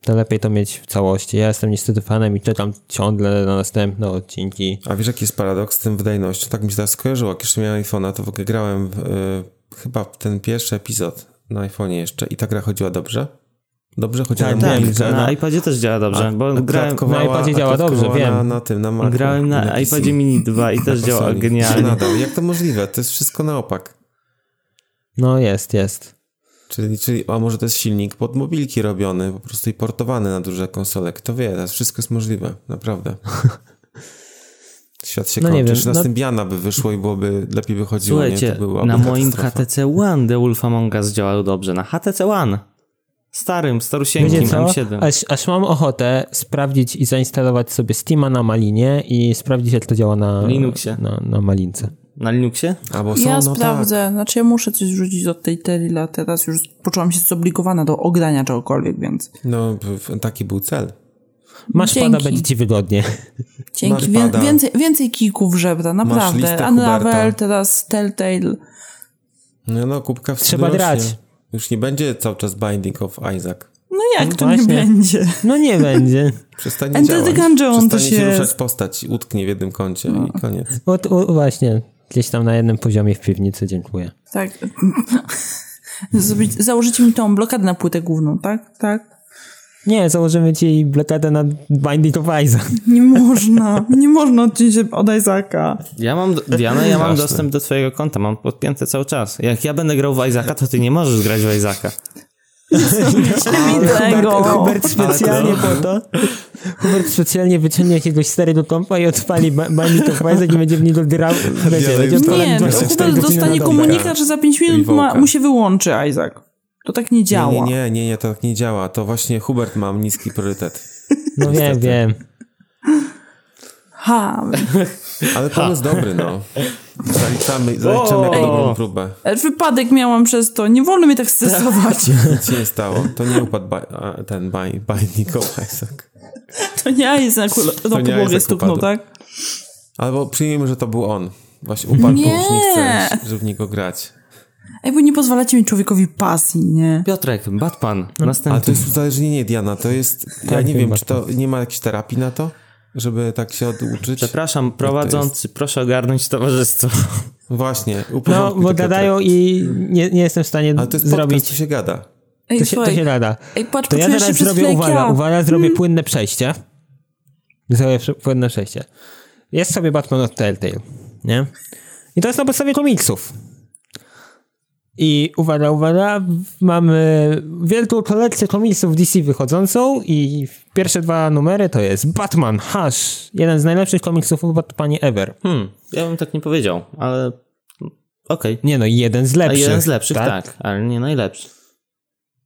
to lepiej to mieć w całości. Ja jestem niestety fanem i czekam ciągle na następne odcinki.
A wiesz, jaki jest paradoks z tym wydajnością? Tak mi się teraz skojarzyło, jak jeszcze miałem iPhone'a, to w ogóle grałem w, y, chyba ten pierwszy epizod na iPhone'ie jeszcze i ta gra chodziła dobrze. Dobrze chodziła
Tak,
na
że
Na iPadzie też działa dobrze, bo
A
grałem,
klatkowała-
na iPadzie działa dobrze,
klatkowała
wiem.
Na, na tym, na Macu,
grałem na
PC.
iPadzie mini 2 i też
Na
działa genialnie.
Nadal. Jak to możliwe? To jest wszystko na opak.
No jest, jest.
Czyli, czyli, a może to jest silnik pod mobilki robiony, po prostu i portowany na duże konsole. Kto wie, teraz wszystko jest możliwe, naprawdę. Świat się
No
kończy.
nie wiem,
Czy na
no-
Symbiana by wyszło i byłoby, lepiej by chodziło,
Słuchajcie,
nie? To byłaby
na moim. HTC One The Wolf Among Us działał dobrze. Na HTC One. Starym, starusieńkim
Wiecie co?
M7.
Aż, aż mam ochotę sprawdzić i zainstalować sobie Steama na Malinie i sprawdzić, jak to działa na
Linuxie.
Na, na Malince.
Na Linuxie?
Albo są,
Ja
no
sprawdzę. Znaczy ja muszę coś wrzucić do tej Terila. Teraz już poczułam się zobligowana do ogrania czegokolwiek, więc
Tak. No, taki był cel.
Masz
Dzięki.
pada, będzie ci wygodnie.
dzięki. Wię, więcej, więcej kików żebra, naprawdę. Unravel, teraz Telltale.
No, no kubka w
Trzeba
rośnie.
grać.
Już nie będzie cały czas Binding of Isaac.
No jak to
właśnie.
nie będzie?
No nie będzie.
Przestanie
Enter
działać.
to
Przestanie się
się-
ruszać postać, utknie w jednym kącie i koniec.
O, o, właśnie, gdzieś tam na jednym poziomie w piwnicy, dziękuję.
Tak. Zrobić, założycie mi tą blokadę na płytę główną, tak? Tak.
Nie, założymy ci blokadę na Binding of Isaac.
Nie można. Nie można odciąć się od Isaaca.
Ja mam, Diana, ja mam dostęp do twojego konta, mam podpięte cały czas. Jak ja będę grał w Isaaca, to ty nie możesz grać w Isaaca.
Tego.
Hubert specjalnie po to. Hubert specjalnie wyciągnie jakiegoś starego kompa i odpali Binding of Isaac i będzie w niego grał. Będzie,
Ja
będzie
Nie,
24
Hubert dostanie komunikat, że za 5 minut ma, mu się wyłączy Isaac. To tak nie działa.
Nie, nie, nie, nie, nie, to tak nie działa. To właśnie Hubert ma niski priorytet.
No wiem, wiem.
Ha.
Ale pomysł dobry, no. Zaliczamy, zaliczamy jako
O!
dobrą próbę.
E, Wypadek miałam przez to. Nie wolno mnie tak stresować.
Nic się nie stało. To nie upadł ba- a, ten baj- of Isaac.
To nie Isaac na
nie
podłogę stuknął, tak?
Albo przyjmijmy, że to był on. Właśnie upadł,
Nie.
bo już nie chce, żeby w niego grać.
Ej, bo nie pozwalacie mi człowiekowi pasji, nie?
Piotrek, Batman,
Ale to
następny.
jest uzależnienie Diana. To jest... Ja
Tak,
nie
wiem,
czy to nie ma jakiejś terapii na to? Żeby tak się oduczyć?
Przepraszam, prowadzący, proszę ogarnąć towarzystwo.
Właśnie,
No, bo
to,
gadają i nie, nie jestem w stanie
Ale to jest podcast,
zrobić.
co się gada.
Ej,
To się, to się gada.
Ej, patrz,
To ja teraz zrobię, uwaga,
ja.
Uwaga, zrobię płynne przejście. Zrobię płynne przejście. Jest sobie Batman od Telltale, nie? I to jest na podstawie komiksów. I uwaga, uwaga, mamy wielką kolekcję komiksów DC wychodzącą i pierwsze dwa numery to jest Batman Hush, jeden z najlepszych komiksów o Batmanie ever.
Hmm, ja bym tak nie powiedział, ale okej.
Nie no, jeden z
A
lepszych.
jeden z lepszych, tak? ale nie najlepszy.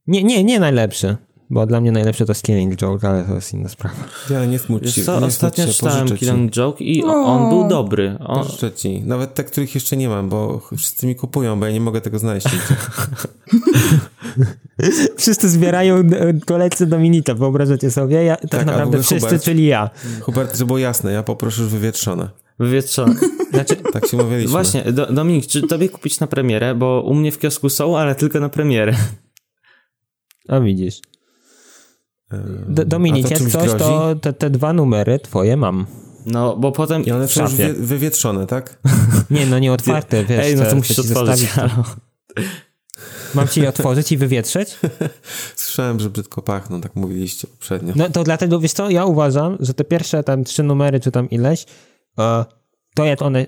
Nie, nie, nie najlepszy, bo dla mnie najlepszy to jest Killing Joke, ale to jest inna sprawa.
Diana, nie smuć się.
co,
nie smuć
ostatnio czytałem. Killing Joke i
No.
on był dobry. On,
Pożyczę ci. Nawet te, których jeszcze nie mam, bo wszyscy mi kupują, bo ja nie mogę tego znaleźć.
Wszyscy zbierają e, kolekcję Dominika, wyobrażacie sobie? Ja, tak,
w
naprawdę wszyscy,
Hubert.
czyli ja.
Hubert, żeby było jasne, ja poproszę już wywietrzone.
wywietrzony.
Znaczy,
Tak się mówiliśmy.
Właśnie, Do, Dominik, czy tobie kupić na premierę? Bo u mnie w kiosku są, ale tylko na premierę.
a widzisz. D- Dominik,
to
jak coś,
grozi?
to te, te dwa numery twoje mam.
No, bo potem...
I one są już wy- wywietrzone, tak?
Nie, no nie otwarte, wiesz.
Ej, no
co-
to musisz otworzyć.
Mam ci je otworzyć i wywietrzeć?
Słyszałem, że brzydko pachną, tak mówiliście poprzednio.
No to dlatego, wiesz co, ja uważam, że te pierwsze tam trzy numery, czy tam ileś, e, to jak one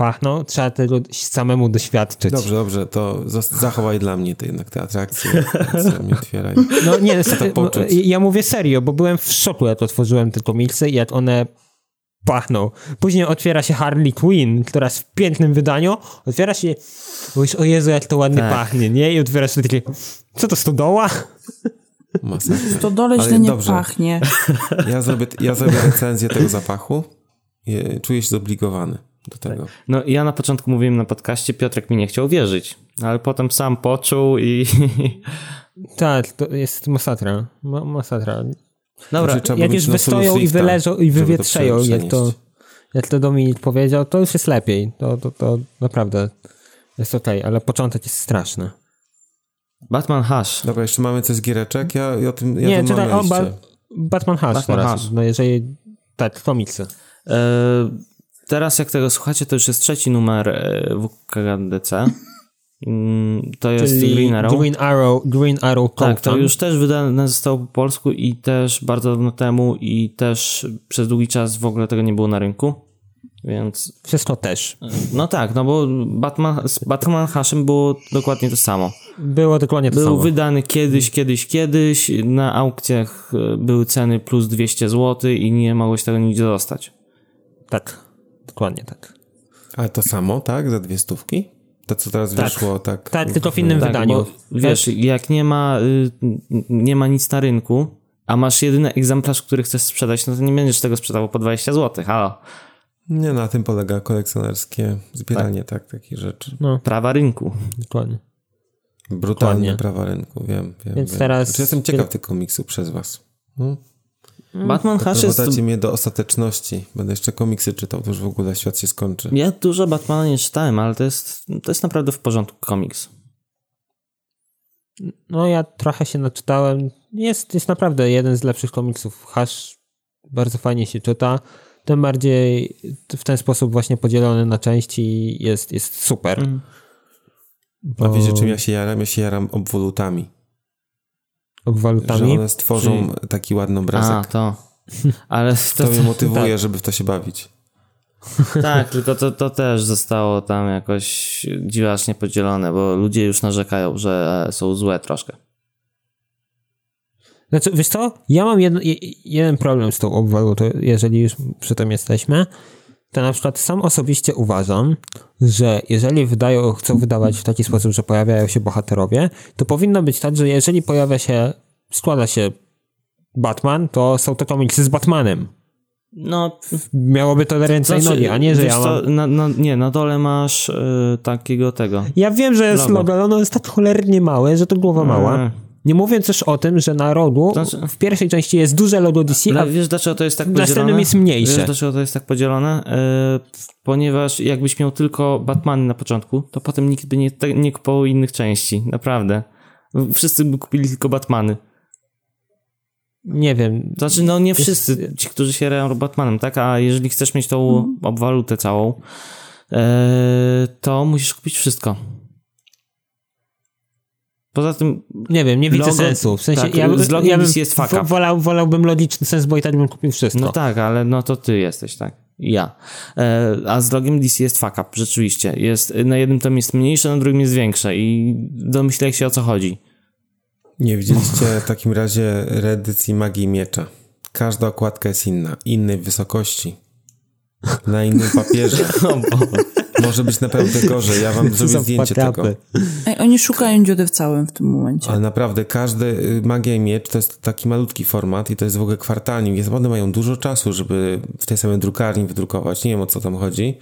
pachną, trzeba tego samemu doświadczyć.
Dobrze, dobrze, to zachowaj dla mnie te jednak te atrakcje, co mi otwieraj.
No nie,
to poczuć.
ja mówię serio, bo byłem w szoku, jak otworzyłem te komiksy i jak one pachną. Później otwiera się Harley Quinn, która jest w pięknym wydaniu, otwiera się mówisz, o Jezu, jak to ładnie
Tak.
pachnie, nie? I otwierasz się takie, co to stodoła?
Masakra.
To dole
Ale
źle nie
dobrze.
pachnie.
Ja zrobię, ja zrobię recenzję tego zapachu czuję się zobligowany do tego.
No ja na początku mówiłem na podcaście, Piotrek mi nie chciał wierzyć, ale potem sam poczuł i...
Tak, to jest masakra. Ma, masakra.
Dobra,
Znaczy,
Jak już wystoją i wyleżą i
żeby to
wywietrzeją, jak to, jak to Dominik powiedział, to już jest lepiej. To, to, to naprawdę jest okej, ale początek jest straszny.
Batman Hush.
Dobra, jeszcze mamy coś z giereczek? Ja, ja o tym ja
Nie,
tym
czytaj,
mam
o, ba. Batman Hush
Batman
teraz.
Hush.
No jeżeli, tak, komiksy.
E, teraz jak tego słuchacie, to już jest trzeci numer e, WKDC. Mm, To jest
Czyli
Green Arrow.
Green Arrow, Green Arrow
Tak, to już też wydane zostało po polsku i też bardzo dawno temu i też przez długi czas w ogóle tego nie było na rynku. Więc
Wszystko też.
no tak, no bo Batman, z Batman Hashem było dokładnie to samo.
Było dokładnie to
Był
samo.
wydany kiedyś, kiedyś, kiedyś. Na aukcjach e, były ceny plus 200 zł i nie mogłeś tego nigdzie dostać.
Tak, dokładnie tak.
Ale to samo, tak? Za dwie stówki? To, co teraz
Tak.
wyszło, tak?
Tak, tylko w innym
Tak,
wydaniu.
bo wiesz, jak nie ma, y, nie ma nic na rynku, a masz jedyny egzemplarz, który chcesz sprzedać, no to nie będziesz tego sprzedawał po 20 zł. Halo,
Nie, na tym polega kolekcjonerskie zbieranie, tak, takich rzeczy.
No,
prawa rynku.
dokładnie.
Brutalnie
Dokładnie.
prawa rynku, wiem, wiem.
Więc
wiem.
teraz-
Znaczy, jestem ciekaw tych komiksów przez was. Hmm?
Batman Hush jest...
Prowadzacie mnie do ostateczności. Będę jeszcze komiksy czytał, to już w ogóle świat się skończy.
Ja dużo Batmana nie czytałem, ale to jest, to jest naprawdę w porządku komiks.
No ja trochę się naczytałem. Jest, jest naprawdę jeden z lepszych komiksów. Hash bardzo fajnie się czyta. Tym bardziej w ten sposób właśnie podzielony na części jest, jest super.
Mm.
A
Bo
wiecie czym ja się jaram? Ja się jaram obwolutami. Że
Obwalutami.
one stworzą taki ładny obrazek.
A, to. Ale to,
to mnie motywuje,
tak.
żeby w to się bawić.
tak, tylko to, to też zostało tam jakoś dziwacznie podzielone, bo ludzie już narzekają, że są złe troszkę.
Znaczy, wiesz co? Ja mam jedno, je- jeden problem z tą obwalutą, jeżeli już przy tym jesteśmy. To na przykład sam osobiście uważam, że jeżeli wydają, chcą wydawać w taki sposób, że pojawiają się bohaterowie, to powinno być tak, że jeżeli pojawia się, składa się Batman, to są to komiksy z Batmanem.
No,
Miałoby to ręce i nogi, a nie, że ja mam...
na, na, nie, na dole masz y, takiego tego.
Ja wiem, że jest
Logo.
logo, ale ono jest tak cholernie małe, że to głowa mała.
Mm.
Nie mówiąc już o tym, że na rogu
Znaczy-
w pierwszej części jest duże logo DC, a
Ale wiesz dlaczego to jest tak
w następnym
podzielone?
jest mniejsze.
Wiesz dlaczego to jest tak podzielone? E, ponieważ jakbyś miał tylko Batmany na początku, to potem nikt by nie, te- nie kupował innych części. Naprawdę. Wszyscy by kupili tylko Batmany.
nie wiem,
Znaczy, no nie wszyscy, ci, którzy się reją Batmanem, tak? A jeżeli chcesz mieć tą obwalutę całą, e, to musisz kupić wszystko. Poza tym,
Nie wiem, nie widzę
Logo-
sensu. W sensie,
tak,
ja,
z logiem
ja bym
DC jest fuck up.
wolał, wolałbym logiczny sens, bo i tak bym kupił wszystko.
no tak, ale no to ty jesteś, tak? Ja. E, a z logiem DC jest fuck up, rzeczywiście. Jest, na jednym tom jest mniejsze, na drugim jest większe i domyślaj się o co chodzi.
Nie widzieliście w takim razie reedycji Magii Miecza. Każda okładka jest inna, innej wysokości. Na innym papierze. Może być naprawdę gorzej. Ja wam zrobię zdjęcie tego.
Ej, oni szukają dziury w całym w tym momencie.
Ale naprawdę, każdy y, Magia i Miecz to jest taki malutki format i to jest w ogóle kwartalnik, więc one mają dużo czasu, żeby w tej samej drukarni wydrukować. Nie wiem o co tam chodzi.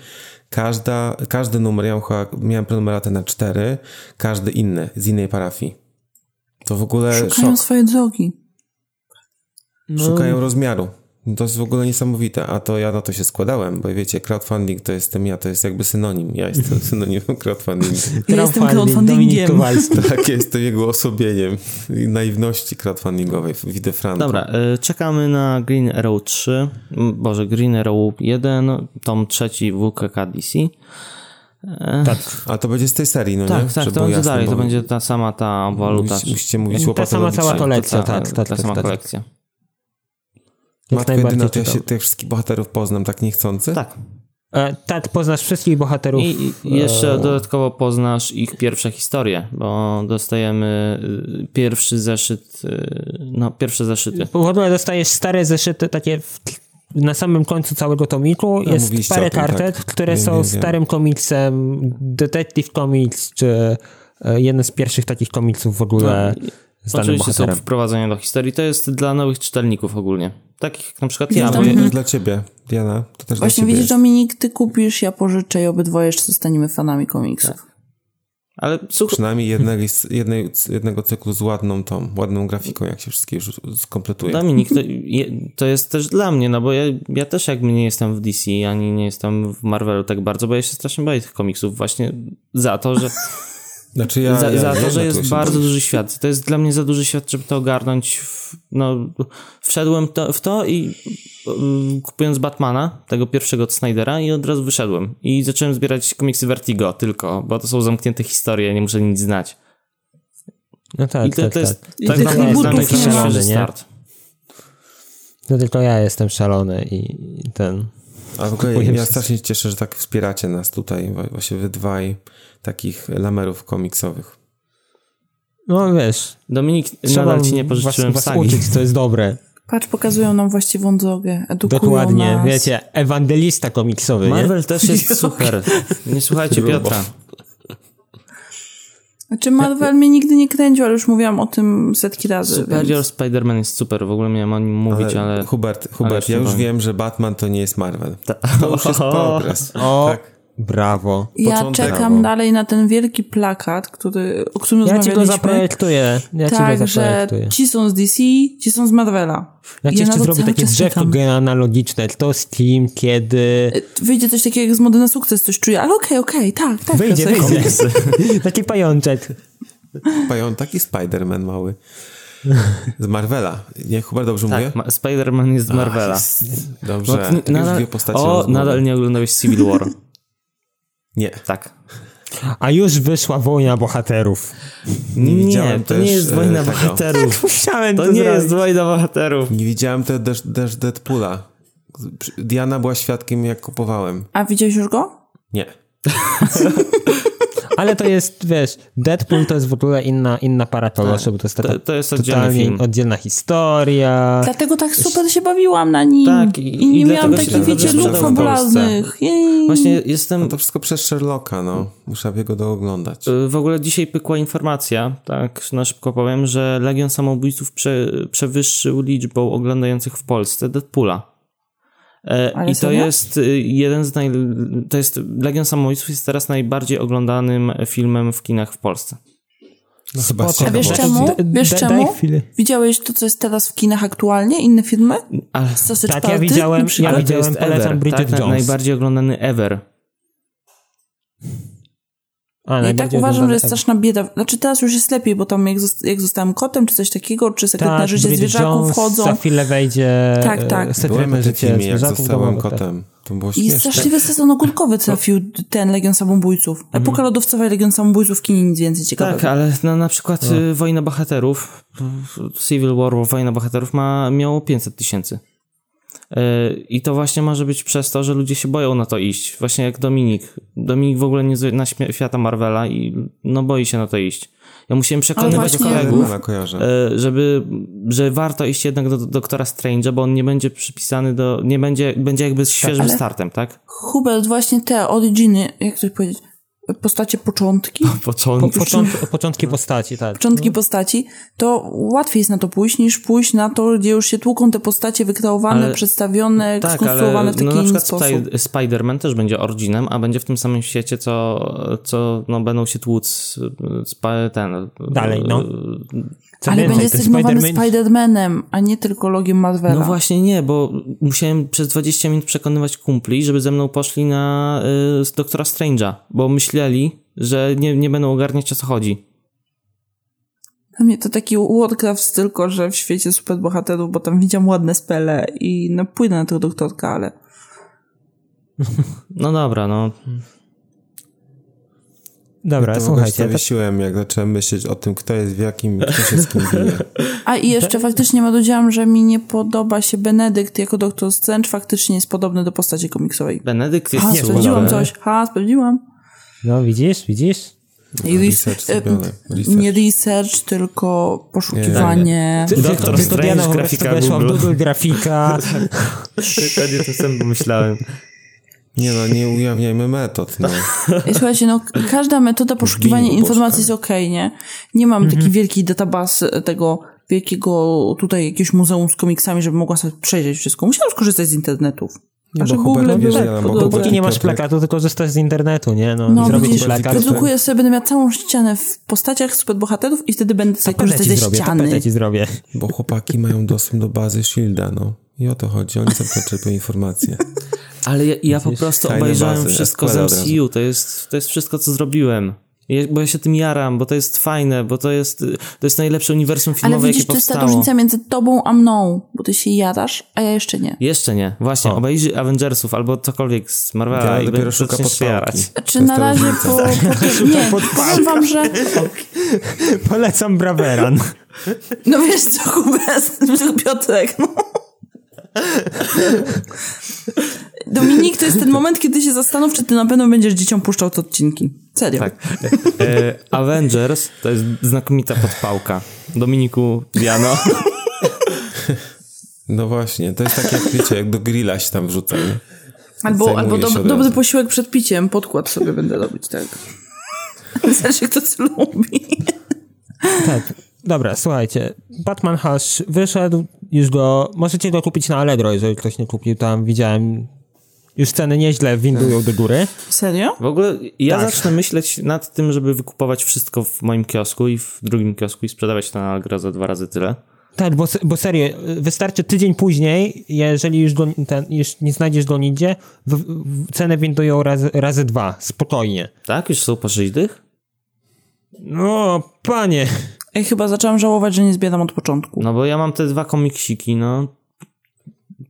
Każda, każdy numer, ja miałem prenumeratę na cztery, każdy inny, z innej parafii. To w ogóle
Szukają
szok.
swojej drogi.
No,
Szukają rozmiaru. To jest w ogóle niesamowite, a to ja na to się składałem, bo wiecie, crowdfunding to jestem ja, to jest jakby synonim. Ja jestem synonimem crowdfundingu.
Ja jestem crowdfundingiem.
Tak, jestem jego osobieniem i naiwności crowdfundingowej, widzę Franco.
Dobra, e, czekamy na Green Arrow 3, m, Boże, Green Arrow 1, tom trzeci WKK DC.
Tak.
A to będzie z tej serii, no nie?
Tak, tak,
Żeby
to będzie dalej,
bo
to będzie ta sama ta waluta.
Musicie, musicie mówić
Ta
łopatą
sama
robić.
cała
Tak.
kolekcja,
ta, ta,
tak, tak,
ta
tak,
sama
tak.
kolekcja.
Jak
Matko
najbardziej
jedyna, to ja się tych wszystkich bohaterów poznam tak niechcący.
Tak.
E, tak, poznasz wszystkich bohaterów.
I, I jeszcze dodatkowo poznasz ich pierwsze historie, bo dostajemy y, pierwszy zeszyt, y, no pierwsze zeszyty.
W ogóle dostajesz stare zeszyty, takie w, na samym końcu całego tomiku jest
mówiliście
parę
tym,
kartet,
tak.
które
Wiem,
są
wiem, wiem.
starym komiksem Detective Comics, czy e, jeden z pierwszych takich komiksów w ogóle z danym
Oczywiście są wprowadzenia do historii. To jest dla nowych czytelników ogólnie. Takich jak na przykład
Ja.
To
ja
też dla ciebie, Diana. To też
Właśnie widzisz,
jest.
Dominik, ty kupisz, ja pożyczę i obydwoje jeszcze zostaniemy fanami komiksów.
Ale słuchaj,
Przynajmniej jednej, z- jednej, jednego cyklu z ładną tą, ładną grafiką, jak się wszystkie już skompletuje.
Dominik, to, je- to jest też dla mnie, no bo ja, ja też jakby nie jestem w DC, ani nie jestem w Marvelu tak bardzo, bo ja się strasznie boję tych komiksów właśnie za to, że,
Znaczy ja,
za,
ja
za to, że
dlaczego
jest bardzo duży świat. To jest dla mnie za duży świat, żeby to ogarnąć. W, no, wszedłem to, w to i y, kupując Batmana, tego pierwszego od Snydera i od razu wyszedłem. I zacząłem zbierać komiksy Vertigo tylko, bo to są zamknięte historie, nie muszę nic znać.
No tak,
I to,
tak,
to jest
tak.
I
tak
tych
dla mnie jest dla mnie
butów
taki
nie ma.
świeży
Nie?
start.
No tylko ja jestem szalony i i ten...
A w ogóle
Kupuję
ja strasznie się cieszę, że tak wspieracie nas tutaj, właśnie wy dwaj takich lamerów komiksowych.
No wiesz,
Dominik,
trzeba
nadal ci nie pożyczyłem
was, was uczyć, co jest dobre.
Patrz, pokazują nam właściwą drogę, edukują
Dokładnie,
nas.
wiecie, ewangelista komiksowy, nie?
Marvel też jest super. Nie słuchajcie
Grubo.
Piotra.
Znaczy Marvel mnie nigdy nie kręcił, ale już mówiłam o tym setki razy.
Superior
Więc...
Spider-Man jest super, w ogóle miałem o nim mówić, ale...
Hubert, Hubert
ale
ja już
chyba-
wiem, że Batman to nie jest Marvel. To już jest progres.
O,
Tak.
Brawo.
Ja
Początek.
czekam
Brawo.
dalej na ten wielki plakat, który, o którym
Ja ci go
rozmawialiśmy.
zaprojektuję. Ja ci
tak,
go
że
zaprojektuję.
ci są z DC, ci są z Marvela.
Ja ci
na
jeszcze
to
zrobię takie drzewko
czekam.
genealogiczne. To z kim, kiedy...
Wyjdzie coś takiego jak z mody na sukces, coś czuję, ale okej, okej, tak, tak.
Wyjdzie,
to sobie-
wyjdzie. Taki pajączek.
Pają taki Spider-Man mały. Z Marvela. Nie, Hubert, dobrze mówię?
Tak, ma- Spider-Man jest z Marvela.
Jest. Dobrze.
No,
Tak już
nadal,
dwie postacie
o,
rozmowy.
nadal nie oglądałeś Civil War.
Nie.
Tak.
A już wyszła wojna bohaterów.
Nie
Nie,
widziałem
to
też,
nie jest
e,
wojna
tego.
bohaterów.
Musiałem
To nie jest wojna bohaterów.
Nie widziałem też, też, też Deadpoola. Diana była świadkiem, jak kupowałem.
A widziałeś już go?
Nie.
Ale to jest, wiesz, Deadpool to jest w ogóle inna, inna para koloszy, bo to jest taka
To- to jest
totalnie
film.
oddzielna historia.
Dlatego tak super się bawiłam na nim.
Tak, i-
I, nie
i
miałam takich, wiecie, luk. Jej.
Właśnie jestem...
No to wszystko przez Sherlocka, no. Muszę go dooglądać.
Y, W ogóle dzisiaj pykła informacja, tak na szybko powiem, że Legion Samobójców prze, przewyższył liczbą oglądających w Polsce Deadpoola. E,
Ale
I to jest y, jeden z naj... To jest... Legion Samobójców jest teraz najbardziej oglądanym filmem w kinach w Polsce.
No chyba.
A wiesz czemu? Wiesz czemu? Widziałeś to, co jest teraz w kinach aktualnie? Inne filmy?
Ale,
Sausage
Tak, ja widziałem- ja widziałem, polecam Bridget
tak? Na-
Jones.
Najbardziej oglądany ever.
A,
Ja i tak uważam, że jest straszna bieda. Znaczy teraz już jest lepiej, bo tam jak, jak zostałem kotem, czy coś takiego, czy sekretne
tak,
życie
Bridget
zwierzaków
Jones
wchodzą.
za chwilę wejdzie
Tak, tak.
e, sekretne
na
życie
filmie, jak
zwierzaków
zostałem
domowych.
kotem. To było
I
śmieszne.
straszliwy sezon ogórkowy trafił ten Legion Samobójców. Epoka lodowcowa i Legion Samobójców w kinie nic więcej ciekawego.
Tak, ale no, na przykład y, Wojna Bohaterów, Civil War, Wojna Bohaterów ma, miało 500 tysięcy. Y, I to właśnie może być przez to, że ludzie się boją na to iść. Właśnie jak Dominik. Dominik w ogóle nie zna śmie- świata Marvela i no boi się na to iść. Ja musiałem przekonywać kolegów, y, żeby, że warto iść jednak do, do doktora Strange'a, bo on nie będzie przypisany do, nie będzie, będzie jakby z świeżym
ale-
startem, tak?
Hubert, właśnie te originy, jak to powiedzieć, postacie początki,
Po,
Początek.
począt, początki postaci, tak.
początki postaci, to łatwiej jest na to pójść, niż pójść na to, gdzie już się tłuką te postacie wykreowane,
Ale-
przedstawione,
Tak,
skonstruowane
ale
w taki
no, na
inny
przykład
sposób.
Spider-Man też będzie originem, a będzie w tym samym świecie, co, co no, będą się tłuc ten...
Dalej, no. Co
Ale będzie sygnowany
Spider-Man-
Spider-Manem, a nie tylko logiem Marvela.
No właśnie nie, bo musiałem przez 20 minut przekonywać kumpli, żeby ze mną poszli na y, Doktora Strange'a, bo myśleli, że nie, nie będą ogarniać o co chodzi.
Dla mnie to taki Warcraft tylko, że w świecie superbohaterów, bo tam widziałam ładne spele i no pójdę na tego doktorka, ale
No dobra, no.
Dobra,
to
słuchajcie,
sobie
to,
siłem, jak zacząłem myśleć o tym, kto jest w jakim, kto się z kim bije.
A i jeszcze faktycznie dowiedziałam, że mi nie podoba się Benedykt jako doktor Strange, faktycznie jest podobny do postaci komiksowej.
Benedykt jest
Ha,
nie
sprawdziłam coś. Ha, sprawdziłam.
no widzisz, widzisz?
I
Research. Research.
Nie research, tylko poszukiwanie.
Ty,
Doktor
tylko, tylko
Strange, grafika Google.
Google grafika.
Dokładnie tym samym pomyślałem.
Nie no, nie ujawniajmy metod, no.
Słuchajcie, no każda metoda poszukiwania informacji jest okej, nie? Nie mam taki wielki databaz e, tego wielkiego tutaj jakiegoś muzeum z komiksami, żeby mogła sobie przejrzeć wszystko. Musiałam skorzystać z internetów. Że
bo
Google
Hubert, wiesz,
był
ja,
po
bo
drodze.
Hubert
Póki nie masz plakatu, to korzystasz z internetu, nie? No,
No widzisz,
plakat. to-
produkuję sobie, będę miała całą ścianę w postaciach superbohaterów i wtedy będę sobie korzystać ze
zrobię,
ściany.
ci zrobię.
Bo chłopaki mają dostęp do bazy Shielda, no. I o to chodzi, oni tam czerpią informacje.
Ale ja, ja po prostu obejrzałem
bazy,
wszystko z. MCU, to jest, to jest wszystko, co zrobiłem. Ja, bo ja się tym jaram, bo to jest fajne, bo to jest, to jest najlepsze uniwersum
Ale
filmowe,
widzisz,
jakie
to jest ta
powstało.
różnica między tobą a mną, bo ty się jadasz, a ja jeszcze nie.
Jeszcze nie. Właśnie,
O.
obejrzyj Avengersów albo cokolwiek z Marvela
Ja
i
dopiero szuka
się jarać.
Czy na razie po, po Nie, powiem wam, że
Polecam Braveran.
no wiesz co, Hubert, Piotrek, no. Dominik, to jest ten moment, kiedy się zastanów, czy ty na pewno będziesz dzieciom puszczał te odcinki. Serio.
Tak. E, Avengers to jest znakomita podpałka. Dominiku, Diano.
No właśnie, to jest tak jak, wiecie, jak do grilla się tam wrzuca, nie?
Albo,
Zajmuje
albo dob- dobry posiłek przed piciem, podkład sobie będę robić, tak. Zależy, kto co lubi.
Tak. Dobra, słuchajcie. Batman Hush wyszedł, już go... Możecie go kupić na Allegro, jeżeli ktoś nie kupił. Tam widziałem... Już ceny nieźle windują do góry.
Serio?
W ogóle ja
Tak.
zacznę myśleć nad tym, żeby wykupować wszystko w moim kiosku i w drugim kiosku i sprzedawać to na Allegro za dwa razy tyle.
Tak, bo, bo serio, wystarczy tydzień później, jeżeli już, go, ten, już nie znajdziesz go nigdzie, w, w, cenę windują razy, razy dwa, spokojnie.
Tak? Już są po dych?
No, panie.
Ja chyba zaczęłam żałować, że nie zbieram od początku.
No bo ja mam te dwa komiksiki, no.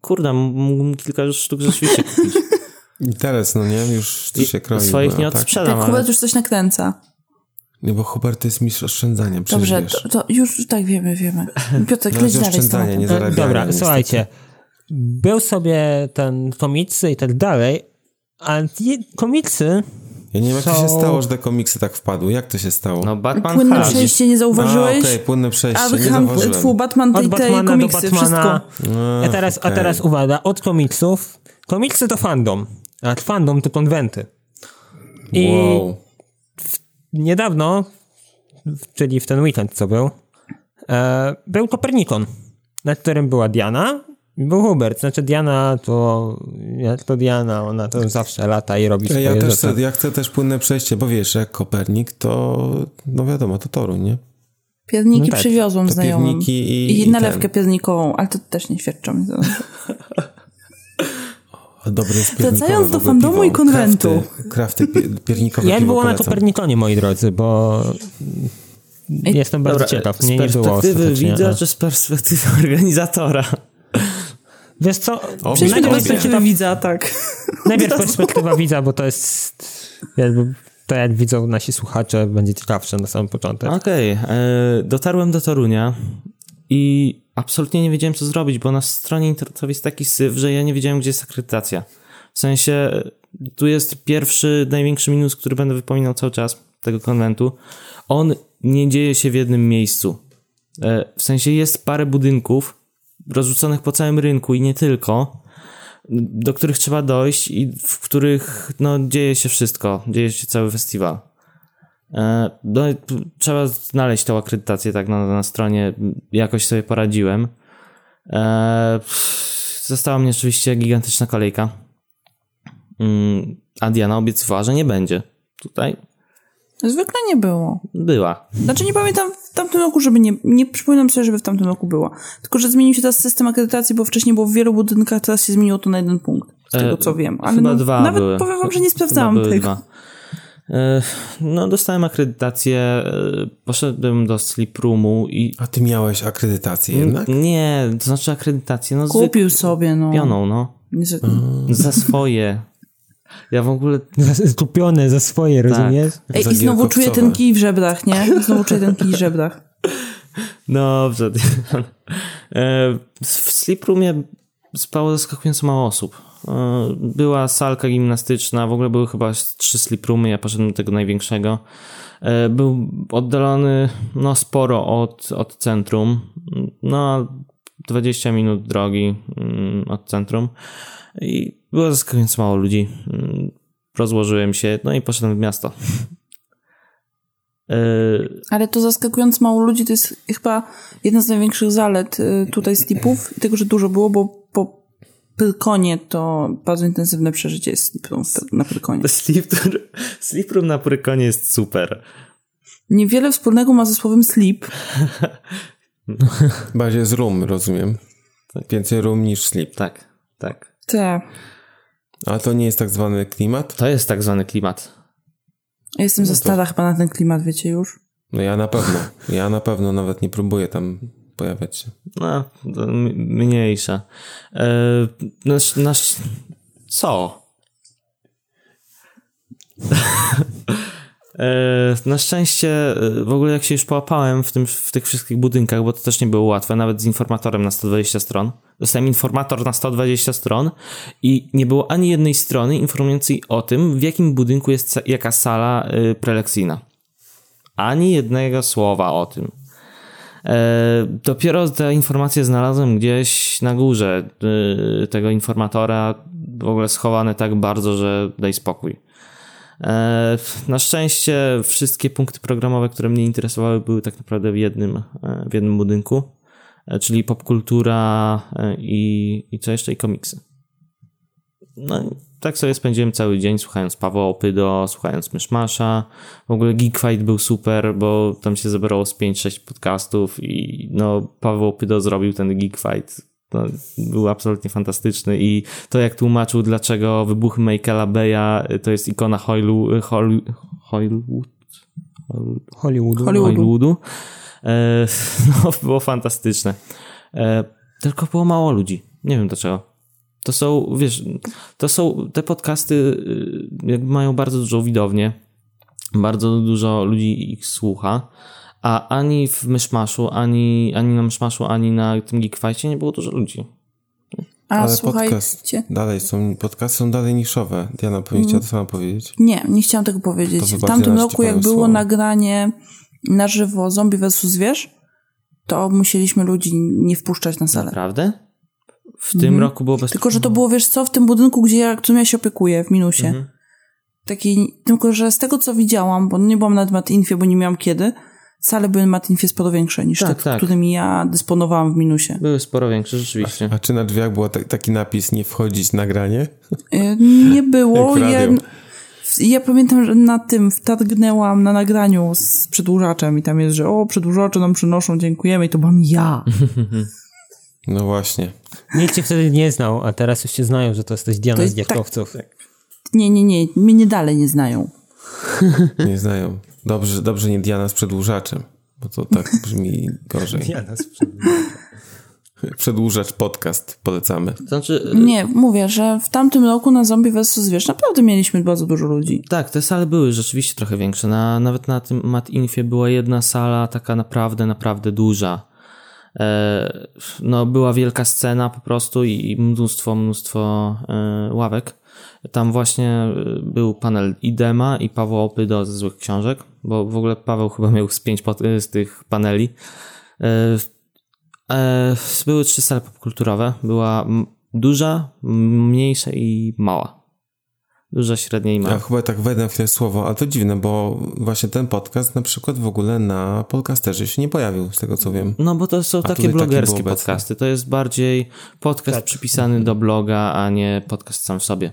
Kurde, mógłbym kilka już sztuk rzeczywiście kupić.
Interes, no nie? Już to się kroi.
Swoich
no,
nie
tak?
odsprzedam,
Tak,
ale...
Hubert już coś nakręca.
Nie, bo Hubert to jest mistrz oszczędzania, przecież
Dobrze, to, to już tak wiemy, wiemy. Piotrek,
Na
leć dalej z tematem.
nie zarabianie.
Dobra,
niestety.
słuchajcie. Był sobie ten komiksy i tak dalej, a komiksy
Ja nie wiem, jak to się stało, że te komiksy tak wpadły. Jak to się stało?
No Batman
Płynne
Hush.
przejście nie
A,
zauważyłeś?
okej, płynne przejście, nie
Arkham,
zauważyłem.
tfu, Batman,
od
tej, tej
Batmana do
komiksy,
Batmana.
wszystko.
A,
A teraz, a
okej.
teraz uwaga, od komiksów. Komiksy to fandom, a fandom to konwenty. I
Wow.
niedawno, w- czyli w ten weekend co był, e, był Kopernikon, na którym była Diana był Hubert. Znaczy Diana to, jak to Diana, ona to zawsze lata i robi
Ja,
swoje
ja też
rzeczy.
chcę, ja chcę też płynne przejście, bo wiesz, jak Kopernik, to no wiadomo, to Toru, nie?
Pierniki
No tak,
przywiozłam znajomym.
i-
I,
i
nalewkę
ten.
piernikową, ale to też nie świadczą.
jest piernikowe
Wracając do fandomu
piwo.
i konwentu.
Krafty, krafty pie- piernikowe
Jak
piwo
było na. Kopernikonie, moi drodzy, bo jestem bardzo ciekaw. Mnie
z
nie było
perspektywy
ostatecznie.
widza, czy z perspektywy organizatora?
Wiesz co,
O,
Przejdźmy do
Najpierw
perspektywy widza, tak.
najpierw perspektywa widza, bo to jest jakby to jak widzą nasi słuchacze będzie ciekawsze na samym początek.
Okej, e, dotarłem do Torunia i absolutnie nie wiedziałem, co zrobić, bo na stronie internetowej jest taki syf, że ja nie wiedziałem, gdzie jest akredytacja. W sensie, tu jest pierwszy, największy minus, który będę wypominał cały czas tego konwentu. On nie dzieje się w jednym miejscu. E, w sensie jest parę budynków rozrzuconych po całym rynku i nie tylko, do których trzeba dojść i w których no, dzieje się wszystko, dzieje się cały festiwal. E, No, trzeba znaleźć tą akredytację tak na, na stronie. Jakoś sobie poradziłem. E, Została mnie oczywiście gigantyczna kolejka. Mm, A Diana obiecywała, że nie będzie. Tutaj
Zwykle nie było.
była.
Znaczy nie pamiętam w tamtym roku, żeby nie, nie przypominam sobie, żeby w tamtym roku była. Tylko, że zmienił się teraz system akredytacji, bo wcześniej było w wielu budynkach, teraz się zmieniło to na jeden punkt. Z tego
E,
co wiem. Ale
Chyba
no,
dwa
nawet
były.
powiem wam, że nie sprawdzałam tego.
dwa. E, No, dostałem akredytację, e, poszedłem do Sleep Roomu i...
A ty miałeś akredytację jednak?
Nie, to znaczy akredytację, no
Kupił sobie, no.
zwykłą, no.
Niestety.
Za swoje. Ja w ogóle
Skupione za swoje, rozumiesz?
Ej, i znowu czuję ten kij w żebrach, nie? Znowu czuję ten kij w żebrach.
Dobrze. E, W Sleep Roomie spało zaskakująco mało osób. E, Była salka gimnastyczna, w ogóle były chyba trzy sleep roomy, ja poszedłem do tego największego. E, Był oddalony no, sporo od, od centrum, no 20 minut drogi mm, od centrum i było zaskakująco mało ludzi. Mm, Rozłożyłem się, no i poszedłem w miasto. E,
Ale to zaskakująco mało ludzi to jest chyba jedna z największych zalet y, tutaj slipów i tego, że dużo było, bo po Pyrkonie to bardzo intensywne przeżycie jest Room na Pyrkonie.
Sleep, Sleep Room na Prykonie jest super.
Niewiele wspólnego ma ze słowem sleep.
Bardziej z room, rozumiem. Więcej room niż sleep.
Tak, tak.
Te.
Ale to nie jest tak zwany klimat?
To jest tak zwany klimat.
Ja jestem za stara chyba na ten klimat, wiecie już.
No ja na pewno. Ja na pewno nawet nie próbuję tam pojawiać się.
No, to mniejsza. E, nasz, nasz... Co? E, Na szczęście, e, w ogóle jak się już połapałem w, tym, w tych wszystkich budynkach, bo to też nie było łatwe, nawet z informatorem na 120 stron. Dostałem informator na 120 stron i nie było ani jednej strony informującej o tym, w jakim budynku jest jaka sala y, prelekcyjna. Ani jednego słowa o tym. E, dopiero te informacje znalazłem gdzieś na górze tego informatora, w ogóle schowane tak bardzo, że daj spokój. E, na szczęście wszystkie punkty programowe, które mnie interesowały, były tak naprawdę w jednym, e, w jednym budynku, e, czyli popkultura i, i co jeszcze? I komiksy. No i tak sobie spędziłem cały dzień słuchając Pawła Opydo, słuchając Myszmasza. W ogóle Geek Fight był super, bo tam się zebrało z 5-6 podcastów i no Paweł Opydo zrobił ten Geek Fight. To był absolutnie fantastyczny i to jak tłumaczył, dlaczego wybuchy Michaela Beya to jest ikona Hoylu, Hol, Hollywood,
Hollywoodu.
Hollywoodu.
Hollywoodu. E, no, było fantastyczne. E, tylko było mało ludzi. Nie wiem dlaczego. To są, wiesz, to są te podcasty, jakby mają bardzo dużą widownię, bardzo dużo ludzi ich słucha, a ani w Myszmaszu, ani, ani na Myszmaszu, ani na tym Geekfightie nie było dużo ludzi.
A
Ale
słuchajcie.
podcast dalej są, podcasty są dalej niszowe. Diana pewnie chciała to sama powiedzieć.
Nie, nie chciałam tego powiedzieć.
To
W tamtym roku, jak było
słowo.
nagranie na żywo Zombie vs. Zwierz, to musieliśmy ludzi nie wpuszczać na salę.
Naprawdę? W tym roku było bez...
Mhm. Tylko, że to było, wiesz co, w tym budynku, gdzie ja, którym ja się opiekuję, w minusie.
Mhm.
Taki, tylko, że z tego, co widziałam, bo nie byłam na Matinfie, bo nie miałam kiedy, sale były na Matinfie sporo większe niż
Tak,
te,
tak.
którymi ja dysponowałam w minusie.
Były sporo większe, rzeczywiście.
A czy na drzwiach był ta, taki napis nie wchodzić nagranie?
Y, Nie było.
Jak w
Ja,
radio.
ja pamiętam, że na tym wtargnęłam na nagraniu z przedłużaczem i tam jest, że o, przedłużacze nam przynoszą, dziękujemy i to byłam ja.
No właśnie.
Nikt cię wtedy nie znał, a teraz już cię znają, że to jesteś Diana
To
z
jest
Diaktowców.
Nie, nie, nie, mnie nie dalej nie znają.
Nie znają. Dobrze, dobrze nie Diana z przedłużaczem, bo to tak brzmi gorzej.
Diana z
Przedłużacz podcast polecamy.
Znaczy,
Nie, mówię, że w tamtym roku na Zombie vs. Zwierz naprawdę mieliśmy bardzo dużo ludzi.
Tak, te sale były rzeczywiście trochę większe. Na, nawet na tym Mat Infie była jedna sala taka naprawdę, naprawdę duża. E, no, była wielka scena po prostu i, i mnóstwo, mnóstwo e, ławek. Tam właśnie e, był panel Idema i Paweł Opydo ze Złych Książek, bo w ogóle Paweł chyba miał z pięć pod, z tych paneli. E, e, były trzy sale popkulturowe. Była duża, mniejsza i mała. Duża, średnia i mała.
Ja chyba tak wejdę na chwilę słowo, ale to dziwne, bo właśnie ten podcast na przykład w ogóle na podcasterze się nie pojawił, z tego co wiem.
No bo to są
A
takie blogerskie podcasty. To jest bardziej podcast
Tak.
przypisany do bloga, a nie podcast sam w sobie.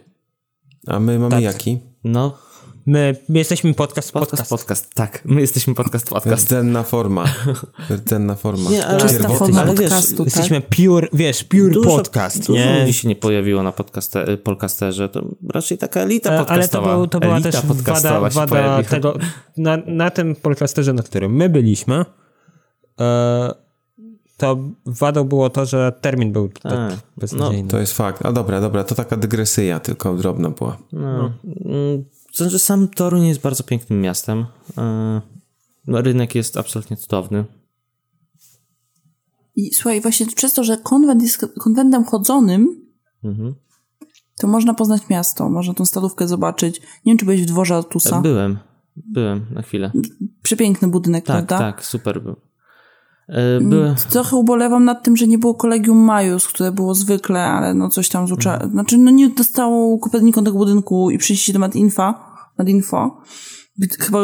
A my mamy
Tak.
jaki?
No,
My, my jesteśmy podcast,
podcast,
podcast.
podcast. Tak, my jesteśmy podcast, podcast.
Rdzenna forma. Rdzenna forma.
Nie, ale-
Czysta forma
ale wiesz,
podcastu, tak?
Jesteśmy pure, wiesz, pure
Dużo,
podcast,
dużo
nie?
ludzi się nie pojawiło na podcaste, podcasterze. To raczej taka elita
E, Ale to,
podcastowa.
był, to była
elita
też
podcastowa
wada, wada tego, na, na tym podcasterze, na którym my byliśmy, e, to wadą było to, że termin był tak
Tak.
beznadziejny.
To jest fakt. A dobra, dobra, to taka dygresyja tylko drobna była.
No. Znaczy, sam Toruń jest bardzo pięknym miastem. E, No, rynek jest absolutnie cudowny.
I słuchaj, właśnie przez to, że konwent jest konwentem chodzonym,
Mhm.
to można poznać miasto, można tą stolówkę zobaczyć. Nie wiem, czy byłeś w dworze Artusa.
Byłem. Byłem na chwilę.
Przepiękny budynek,
Tak,
prawda?
tak, super był. E, Byłem.
Trochę ubolewam nad tym, że nie było kolegium Majus, które było zwykle, ale no coś tam z ucza... Znaczy, no nie dostało Kopernikom tego budynku i przyjście do Madinfa, Madinfo. Chyba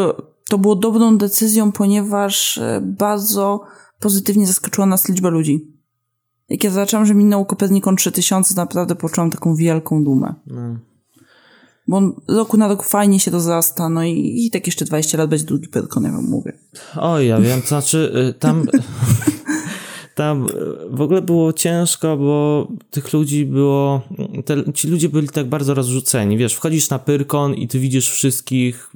to było dobrą decyzją, ponieważ e, bardzo pozytywnie zaskoczyła nas liczba ludzi. Jak ja zobaczyłam, że minął Kopernikon 3000, to naprawdę poczułam taką wielką dumę.
No.
Bo on roku na rok fajnie się rozrasta, no i, i tak jeszcze 20 lat będzie drugi Pyrkon, ja wam mówię.
Oj, ja wiem, to znaczy y, tam, tam y, w ogóle było ciężko, bo tych ludzi było, te, ci ludzie byli tak bardzo rozrzuceni, wiesz, wchodzisz na Pyrkon i ty widzisz wszystkich,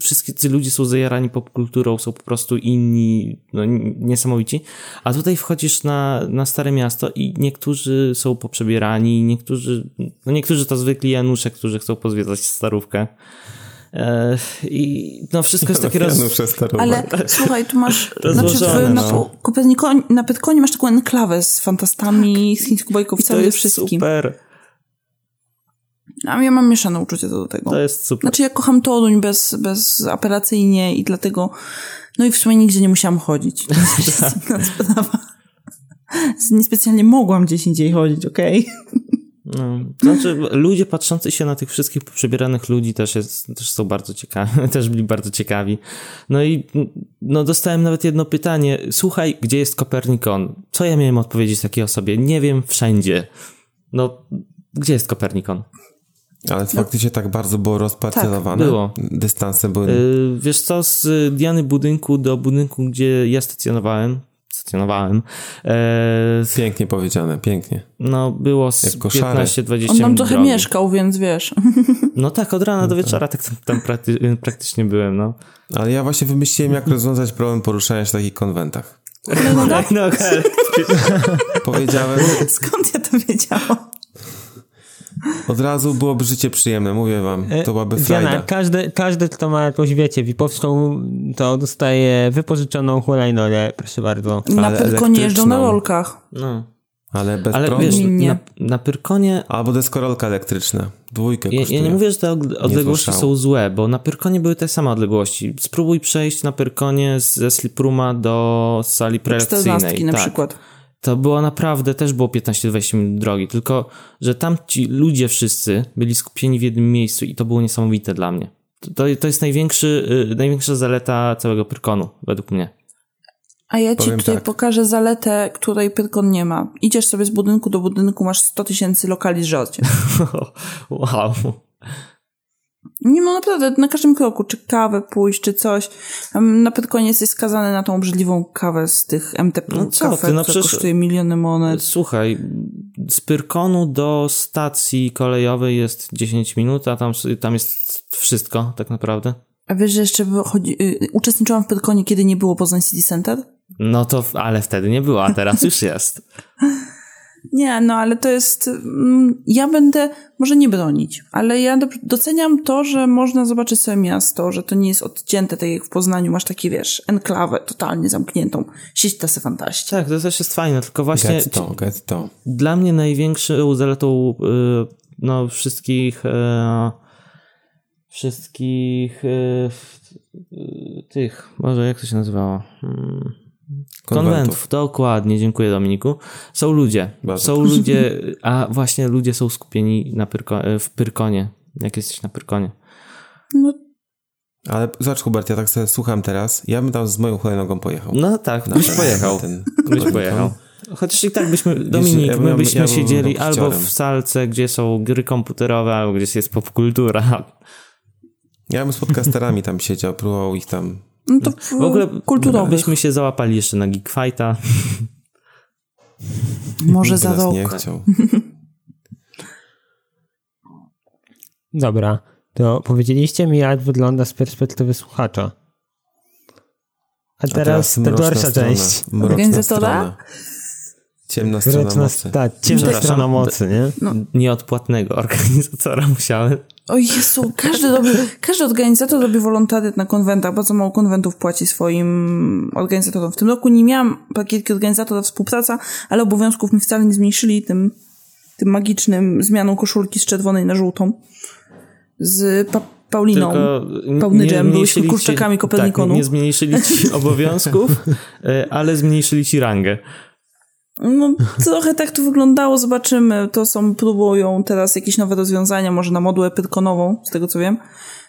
wszyscy ludzie są zajarani popkulturą, są po prostu inni, no, niesamowici, a tutaj wchodzisz na, na Stare Miasto i niektórzy są poprzebierani, niektórzy, no niektórzy to zwykli Janusze, którzy chcą pozwiedzać starówkę. E, I no wszystko jest takie roz...
Ale słuchaj, tu masz, znaczy w,
Rozłożone,
na,
no.
Kopernikonie, na Pyrkonie masz taką enklawę z fantastami, z
I to
chińsko-bajkowcami, ze
jest
wszystkim.
super.
A ja mam mieszane uczucie co do tego.
To jest super.
Znaczy ja kocham Toruń bez, bezapelacyjnie i dlatego, no i w sumie nigdzie nie musiałam chodzić. To jest sprawa. Niespecjalnie mogłam gdzieś indziej chodzić, okej?
No, znaczy, ludzie patrzący się na tych wszystkich przebieranych ludzi też, jest, też są bardzo ciekawi, też byli bardzo ciekawi. No i no, dostałem nawet jedno pytanie. Słuchaj, gdzie jest Kopernikon? Co ja miałem odpowiedzieć takiej osobie? Nie wiem, wszędzie. No, gdzie jest Kopernikon?
Ale faktycznie tak bardzo było rozparcelowane.
Tak, było.
Dystanse były...
Yy, wiesz co, z Diany budynku do budynku, gdzie ja stacjonowałem, stacjonowałem, e,
Pięknie powiedziane, pięknie.
no było z
Jak koszary.
15-20
On tam
minut
trochę
drogi.
mieszkał, więc wiesz.
No tak, od rana do wieczora tak tam, tam prakty, praktycznie byłem, no.
Ale ja właśnie wymyśliłem, jak rozwiązać problem poruszania się w takich konwentach.
No okej.
Powiedziałem,
Skąd ja to wiedziałam?
Od razu byłoby życie przyjemne, mówię wam. To byłaby
Diana,
frajda.
każdy, każdy, kto ma jakąś, wiecie, wipowską, to dostaje wypożyczoną hulajnogę, proszę bardzo.
Na Pyrkonie jeżdżą na rolkach.
No.
Ale bez
Ale
prądu.
wiesz,
Nie.
na, na Pyrkonie
Albo deskorolka elektryczna. Dwójkę
ja,
kosztuje.
ja nie mówię, że te od- odległości są złe, bo na Pyrkonie były te same odległości. Spróbuj przejść na Pyrkonie z- ze Slipruma do sali prelekcyjnej.
Czternastki na
tak.
przykład.
To było naprawdę, też było 15-20 minut drogi, tylko, że tam ci ludzie wszyscy byli skupieni w jednym miejscu i to było niesamowite dla mnie. To, to jest największy, y, największa zaleta całego Pyrkonu, według mnie.
A ja ci
Powiem
tutaj
tak.
pokażę zaletę, której Pyrkon nie ma. Idziesz sobie z budynku do budynku, masz 100 tysięcy lokali z żarciem.
wow.
Nie ma naprawdę na każdym kroku, czy kawę pójść, czy coś. Na Pyrkonie jesteś skazany na tą obrzydliwą kawę z tych MTP
No co
kafe,
ty, no przecież-
kosztuje miliony monet.
Słuchaj, z Pyrkonu do stacji kolejowej jest 10 minut, a tam, tam jest wszystko tak naprawdę.
A wiesz, że jeszcze chodzi, y, uczestniczyłam w Pyrkonie, kiedy nie było Poznań City Center?
No to, ale wtedy nie było, a teraz już jest.
Nie, no ale to jest. mm, Ja będę może nie bronić, ale ja do- doceniam to, że można zobaczyć sobie miasto, że to nie jest odcięte, tak jak w Poznaniu masz takie, wiesz, enklawę totalnie zamkniętą. Sieć tasy fantaści.
Tak, to też jest fajne, tylko właśnie
Get to, get to.
dla mnie największą zaletą y, no, wszystkich y, wszystkich y, y, tych, może jak to się nazywało?
Konwentów.
Konwentów, dokładnie, dziękuję Dominiku. Są ludzie.
Bardzo
Są ludzie, a właśnie ludzie są skupieni na Pyrko, w Pyrkonie, jak jesteś na Pyrkonie.
No,
Ale zobacz Hubert, ja tak sobie słucham teraz, ja bym tam z moją hulajnogą pojechał.
No tak,
Na
byś
ten-
pojechał.
ten
Byś pojechał. Chociaż i tak byśmy, Dominik,
ja
my byśmy
ja bym
siedzieli
był
albo w salce, gdzie są gry komputerowe, albo gdzieś jest popkultura.
Ja bym z podcasterami tam siedział, próbował ich tam...
no to
W ogóle
kulturowych.
byśmy się załapali jeszcze na Geek Fighta.
Może za rok.
nie chciał.
Dobra, to powiedzieliście mi, jak wygląda z perspektywy słuchacza. A
A
teraz ta gorsza część.
Organizatora?
Ciemna strona
Mroczna,
mocy.
ta ciemna
Przepraszam.
strona mocy, nie?
Nieodpłatnego organizatora musiałem.
O Jezu, każdy, robi, każdy organizator robi wolontariat na konwentach. Bardzo mało konwentów płaci swoim organizatorom. W tym roku nie miałam pakietki organizatora współpraca, ale obowiązków mi wcale nie zmniejszyli tym, tym magicznym zmianą koszulki z czerwonej na żółtą. Z pa Pauliną.
Tylko
Pełny dżem, byłyśmy
zmniejszyli ci-
kurczakami Kopernikonu.
Tak, nie zmniejszyli ci obowiązków, e, ale zmniejszyli ci rangę.
No, trochę tak to wyglądało, zobaczymy. To są, próbują teraz jakieś nowe rozwiązania, może na modułę pyrkonową, z tego co wiem.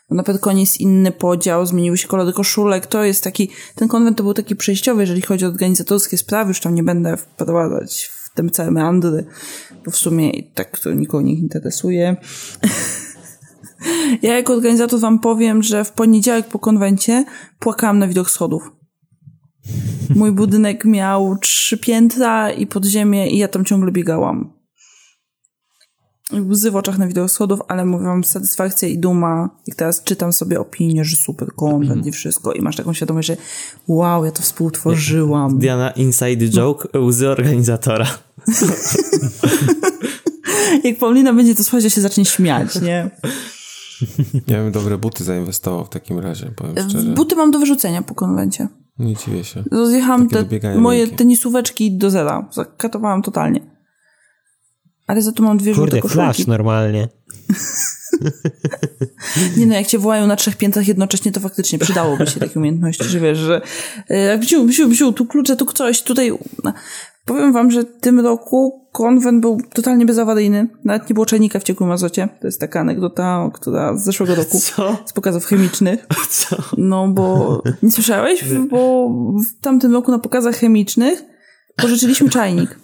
Na Pyrkonie jest inny podział, zmieniły się kolory koszulek, to jest taki, ten konwent to był taki przejściowy, jeżeli chodzi o organizatorskie sprawy, już tam nie będę wprowadzać w te całe meandry, bo w sumie tak to nikogo nie interesuje. ja jako organizator wam powiem, że w poniedziałek po konwencie płakałam na widok schodów. Mój budynek miał trzy piętra i podziemie i ja tam ciągle biegałam. Łzy w oczach na widok schodów, ale mówię wam satysfakcja i duma. I teraz czytam sobie opinię, że super konwent i wszystko. I masz taką świadomość, że wow, ja to współtworzyłam.
Diana, inside joke, łzy organizatora.
Jak Paulina będzie to słuchać, ja się zacznie śmiać, nie?
Ja bym dobre buty zainwestował w takim razie, powiem szczerze.
Buty mam do wyrzucenia po konwencie.
Nie dziwię się.
Rozjechałam
do
te moje
miękkie.
tenisóweczki do zera. Zakatowałam totalnie. Ale za to mam dwie żółte
Kurde,
koszulki.
flash normalnie.
Nie no, jak cię wołają na trzech piętrach jednocześnie, to faktycznie przydałoby się takie umiejętności, że wiesz, że e, jak bziu, bziu, bziu, tu klucze, tu coś, tutaj... Powiem wam, że w tym roku konwent był totalnie bezawaryjny. Nawet nie było czajnika w ciekłym azocie. To jest taka anegdota, która z zeszłego roku.
Co?
Z pokazów chemicznych.
Co?
No bo... Nie słyszałeś? Bo w tamtym roku na pokazach chemicznych pożyczyliśmy czajnik.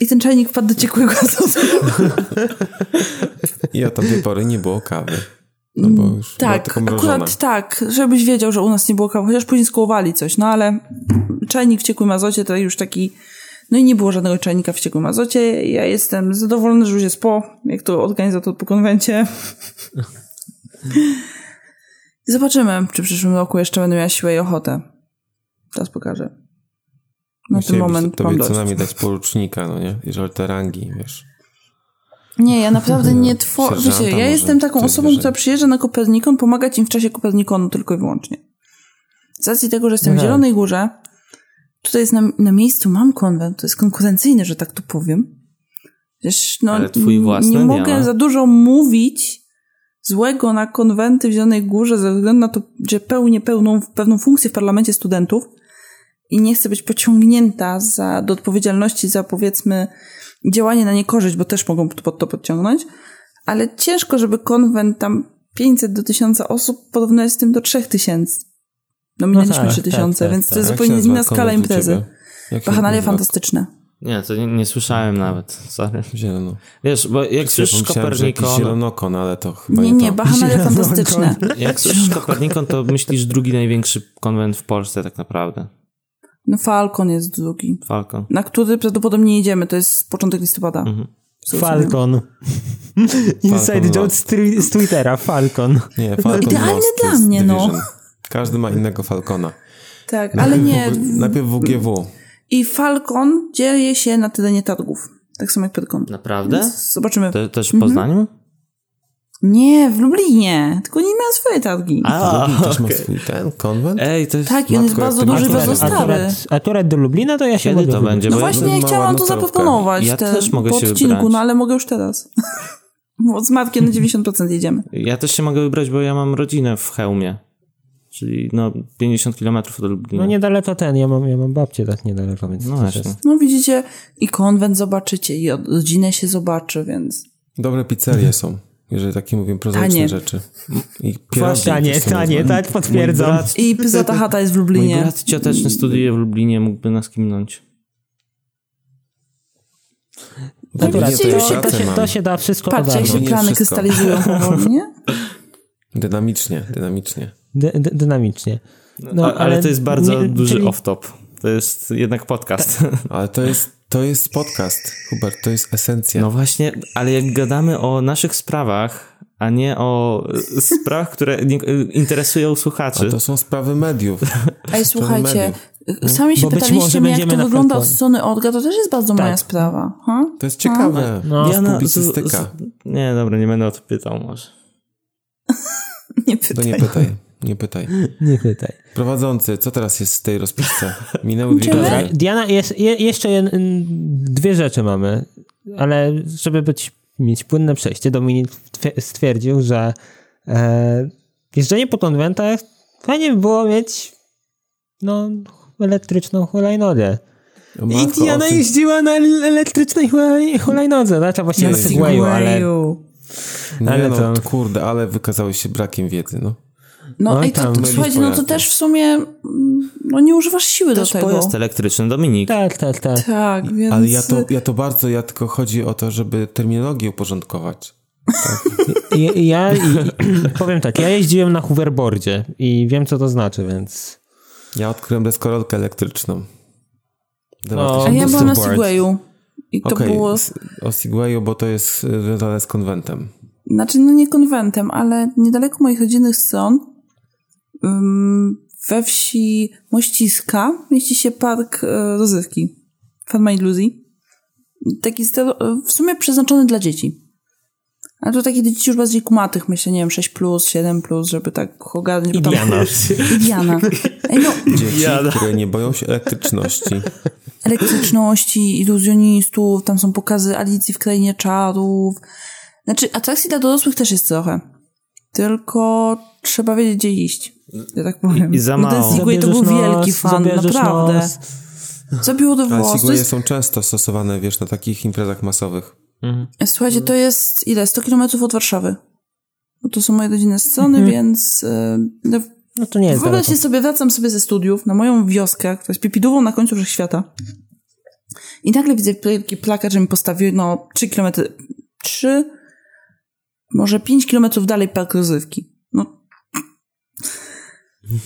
I ten czajnik wpadł do ciekłego azotu.
I od tamtej pory nie było kawy. No bo już
Tak, akurat tak, żebyś wiedział, że u nas nie było kawy, chociaż później skołowali coś, no ale czajnik w ciekłym azocie to już taki, no i nie było żadnego czajnika w ciekłym azocie. Ja jestem zadowolony, że już jest po, jak to organizator po konwencie. Zobaczymy, czy w przyszłym roku jeszcze będę miała siłę i ochotę. Teraz pokażę. Na ten moment
tobie
mam
co najmniej dać porucznika, no nie? Jeżeli te rangi, wiesz.
Nie, ja naprawdę nie tworzę. Wiecie, ja jestem taką
to
osobą,
wyżej.
która przyjeżdża na Kopernikon, pomagać im w czasie Kopernikonu tylko i wyłącznie. Z racji tego, że jestem w
Aha.
Zielonej Górze, tutaj jest na, na miejscu, mam konwent, to jest konkurencyjny, że tak to powiem. Wiesz, no,
Ale twój własny
nie
nie
mogę za dużo mówić złego na konwenty w Zielonej Górze ze względu na to, że pełnię pełną, pewną funkcję w parlamencie studentów i nie chcę być pociągnięta za, do odpowiedzialności za powiedzmy działanie na niekorzyść, bo też mogą pod to podciągnąć, ale ciężko, żeby konwent tam 500 do 1000 osób porównać z tym do 3000. No minęliśmy
tak,
3000,
tak, tak,
więc to
tak.
jest
się
zupełnie inna skala imprezy. Bachanalia fantastyczne.
Nie, to nie, nie słyszałem nawet, sorry.
Zielono.
Wiesz, bo jak słyszysz Kopernikon,
zielonokon, ale to chyba
Nie,
nie,
nie,
to.
Bachanalia fantastyczne.
jak słyszysz Kopernikon, to myślisz drugi największy konwent w Polsce tak naprawdę.
No Falcon jest drugi,
Falcon.
na który prawdopodobnie jedziemy, to jest początek listopada.
Mhm.
Co
Falcon. Inside
Falcon
joke z, twi- z Twittera, Falcon.
Nie, Falcon
idealny
Lost
dla mnie, no.
Każdy ma innego Falcona.
Tak, ale nie.
Najpierw WGW.
I Falcon dzieje się na terenie targów. Tak samo jak Pyrkon.
Naprawdę?
Zobaczymy.
To, też w Poznaniu?
Nie, w Lublinie. Tylko nie miałem swoje targi.
A,
Też ma swój ten konwent?
Ej, to jest...
tak, jest
matko, jak
bardzo duży, bardzo stary.
Akurat, akurat do Lublina to ja się
Kiedy to będzie?
No
ja-
właśnie,
mała
chciałam to zaproponować.
Ja
te,
też mogę
po
się
odcinku,
wybrać.
no ale mogę już teraz. Bo z Markiem na 90% jedziemy.
Ja też się mogę wybrać, bo ja mam rodzinę w Chełmie. Czyli no 50 km od Lublina.
No niedaleko ten, ja mam, ja mam babcię tak niedaleko, więc
No właśnie.
jest...
No widzicie, i konwent zobaczycie, i od- rodzinę się zobaczy, więc...
Dobre pizzerie są, jeżeli takie mówię prozaiczne
Tanie.
rzeczy. I pierogi
Tanie, tanie, tak potwierdzam.
Mój brat,
I Pyzata Chata jest w
mój
Lublinie.
brat cioteczny studiuje w Lublinie, mógłby nas kimnąć.
No widzicie,
to,
się
to, się, to się da wszystko
Patrzcie, jak się plany krystalizują powoli, nie?
Dynamicznie, dynamicznie.
Dy, dy, dynamicznie.
No, ale, ale to jest bardzo
nie-
duży
czyli-
off-top. To jest jednak podcast.
Ale to jest, to jest podcast, Hubert, to jest esencja.
No właśnie, ale jak gadamy o naszych sprawach, a nie o y, sprawach, które y, interesują
A
słuchaczy.
to są sprawy mediów.
Ej, słuchajcie,
mediów.
sami się
Bo
pytaliście mnie, jak to wygląda od strony Olga, to też jest bardzo moja sprawa. Ha?
To jest ciekawe.
No.
Ja
na-
publicystyka.
z- z- Nie, dobra, nie będę o to pytał może.
Nie
To
pytaj.
nie pytaj, nie pytaj.
Nie pytaj.
Prowadzący, co teraz jest w tej rozpisce? Minęły dwie godziny.
Diana, jest, je, jeszcze jed, dwie rzeczy mamy, ale żeby być, mieć płynne przejście, Dominik twie- stwierdził, że e, jeżdżenie po konwentach fajnie by było mieć no, elektryczną hulajnogę.
O
I
matko,
Diana jeździła na el- elektrycznej hulaj- hulajnodze, znaczy właściwie na Segwayu, ale.
Nie
ale
no,
to-
kurde, ale wykazałeś się brakiem wiedzy, no.
No
Oj
i to, to słuchajcie, no to też w sumie mm, no nie używasz siły
Też
do tego.
pojazd elektryczny, Dominik.
Tak, tak, tak.
Tak, więc...
Ale ja to, ja to bardzo, ja tylko chodzi o to, żeby terminologię uporządkować.
Ja, ja i, powiem tak, ja jeździłem na hoverboardzie i wiem, co to znaczy, więc...
Ja odkryłem deskorolkę elektryczną.
No,
A ja byłam na. Segwayu. I to
Okej,
było...
o Segwayu, bo to jest y, związane z konwentem.
Znaczy, no nie konwentem, ale niedaleko moich rodzinnych stron we wsi Mościska mieści się park e, rozrywki. Farma iluzji. Taki stero- w sumie przeznaczony dla dzieci. Ale to takie dzieci już bardziej kumatych, myślę, nie wiem, 6+, plus, 7+, plus, żeby tak ogarnąć.
I Diana.
I Diana. Ej, no,
Dzieci,
Jada.
które nie boją się elektryczności.
elektryczności, iluzjonistów, tam są pokazy Alicji w Krainie Czarów. Znaczy, atrakcji dla dorosłych też jest trochę. Tylko trzeba wiedzieć, gdzie iść. Ja tak powiem.
I za
No ten
mało.
To był
Zabierzesz
wielki
nos,
fan, naprawdę.
nos.
Zabiło do
Ale
włos. To
Segwaye
jest,
są często stosowane, wiesz, na takich imprezach masowych.
słuchajcie, to jest ile? 100 kilometrów od Warszawy. Bo to są moje rodzinne strony, więc e, no,
No to nie jest daleko.
Wyobraźcie sobie, wracam sobie ze studiów na moją wioskę, która jest pipidową na końcu wszechświata. I nagle widzę wielki plakat, że mi postawił no 3 km, 3, może 5 kilometrów dalej park rozrywki. No.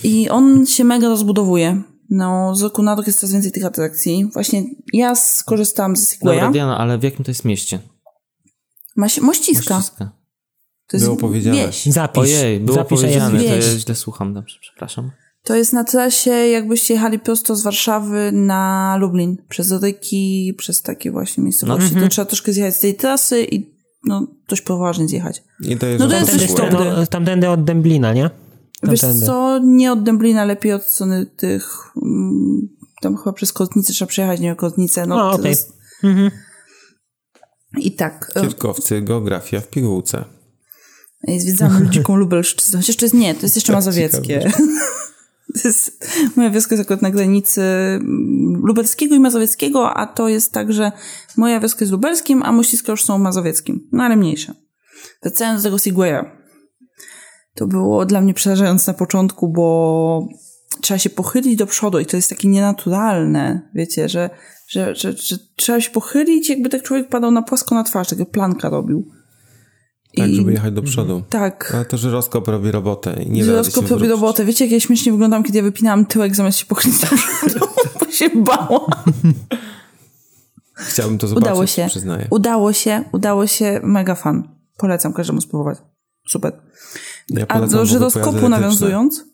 I on się mega rozbudowuje. No, z roku na rok jest coraz więcej tych atrakcji. Właśnie ja skorzystałam ze
Dobra,
Segwaya.
Diana, ale w jakim to jest mieście?
Ma się, mościska.
Mościska.
To jest
Było powiedziane.
wieś.
Zapisz.
Ojej, było
Zapisz,
powiedziane, to ja źle słucham, dobrze, przepraszam.
To jest na trasie, jakbyście jechali prosto z Warszawy na Lublin. Przez Ryki, przez takie właśnie miejscowości.
No,
To trzeba troszkę zjechać z tej trasy i no, dość poważnie zjechać.
I to jest
No to jest
Tamtędy, no, tamtędy od Dęblina, nie?
Wiesz
Tamtędy.
co, nie od Dęblina, lepiej od strony tych... mm, Tam chyba przez Kotnicę trzeba przejechać, nie o Kotnicę. No, to
okej.
jest... I tak. e,
Kierkowcy, geografia w pigułce.
I zwiedzamy ludziką Lubelszczyznę. Chociaż to jest nie, to jest jeszcze mazowieckie. To jest, moja wioska jest akurat na granicy lubelskiego i mazowieckiego, a to jest tak, że moja wioska jest lubelskim, a Mościska już są mazowieckim. No ale mniejsze. Wracając do tego Segwaya. To było dla mnie przerażające na początku, bo trzeba się pochylić do przodu i to jest takie nienaturalne, wiecie, że, że, że, że trzeba się pochylić, jakby tak człowiek padał na płasko na twarz, tego planka robił.
Tak,
I-
żeby jechać do przodu.
Tak.
Ale to żyroskop robi robotę. i Nie
Żyroskop robi robotę. Wiecie, jak ja śmiesznie wyglądam, kiedy ja wypinałam tyłek zamiast się pochylić do przodu, bo się bałam.
Chciałbym to zobaczyć,
Udało się.
przyznaję.
Udało się, udało się. Mega fan. Polecam każdemu spróbować. Super.
Ja
A do żyroskopu nawiązując,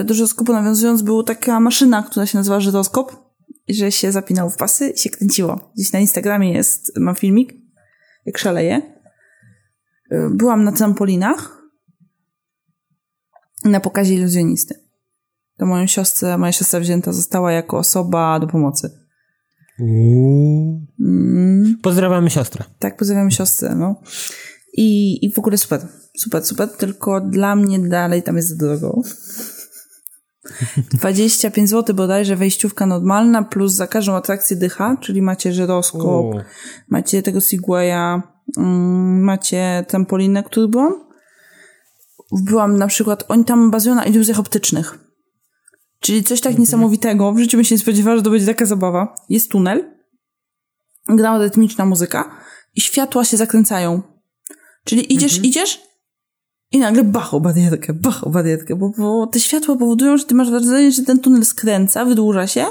y, do żyroskopu nawiązując, była taka maszyna, która się nazywa żyroskop, że się zapinało w pasy i się kręciło. Gdzieś na Instagramie jest, mam filmik, jak szaleje. Byłam na trampolinach na pokazie iluzjonisty. To moją siostrę, moja siostra wzięta została jako osoba do pomocy. Mm.
Pozdrawiamy siostrę.
Tak, pozdrawiam siostrę, no. I, I w ogóle super, super, super, tylko dla mnie dalej tam jest za drogo. 25 zł bodajże wejściówka normalna, plus za każdą atrakcję dycha, czyli macie żyroskop, macie tego Segwaya, macie trampolinę, który byłam. Byłam na przykład, oni tam bazują na iluzjach optycznych. Czyli coś tak niesamowitego. W życiu bym się nie spodziewała, że to będzie taka zabawa. Jest tunel, gra rytmiczna muzyka i światła się zakręcają. Czyli idziesz, idziesz i nagle bach o barierkę, bach o barierkę, bo, bo te światła powodują, że ty masz wrażenie, że ten tunel skręca, wydłuża się,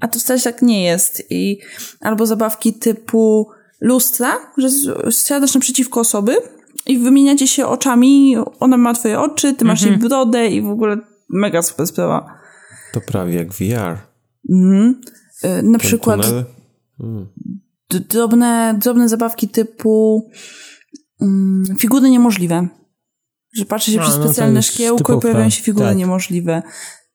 a to wcale tak nie jest. I albo zabawki typu lustra, że siadasz naprzeciwko osoby i wymieniacie się oczami, ona ma twoje oczy, ty masz jej brodę i w ogóle mega super sprawa.
To prawie jak VR.
Mhm. Y, Na przykład
Tunel.
d- drobne, drobne zabawki typu mm, figury niemożliwe. Że patrzy się
A,
przez
no
specjalne szkiełko i pojawiają się figury
tak.
niemożliwe.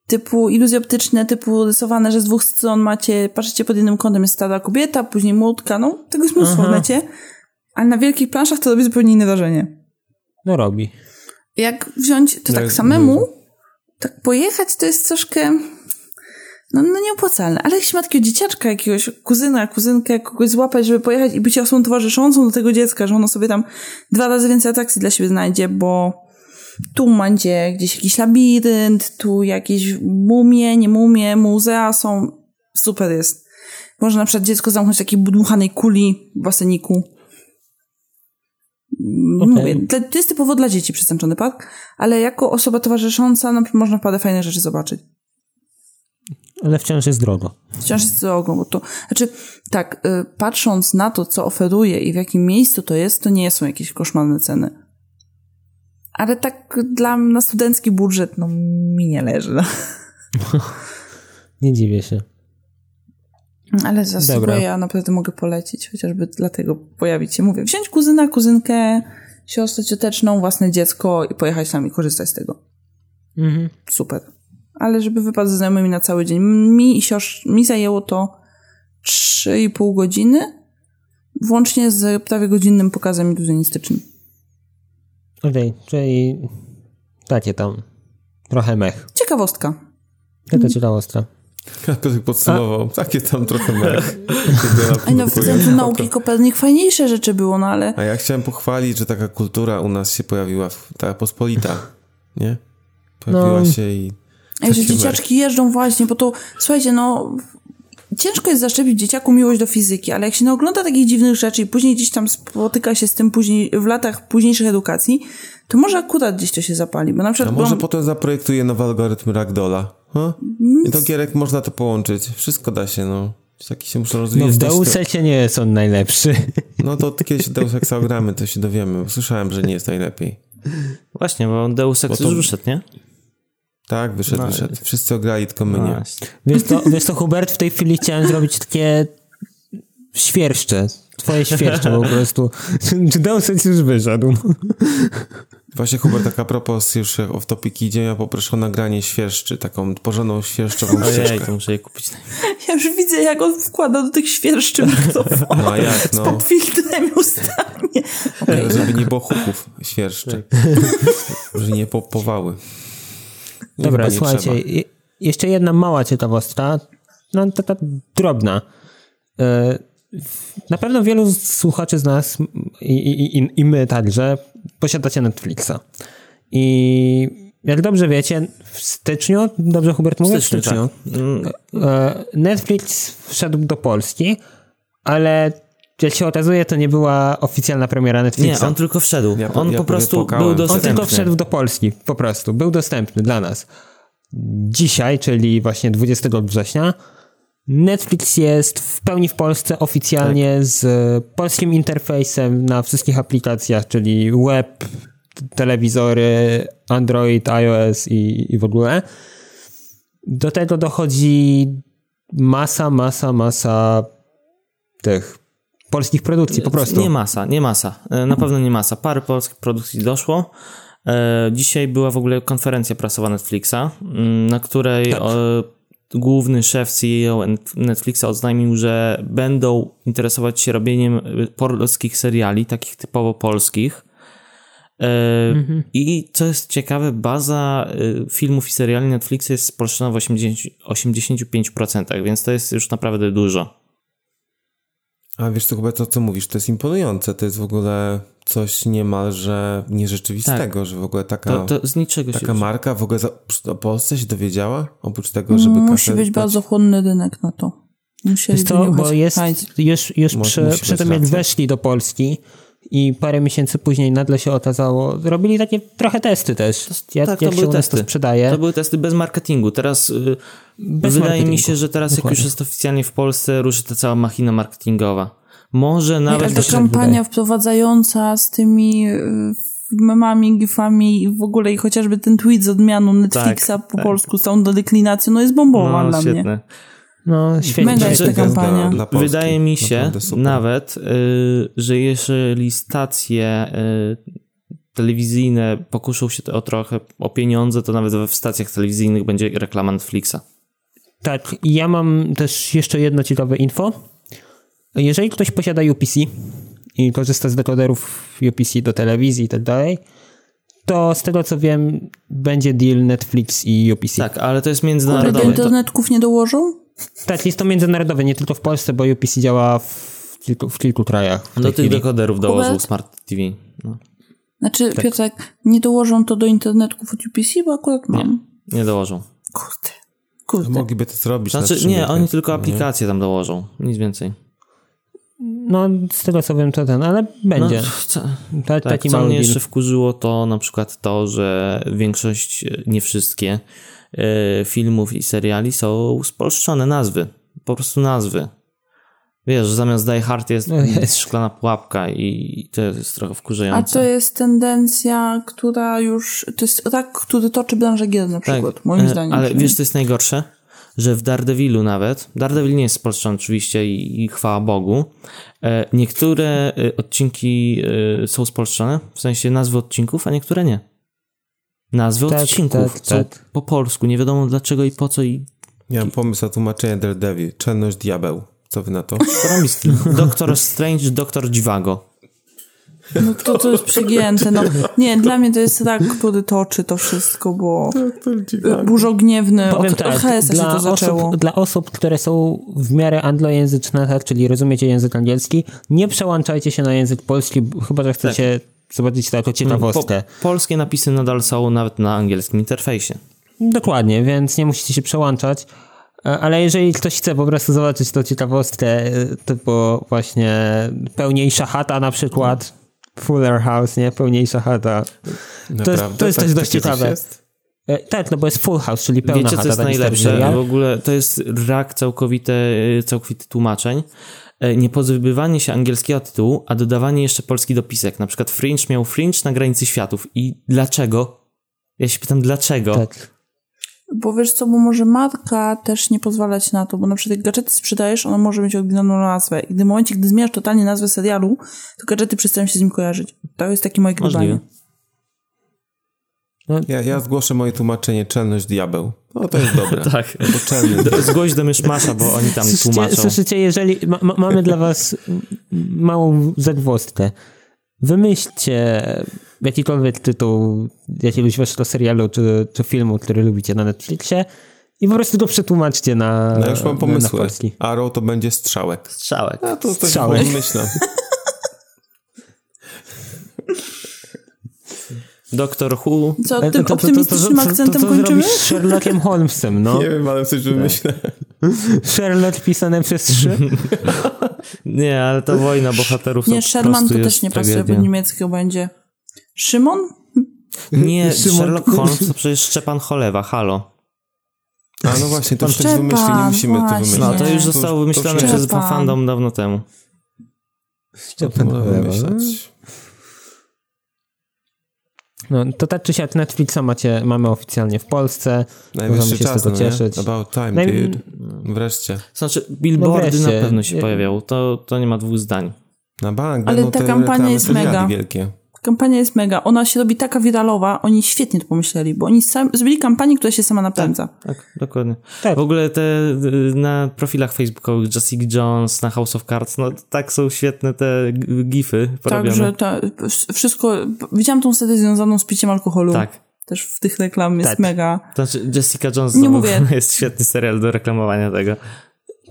Typu iluzje optyczne, typu rysowane, że z dwóch stron macie, patrzycie pod jednym kątem jest stara kobieta, później młotka, no tego jest mnóstwo w
Aha.
necie. Ale na wielkich planszach to robi zupełnie inne wrażenie.
No robi.
Jak wziąć to
Jak-
tak samemu, tak pojechać to jest troszkę no, no nieopłacalne. Ale jak się ma takiego dzieciaczka, jakiegoś kuzyna, kuzynkę, kogoś złapać, żeby pojechać i być osobą towarzyszącą do tego dziecka, że ono sobie tam dwa razy więcej atrakcji dla siebie znajdzie, bo tu będzie gdzieś jakiś labirynt, tu jakieś mumie, nie mumie, muzea są. Super jest. Można na przykład dziecko zamknąć w takiej dmuchanej kuli w baseniku.
Okej.
Mówię, to jest typowo dla dzieci przestępczony park, ale jako osoba towarzysząca przykład można naprawdę fajne rzeczy zobaczyć.
Ale wciąż jest drogo.
Wciąż jest drogą, bo to, znaczy, tak, y, patrząc na to, co oferuje i w jakim miejscu to jest, to nie są jakieś koszmarne ceny. Ale tak dla na studencki budżet, no mi nie leży. No.
Nie dziwię się.
Ale zasługuję, ja naprawdę mogę polecić, chociażby dlatego pojawić się. Mówię, wziąć kuzyna, kuzynkę, siostrę cioteczną, własne dziecko i pojechać tam i korzystać z tego.
Mhm.
Super. Ale żeby wypadł ze znajomymi na cały dzień. Mi i siostrz, mi zajęło to 3,5 godziny, włącznie z prawie godzinnym pokazem iluzjonistycznym.
Okej, czyli takie tam trochę mech.
Ciekawostka.
Taka ciekawostka.
Piotrek podsumował. Takie tam trochę mech.
Ej, no w Centrum Nauki Kopernik fajniejsze rzeczy było, no ale
A ja chciałem pochwalić, że taka kultura u nas się pojawiła, w- taka pospolita, nie? Pojawiła
No.
się i...
Ej, że dzieciaczki jeżdżą właśnie, bo to, słuchajcie, no, ciężko jest zaszczepić dzieciaku miłość do fizyki, ale jak się nie ogląda takich dziwnych rzeczy i później gdzieś tam spotyka się z tym później, w latach późniejszych edukacji, to może akurat gdzieś to się zapali, bo na
A
przykład
może
byłam,
potem zaprojektuje nowy algorytm Ragdola? Huh? I do gierek można to połączyć. Wszystko da się, no. Taki się muszą
No
rozwijać.
w
też
Deus
to-
nie jest on najlepszy.
No to kiedyś Deus Exa ogramy, to się dowiemy. Słyszałem, że nie jest najlepiej.
Właśnie, bo Deus Ex
Bo to-
już wyszedł, nie?
Tak, wyszedł,
No,
wyszedł. Wszyscy ograli, tylko my nie.
Właśnie.
Wiesz to, wiesz to, Hubert, w tej chwili chciałem zrobić takie świerszcze. Twoje świerszcze po prostu. Czy Deus Ex już wyszedł?
Właśnie Hubert, tak a propos już jak off topic idzie, ja poproszę o nagranie świerszczy, taką porządną świerszczową
Ojej,
ścieżkę.
to muszę je kupić.
ja już widzę, jak on wkłada do tych świerszczy mikrofon
No a jak, no.
pod filtrem i ustanie. Okej,
Żeby nie było huków świerszczy.
Tak.
Że nie popowały.
Dobra,
nie
słuchajcie, je- jeszcze jedna mała ciekawostka, no taka drobna. E, Na pewno wielu słuchaczy z nas i, i, i, i my także posiadacie Netflixa. I jak dobrze wiecie, w styczniu, dobrze Hubert mówię? W
Styczniu,
styczniu.
tak. Mm,
E, Netflix wszedł do Polski, ale jak się okazuje, to nie była oficjalna premiera
Nie,
Netflixa.
on tylko wszedł.
Ja-
on
ja
po prostu
powiem,
był
pokałem.
On
dostępny.
tylko wszedł do Polski, po prostu. Był dostępny dla nas. Dzisiaj, czyli właśnie 20 września, Netflix jest w pełni w Polsce oficjalnie
Tak.
z polskim interfejsem na wszystkich aplikacjach, czyli web, telewizory, Android, iOS i, i w ogóle. Do tego dochodzi masa, masa, masa tych polskich produkcji, po prostu.
Nie masa, nie masa. E, Na pewno nie masa. Parę polskich produkcji doszło. E, Dzisiaj była w ogóle konferencja prasowa Netflixa, mm, na której
Tak.
główny szef CEO Netflixa oznajmił, że będą interesować się robieniem e, polskich seriali, takich typowo polskich.
Mhm.
I co jest ciekawe, baza filmów i seriali Netflixa jest spolszczona w 80, 85%, więc to jest już naprawdę dużo.
A wiesz co, chyba to, co mówisz, to jest imponujące. To jest w ogóle coś niemalże nierzeczywistego, że w ogóle taka,
Tak. To, to z niczego się
taka marka w ogóle za, o Polsce się dowiedziała? Oprócz tego, żeby
Musi być
dać?
bardzo chłonny rynek na to. Musieli wyniuchać
bo jest już, już przy,
musi
przy tym, jak
racja.
weszli do Polski i parę miesięcy później nagle się okazało, robili takie trochę testy też, jak,
tak,
jak
to
się
były
nas to
testy.
sprzedaje.
To były testy bez marketingu. Teraz y,
Bez
wydaje mi
marketingu.
się, że teraz jak
Dokładnie.
już jest oficjalnie w Polsce, ruszy ta cała machina marketingowa. Może
Nie,
nawet...
ale ta
tak
kampania
wydaje.
wprowadzająca z tymi y, memami, gifami i w ogóle i chociażby ten tweet z odmianą Netflixa
Tak,
po
tak.
polsku z całą deklinacją, no jest bombowa
no,
dla mnie.
No, świetnie.
Mega jest
świetnie.
ta kampania.
Dla, dla.
Wydaje mi się nawet, y, że jeżeli stacje y, telewizyjne pokuszą się o trochę o pieniądze, to nawet w stacjach telewizyjnych będzie reklama Netflixa.
Tak, ja mam też jeszcze jedno ciekawe info. Jeżeli ktoś posiada UPC i korzysta z dekoderów UPC do telewizji i tak dalej, to z tego co wiem, będzie deal Netflix i UPC.
Tak, ale to jest
Ale do internetków nie dołożą?
Tak, jest to międzynarodowe, nie tylko w Polsce, bo UPC działa w kilku, w kilku krajach. W
do
tej
tych
chwili.
dekoderów dołożył
Hubert?
Smart TV. No.
Znaczy, Piotrek, nie dołożą to do internetów od UPC, bo akurat mam.
Nie dołożą.
Kurde.
To
Kurde.
mogliby to zrobić. na
Znaczy, nie, oni tylko
nie?
aplikacje tam dołożą. Nic więcej.
No, z tego co wiem, to ten, ale będzie.
No, co,
Ta,
tak,
taki
co
mały
mnie
deal.
jeszcze wkurzyło, to na przykład to, że większość, nie wszystkie filmów i seriali są spolszczone nazwy. Po prostu nazwy. Wiesz, że zamiast Die Hard jest,
No jest.
szklana pułapka i to jest trochę
A
wkurzające.
to jest tendencja, która już, to jest tak, który toczy branżę gier na przykład, moim
e,
zdaniem.
Ale wiesz, co jest najgorsze? Że w Daredevilu nawet, Daredevil nie jest spolszczony oczywiście i, i chwała Bogu, e, niektóre e, odcinki są spolszczone, w sensie nazwy odcinków, a niektóre nie. Nazwy
Tak,
odcinków
tak, tak.
po polsku, nie wiadomo dlaczego i po co i
Ja mam pomysł na tłumaczenie Daredevil. Czelność diabeł. Co wy na to?
Doktor Strange, Doktor Dziwago.
No to, to jest przegięte. No, nie, dla mnie to jest rak, który toczy to wszystko, bo burzogniewny,
Powiem
od,
tak,
od HS-a się
dla
to zaczęło.
osób, dla osób, które są w miarę anglojęzyczne, tak, czyli rozumiecie język angielski, nie przełączajcie się na język polski, chyba że chcecie zobaczyć to jako ciekawostkę.
Po, polskie napisy nadal są nawet na angielskim interfejsie.
Dokładnie, więc nie musicie się przełączać. E, Ale jeżeli ktoś chce po prostu zobaczyć tą ciekawostkę, e, typu właśnie pełniejsza chata na przykład, Fuller House, nie? Pełniejsza chata.
Naprawdę?
to jest
Tak-
też dość
coś
ciekawe.
jest?
E, Tak, no bo jest Full House, czyli pełna
Wiecie,
chata.
co jest najlepsze? W ogóle to jest rak całkowity tłumaczeń. E, Nie pozbywanie się angielskiego tytułu, a dodawanie jeszcze polski dopisek. Na przykład Fringe miał Fringe na granicy światów. I dlaczego? Ja się pytam, dlaczego?
Tak.
Bo wiesz co, bo może marka też nie pozwalać na to, bo na przykład jak gadżety sprzedajesz, ona może mieć oryginalną nazwę. I gdy w momencie, gdy zmieniasz totalnie nazwę serialu, to gadżety przestają się z nim kojarzyć. To jest takie moje gdybanie.
Ja, ja zgłoszę moje tłumaczenie Czelność diabeł. No to jest dobre.
Tak.
Bo czelny.
D- Zgłoś do myszmasza, bo oni tam
Słyszycie,
tłumaczą.
słyszycie, jeżeli ma, ma, mamy dla was małą zagwozdkę. Wymyślcie jakikolwiek tytuł jakiegoś waszego serialu czy, czy filmu, który lubicie na Netflixie i po prostu go przetłumaczcie na,
No już mam
na
pomysły.
polski.
Arrow to będzie strzałek.
Strzałek.
A to coś
Strzałek.
myślę.
Doktor Who.
Co, tym
to- to- to- to-
optymistycznym
to- to-
akcentem
to,
kończymy?
z Sherlockiem Holmesem, no.
Nie wiem, ale coś wymyślę.
Sherlock pisane przez trzy.
Nie, ale to wojna bohaterów to
Nie, Sherman to też nie pasuje, bo niemieckiego będzie. Szymon?
Nie,
Szymon-
Sherlock Holmes to przecież Szczepan Cholewa, halo.
A no właśnie, to już coś
Szczepan,
wymyśli, nie musimy to
właśnie.
wymyślić.
No to już
To
zostało wymyślone
to
przez
Szczepan.
fandom dawno temu.
To można wymyślać.
No, to tak czy siak Netflixa macie, mamy oficjalnie w Polsce. Możemy
Najwyższy
się z
czas,
tego
no nie?
cieszyć.
About time,
Naj-
dude. Wreszcie.
Znaczy, billboardy
No wreszcie.
na pewno się
Nie-
pojawiają, to, to nie ma dwóch zdań.
Na bank
Ale ta kampania jest mega.
wielkie.
Kampania jest mega. Ona się robi taka wiralowa, oni świetnie to pomyśleli, bo oni sam, zrobili kampanię, która się sama napędza.
Tak, dokładnie.
Tak.
W ogóle te y, na profilach facebookowych Jessica Jones, na House of Cards, no tak są świetne te gify porobione.
Także ta, wszystko, widziałam tą setę związaną z piciem alkoholu.
Tak.
Też w tych reklam jest
Tak.
mega.
To znaczy Jessica Jones
Nie mówię.
jest świetny serial do reklamowania tego.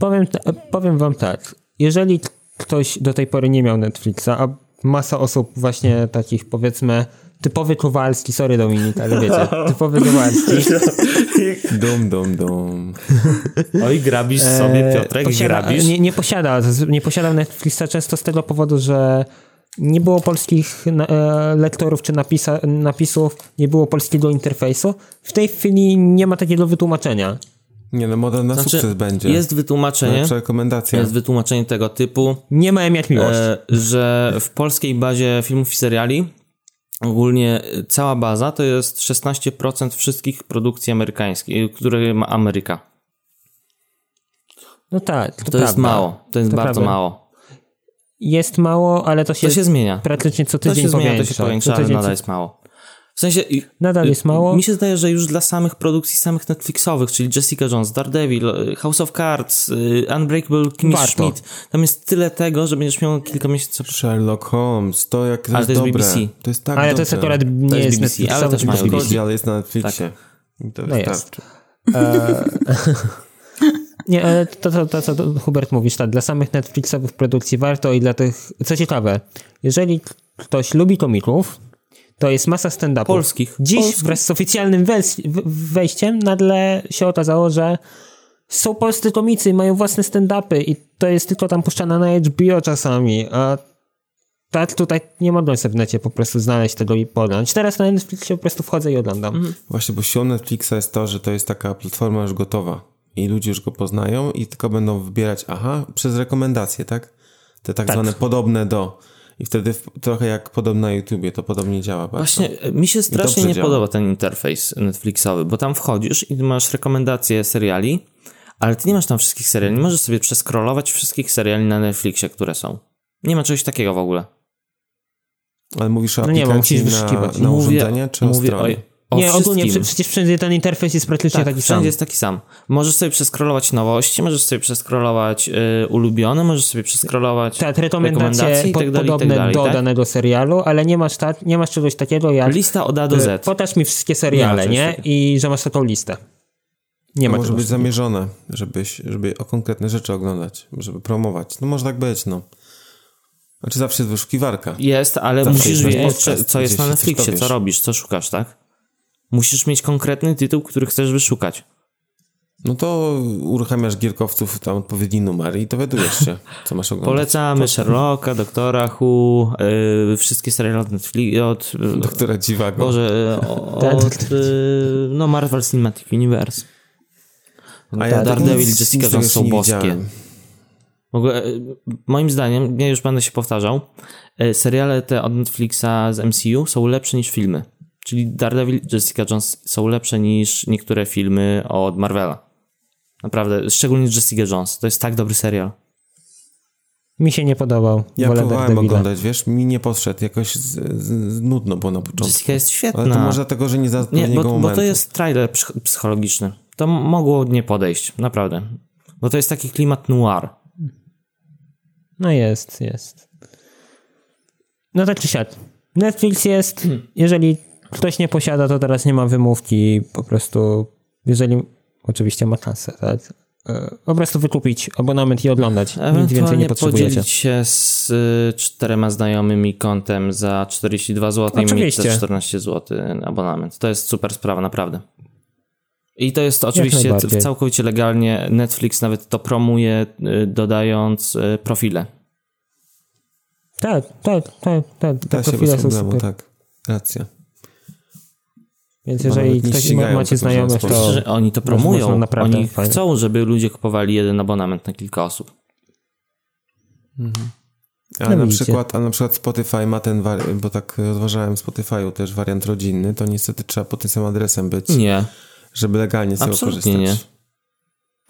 Powiem, powiem wam tak, jeżeli ktoś do tej pory nie miał Netflixa, a masa osób właśnie takich powiedzmy typowy Kowalski, sorry Dominik, ale wiecie, typowy Kowalski,
Dum, dum, dum.
Oj, grabisz sobie,
e,
Piotrek,
posiada,
grabisz.
nie, nie posiada, nie posiadał Netflixa często z tego powodu, że nie było polskich e, lektorów czy napisa, napisów, nie było polskiego interfejsu. W tej chwili nie ma takiego wytłumaczenia.
Nie no, model na
Znaczy,
sukces będzie.
Jest wytłumaczenie,
Najlepsza rekomendacja.
jest wytłumaczenie tego typu,
Nie ma jak miłość.
e, że w polskiej bazie filmów i seriali ogólnie e, cała baza to jest 16% wszystkich produkcji amerykańskich, które ma Ameryka.
No tak, to,
To jest mało, to jest
To
bardzo
prawda.
mało.
Jest mało, ale to się,
To się zmienia.
praktycznie co
To
tydzień
się zmienia, to
powiększa.
się powiększa,
Co
ale
tydzień
nadal
co-
jest mało. W sensie...
Nadal jest mało.
Mi się zdaje, że już dla samych produkcji, samych Netflixowych, czyli Jessica Jones, Daredevil, y, House of Cards, y, Unbreakable Kimmy. Schmidt, tam jest tyle tego, że będziesz miał kilka miesięcy...
Sherlock Holmes, to jak to
Ale
jest
to jest
dobre.
BBC.
To jest tak
Ale
dobre.
to jest akurat nie
jest
jest,
BBC,
Netflixowe,
ale też mają
BBC.
Szkodzi, ale jest na Netflixie. I to
No jest.
wystarczy.
Nie, ale to, to, to, co Hubert mówisz, tak, dla samych Netflixowych produkcji warto i dla tych, co ciekawe, jeżeli ktoś lubi komików, to jest masa stand-upów.
Polskich.
Dziś
Polskich.
wraz z oficjalnym wejściem nagle się okazało, że są polscy komicy i mają własne stand-upy i to jest tylko tam puszczane na HBO czasami, a tak tutaj nie mogłem sobie w necie po prostu znaleźć tego i podać. Teraz na Netflixie po prostu wchodzę i oglądam.
Właśnie, bo siłą Netflixa jest to, że to jest taka platforma już gotowa i ludzie już go poznają i tylko będą wybierać, aha, przez rekomendacje, tak? Te tak, zwane podobne do. I wtedy w, trochę jak podobne na YouTubie, to podobnie działa bardzo.
Właśnie, e, mi się strasznie nie
działa.
podoba ten interfejs Netflixowy, bo tam wchodzisz i masz rekomendacje seriali, ale ty nie masz tam wszystkich seriali. Nie możesz sobie przeskrolować wszystkich seriali na Netflixie, które są. Nie ma czegoś takiego w ogóle.
Ale mówisz o
No nie,
aplikacji na,
wyszukiwać.
na
Mówię-
urządzenie czy o
mówię
stronie?
O
nie, ogólnie
wszystkim.
prze- przecież wszędzie ten interfejs jest praktycznie
Tak,
taki
wszędzie
sam.
jest taki sam. Możesz sobie przeskrolować nowości, możesz sobie przeskrolować y, ulubione, możesz sobie przeskrolować
Tak, rekomendacje
rekomendacje tak
podobne
tak dalej,
do
tak?
danego serialu, ale nie masz, tak, nie masz czegoś takiego jak
Lista od A do
e,
Z.
pokaż mi wszystkie
Nie
seriale, nie?
takiego.
I że masz taką listę. Nie
To
ma
może być zamierzone, żebyś, żeby o konkretne rzeczy oglądać, żeby promować. No może tak być, no. Znaczy zawsze jest wyszukiwarka.
Jest, ale
Zawsze
musisz wiedzieć, co jest na Netflixie, co robisz, co szukasz, tak? Musisz mieć konkretny tytuł, który chcesz wyszukać.
No to uruchamiasz gierkowców tam odpowiedni numer i dowiadujesz się, co masz oglądać.
Polecamy Sherlocka, Doktora Who, y, wszystkie seriale od Netflix, od, y,
Doktora Dziwago.
Boże, y, od, y, no Marvel Cinematic Universe.
A ja
Daredevil
nic-
i
nic
Jessica Jones są
nie
boskie. W ogóle, y, moim zdaniem, ja już będę się powtarzał, seriale te od Netflixa z MCU są lepsze niż filmy. Czyli Daredevil i Jessica Jones są lepsze niż niektóre filmy od Marvela. Naprawdę, szczególnie Jessica Jones. To jest tak dobry serial.
Mi się nie podobał.
Ja
Wolę
próbowałem oglądać, wiesz, mi nie podszedł, jakoś z, z, z nudno było na początku.
Jessica jest świetna.
Ale to może dlatego, że nie za
Nie, bo, bo to jest trailer psych- psychologiczny. To mogło nie podejść, naprawdę. Bo to jest taki klimat noir.
No jest, jest. No tak czy siak. Netflix jest, jeżeli ktoś nie posiada, to teraz nie ma wymówki. Po prostu, jeżeli oczywiście ma kasę, tak? E, Po prostu wykupić abonament i oglądać. Nic więcej nie potrzebujecie.
podzielić się z y, czterema znajomymi kontem za 42 zł i mieć za 14 zł abonament. To jest super sprawa, naprawdę. I to jest oczywiście całkowicie legalnie. Netflix nawet to promuje, y, dodając y, profile.
Tak, tak, tak, tak. Te
Da się
profile
bez
są
problemu, tak. Racja.
Więc jeżeli
nie
ktoś ma, macie znajomych, to
Myślę, że oni to
można
promują.
naprawdę
Oni
fajnie.
chcą, żeby ludzie kupowali jeden abonament na kilka osób.
Ale
No
na,
widzicie.
przykład, a na przykład Spotify ma ten wariant, bo tak rozważałem Spotify'u też wariant rodzinny, to niestety trzeba pod tym samym adresem być,
Nie.
żeby legalnie z tego korzystać.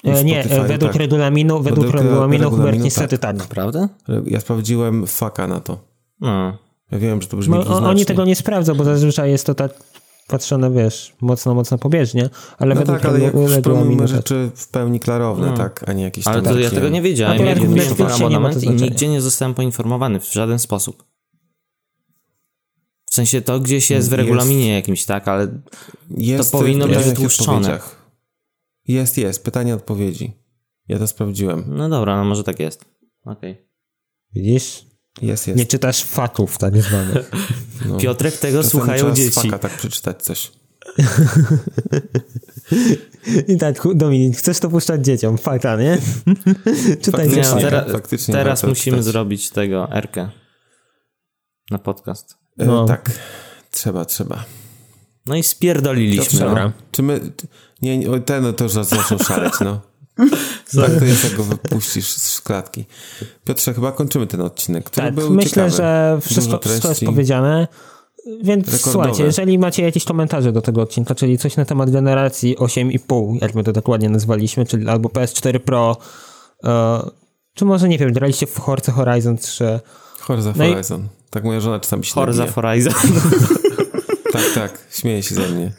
E, nie, e, według
tak.
regulaminu, według
Według
regulaminu Hubert niestety
tak.
tak.
Prawda?
Ja sprawdziłem faka na to.
No.
Ja wiem, że to brzmi
No, oni tego nie sprawdzą, bo zazwyczaj jest to tak patrzone, wiesz, mocno, mocno pobieżnie, ale
No tak, ale jak
regulaminu
promujemy
tak.
rzeczy w pełni klarowne, tak, a nie jakieś
Ale to ja tego nie wiedziałem.
Akurat
Ja
to
abonament i
znaczenia.
nigdzie nie zostałem poinformowany w żaden sposób. W sensie to gdzieś jest w
Jest.
regulaminie jakimś, tak, ale
Jest
to powinno być wytłuszczone.
Jest, jest. Pytanie odpowiedzi. Ja to sprawdziłem.
no dobra, no może tak jest. Okej.
Widzisz?
Jest, jest.
Nie czytasz faków tak zwanych.
No.
Piotrek, tego
Czasami
słuchają dzieci.
faka tak przeczytać coś.
I tak, Dominik, chcesz to puszczać dzieciom? Faka, nie? Czytaj
Nie,
Faktycznie,
no,
nie,
teraz,
faktycznie
teraz musimy
czytać.
zrobić tego, Erkę. Na podcast.
E,
No.
Tak. Trzeba, trzeba.
No i spierdoliliśmy. No.
Dobra.
Czy my... Nie, nie, ten no to już zaczął szaleć, no. tak to jest, jak go wypuścisz z klatki. Piotrze, chyba kończymy ten odcinek, który
Tak,
był
myślę,
ciekawy.
że wszystko, wszystko jest powiedziane. Więc
Rekordowe.
słuchajcie, jeżeli macie jakieś komentarze do tego odcinka, czyli coś na temat generacji 8,5, jak my to dokładnie nazwaliśmy, czyli albo PS4 Pro, e, czy może, nie wiem, graliście w Forza Horizon 3,
Forza
No i-
Horizon. Tak moja żona czasami się nabija.
Horizon.
Tak, tak. Śmieje się ze mnie.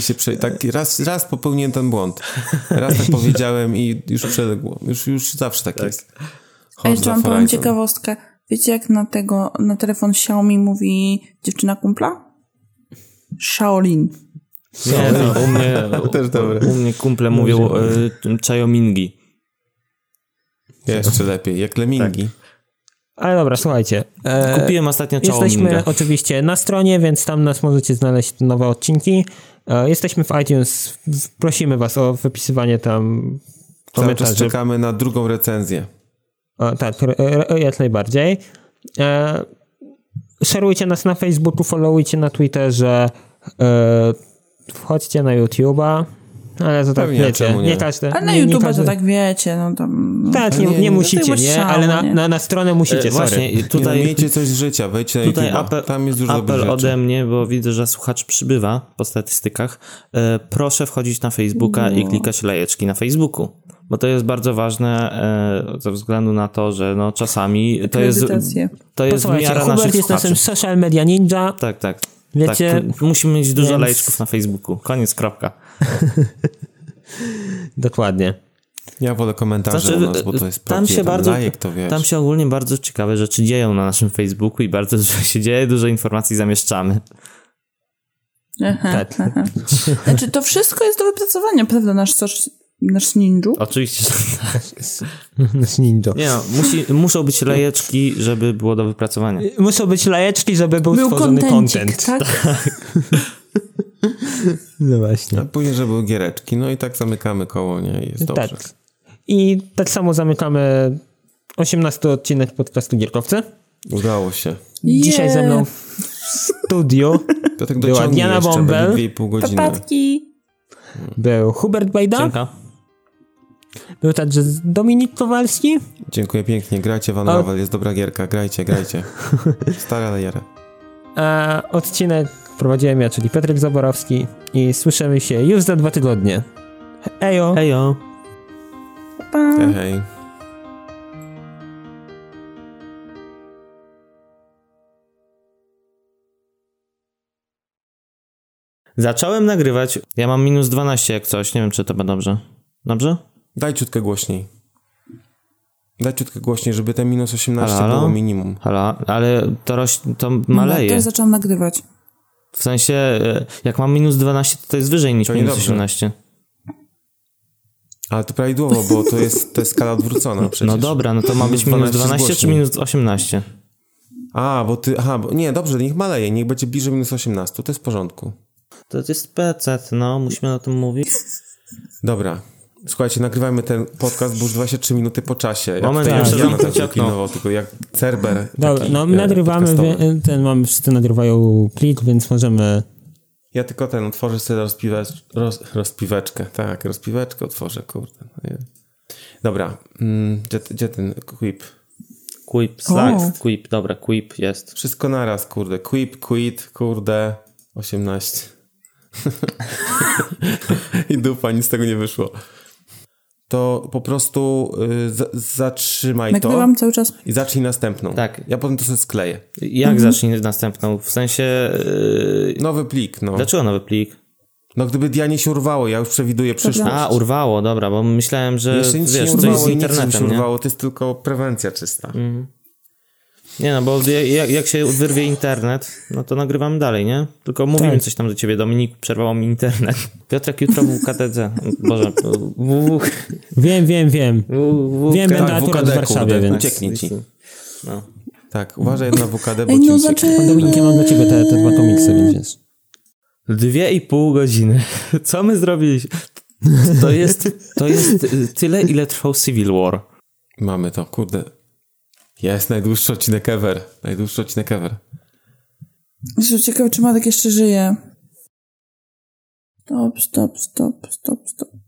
Się prze... tak, raz, raz popełniłem ten błąd. Raz tak powiedziałem i już przeległo. Już, już zawsze tak, jest.
A jeszcze
Horizon.
ciekawostkę. Wiecie, jak na tego, na telefon Xiaomi mówi dziewczyna kumpla? Shaolin.
Nie, no, u mnie,
Też dobre.
u mnie kumple mówią y, czajomingi.
Jeszcze lepiej. Jak lemingi.
Ale dobra, słuchajcie. E,
Kupiłem ostatnio
Jesteśmy oczywiście na stronie, więc tam nas możecie znaleźć nowe odcinki. E, jesteśmy w iTunes. Prosimy was o wypisywanie tam
Cały czas
komentarzy.
czekamy na drugą recenzję.
O, tak, r- jak najbardziej. E, szerujcie nas na Facebooku, followujcie na Twitterze, e, wchodźcie na YouTube'a, ale to tak
Pewnie,
wiecie,
czemu
nie?
nie?
każdy.
Ale na
nie, nie
YouTube
każdy,
to tak wiecie, no tam... No.
Tak, nie,
nie,
nie,
nie,
musicie, nie? Ale na, na, na stronę musicie,
E,
sorry.
Właśnie, i
Tutaj no, miejcie coś z życia, wejdźcie na
apel,
Tam jest dużo
apel ode mnie, bo widzę, że słuchacz przybywa po statystykach. E, proszę wchodzić na Facebooka i klikać lajeczki na Facebooku. Bo to jest bardzo ważne e, ze względu na to, że no, czasami to jest, to jest miara
Hubert
naszych
jest naszym
słuchaczy.
social media ninja.
Tak, tak.
Wiecie,
tak, musimy mieć dużo
więc-
lajeczków na Facebooku. Koniec, kropka.
Dokładnie.
Ja wolę komentarze
Znaczy,
u nas, bo to jest
tam się bardzo,
Lajek to wiesz.
tam się ogólnie bardzo ciekawe rzeczy dzieją na naszym Facebooku i bardzo dużo się dzieje, dużo informacji zamieszczamy.
Tak.
Znaczy, to wszystko jest do wypracowania, prawda, nasz, nasz ninju?
Oczywiście, że tak.
Nasz ninja.
Nie no, musi, muszą być lejeczki, żeby było do wypracowania.
Muszą być lajeczki, żeby był,
Był
stworzony
kontencik,
content.
tak?
No właśnie.
A później, że były giereczki. No i tak zamykamy koło, nie? Jest dobrze.
Tak. I tak samo zamykamy 18 odcinek podcastu Gierkowcy.
Udało się.
Dzisiaj ze mną w studiu
To tak
Była Diana Bąbel.
będzie 2,5 godziny.
Papatki.
był Hubert Bajda,
Dzięka.
był także Dominik Kowalski,
Dziękuję pięknie. Grajcie Van Ravel, jest dobra gierka. Grajcie, grajcie. Stara lejera.
a odcinek prowadziłem ja, czyli Piotrek Zaborowski i słyszymy się już za dwa tygodnie. Ejo!
Hejo.
Pa.
Hej, hej.
Zacząłem nagrywać. Ja mam minus 12 jak coś. Nie wiem, czy to będzie dobrze. Dobrze?
Daj ciutkę głośniej. Daj ciutkę głośniej, żeby te minus 18
Halo, halo?
było minimum.
Halo, ale to, roś, to
No,
maleje.
teraz zaczęłam nagrywać.
W sensie, e, jak mam minus 12, to to jest wyżej niż
To
minus
niedobrze.
18.
Ale to prawidłowo, bo to jest, to jest skala odwrócona przecież.
No dobra, no to ma być
Minus
minus
12
12 czy minus 18?
A, bo ty... Aha, bo, nie, dobrze, niech maleje, niech będzie bliżej minus 18, to jest w porządku.
To jest PC, no, musimy o tym mówić.
Dobra. Słuchajcie, nagrywajmy ten podcast, bo już 23 minuty po czasie. Jak
Moment,
tutaj
ja
tak pilnował, tylko jak Cerber.
Dobra,
taki,
no
e,
nagrywamy,
podcastowy.
wie, ten mamy, wszyscy nagrywają plik, więc możemy...
Ja tylko ten otworzę sobie rozpiwecz, roz, rozpiweczkę. Tak, rozpiweczkę otworzę, kurde. no. Dobra, mm, gdzie, gdzie ten quip?
Quip, tak, Quip, dobra, Quip jest.
Wszystko naraz, kurde. Quip, quit, kurde, 18. I dupa, nic z tego nie wyszło. To po prostu y, za, zatrzymaj
Nagrywam
to
cały czas.
i zacznij następną.
Tak.
Ja potem to sobie skleję.
Jak zacznij następną? W sensie, yy,
Nowy plik, no.
dlaczego nowy plik?
No gdyby Dianie się urwało, ja już przewiduję przyszłość.
A, urwało, dobra, bo myślałem, że
Jeszcze nic się
wiesz,
nie
coś
urwało
z
i nic się
internetem, nie?
urwało, to jest tylko prewencja czysta.
Nie no, bo jak, jak się wyrwie internet, no to nagrywamy dalej, nie? Tylko mówimy
Tak.
coś tam do ciebie. Dominik, przerwało mi internet. Piotrek jutro w KTC. Boże, w, w,
Wiem, wiem, wiem.
w,
Wiem,
w,
będę
tak,
akurat
WKD,
w Warszawie, więc...
ucieknij ci.
No.
Tak, uważaj na WKD, bo
Ej,
ci
no
ucieknie.
znaczy...
Pan Dominik, ja mam dla ciebie te, te dwa komiksy, więc wiesz.
Dwie i pół godziny. Co my zrobiliśmy? To jest, to jest tyle, ile trwał Civil War.
Mamy to, kurde. Jest najdłuższy odcinek ever. Najdłuższy odcinek ever.
Jezu, Ciekawe, czy Marek jeszcze żyje. Stop, stop, stop, stop, stop.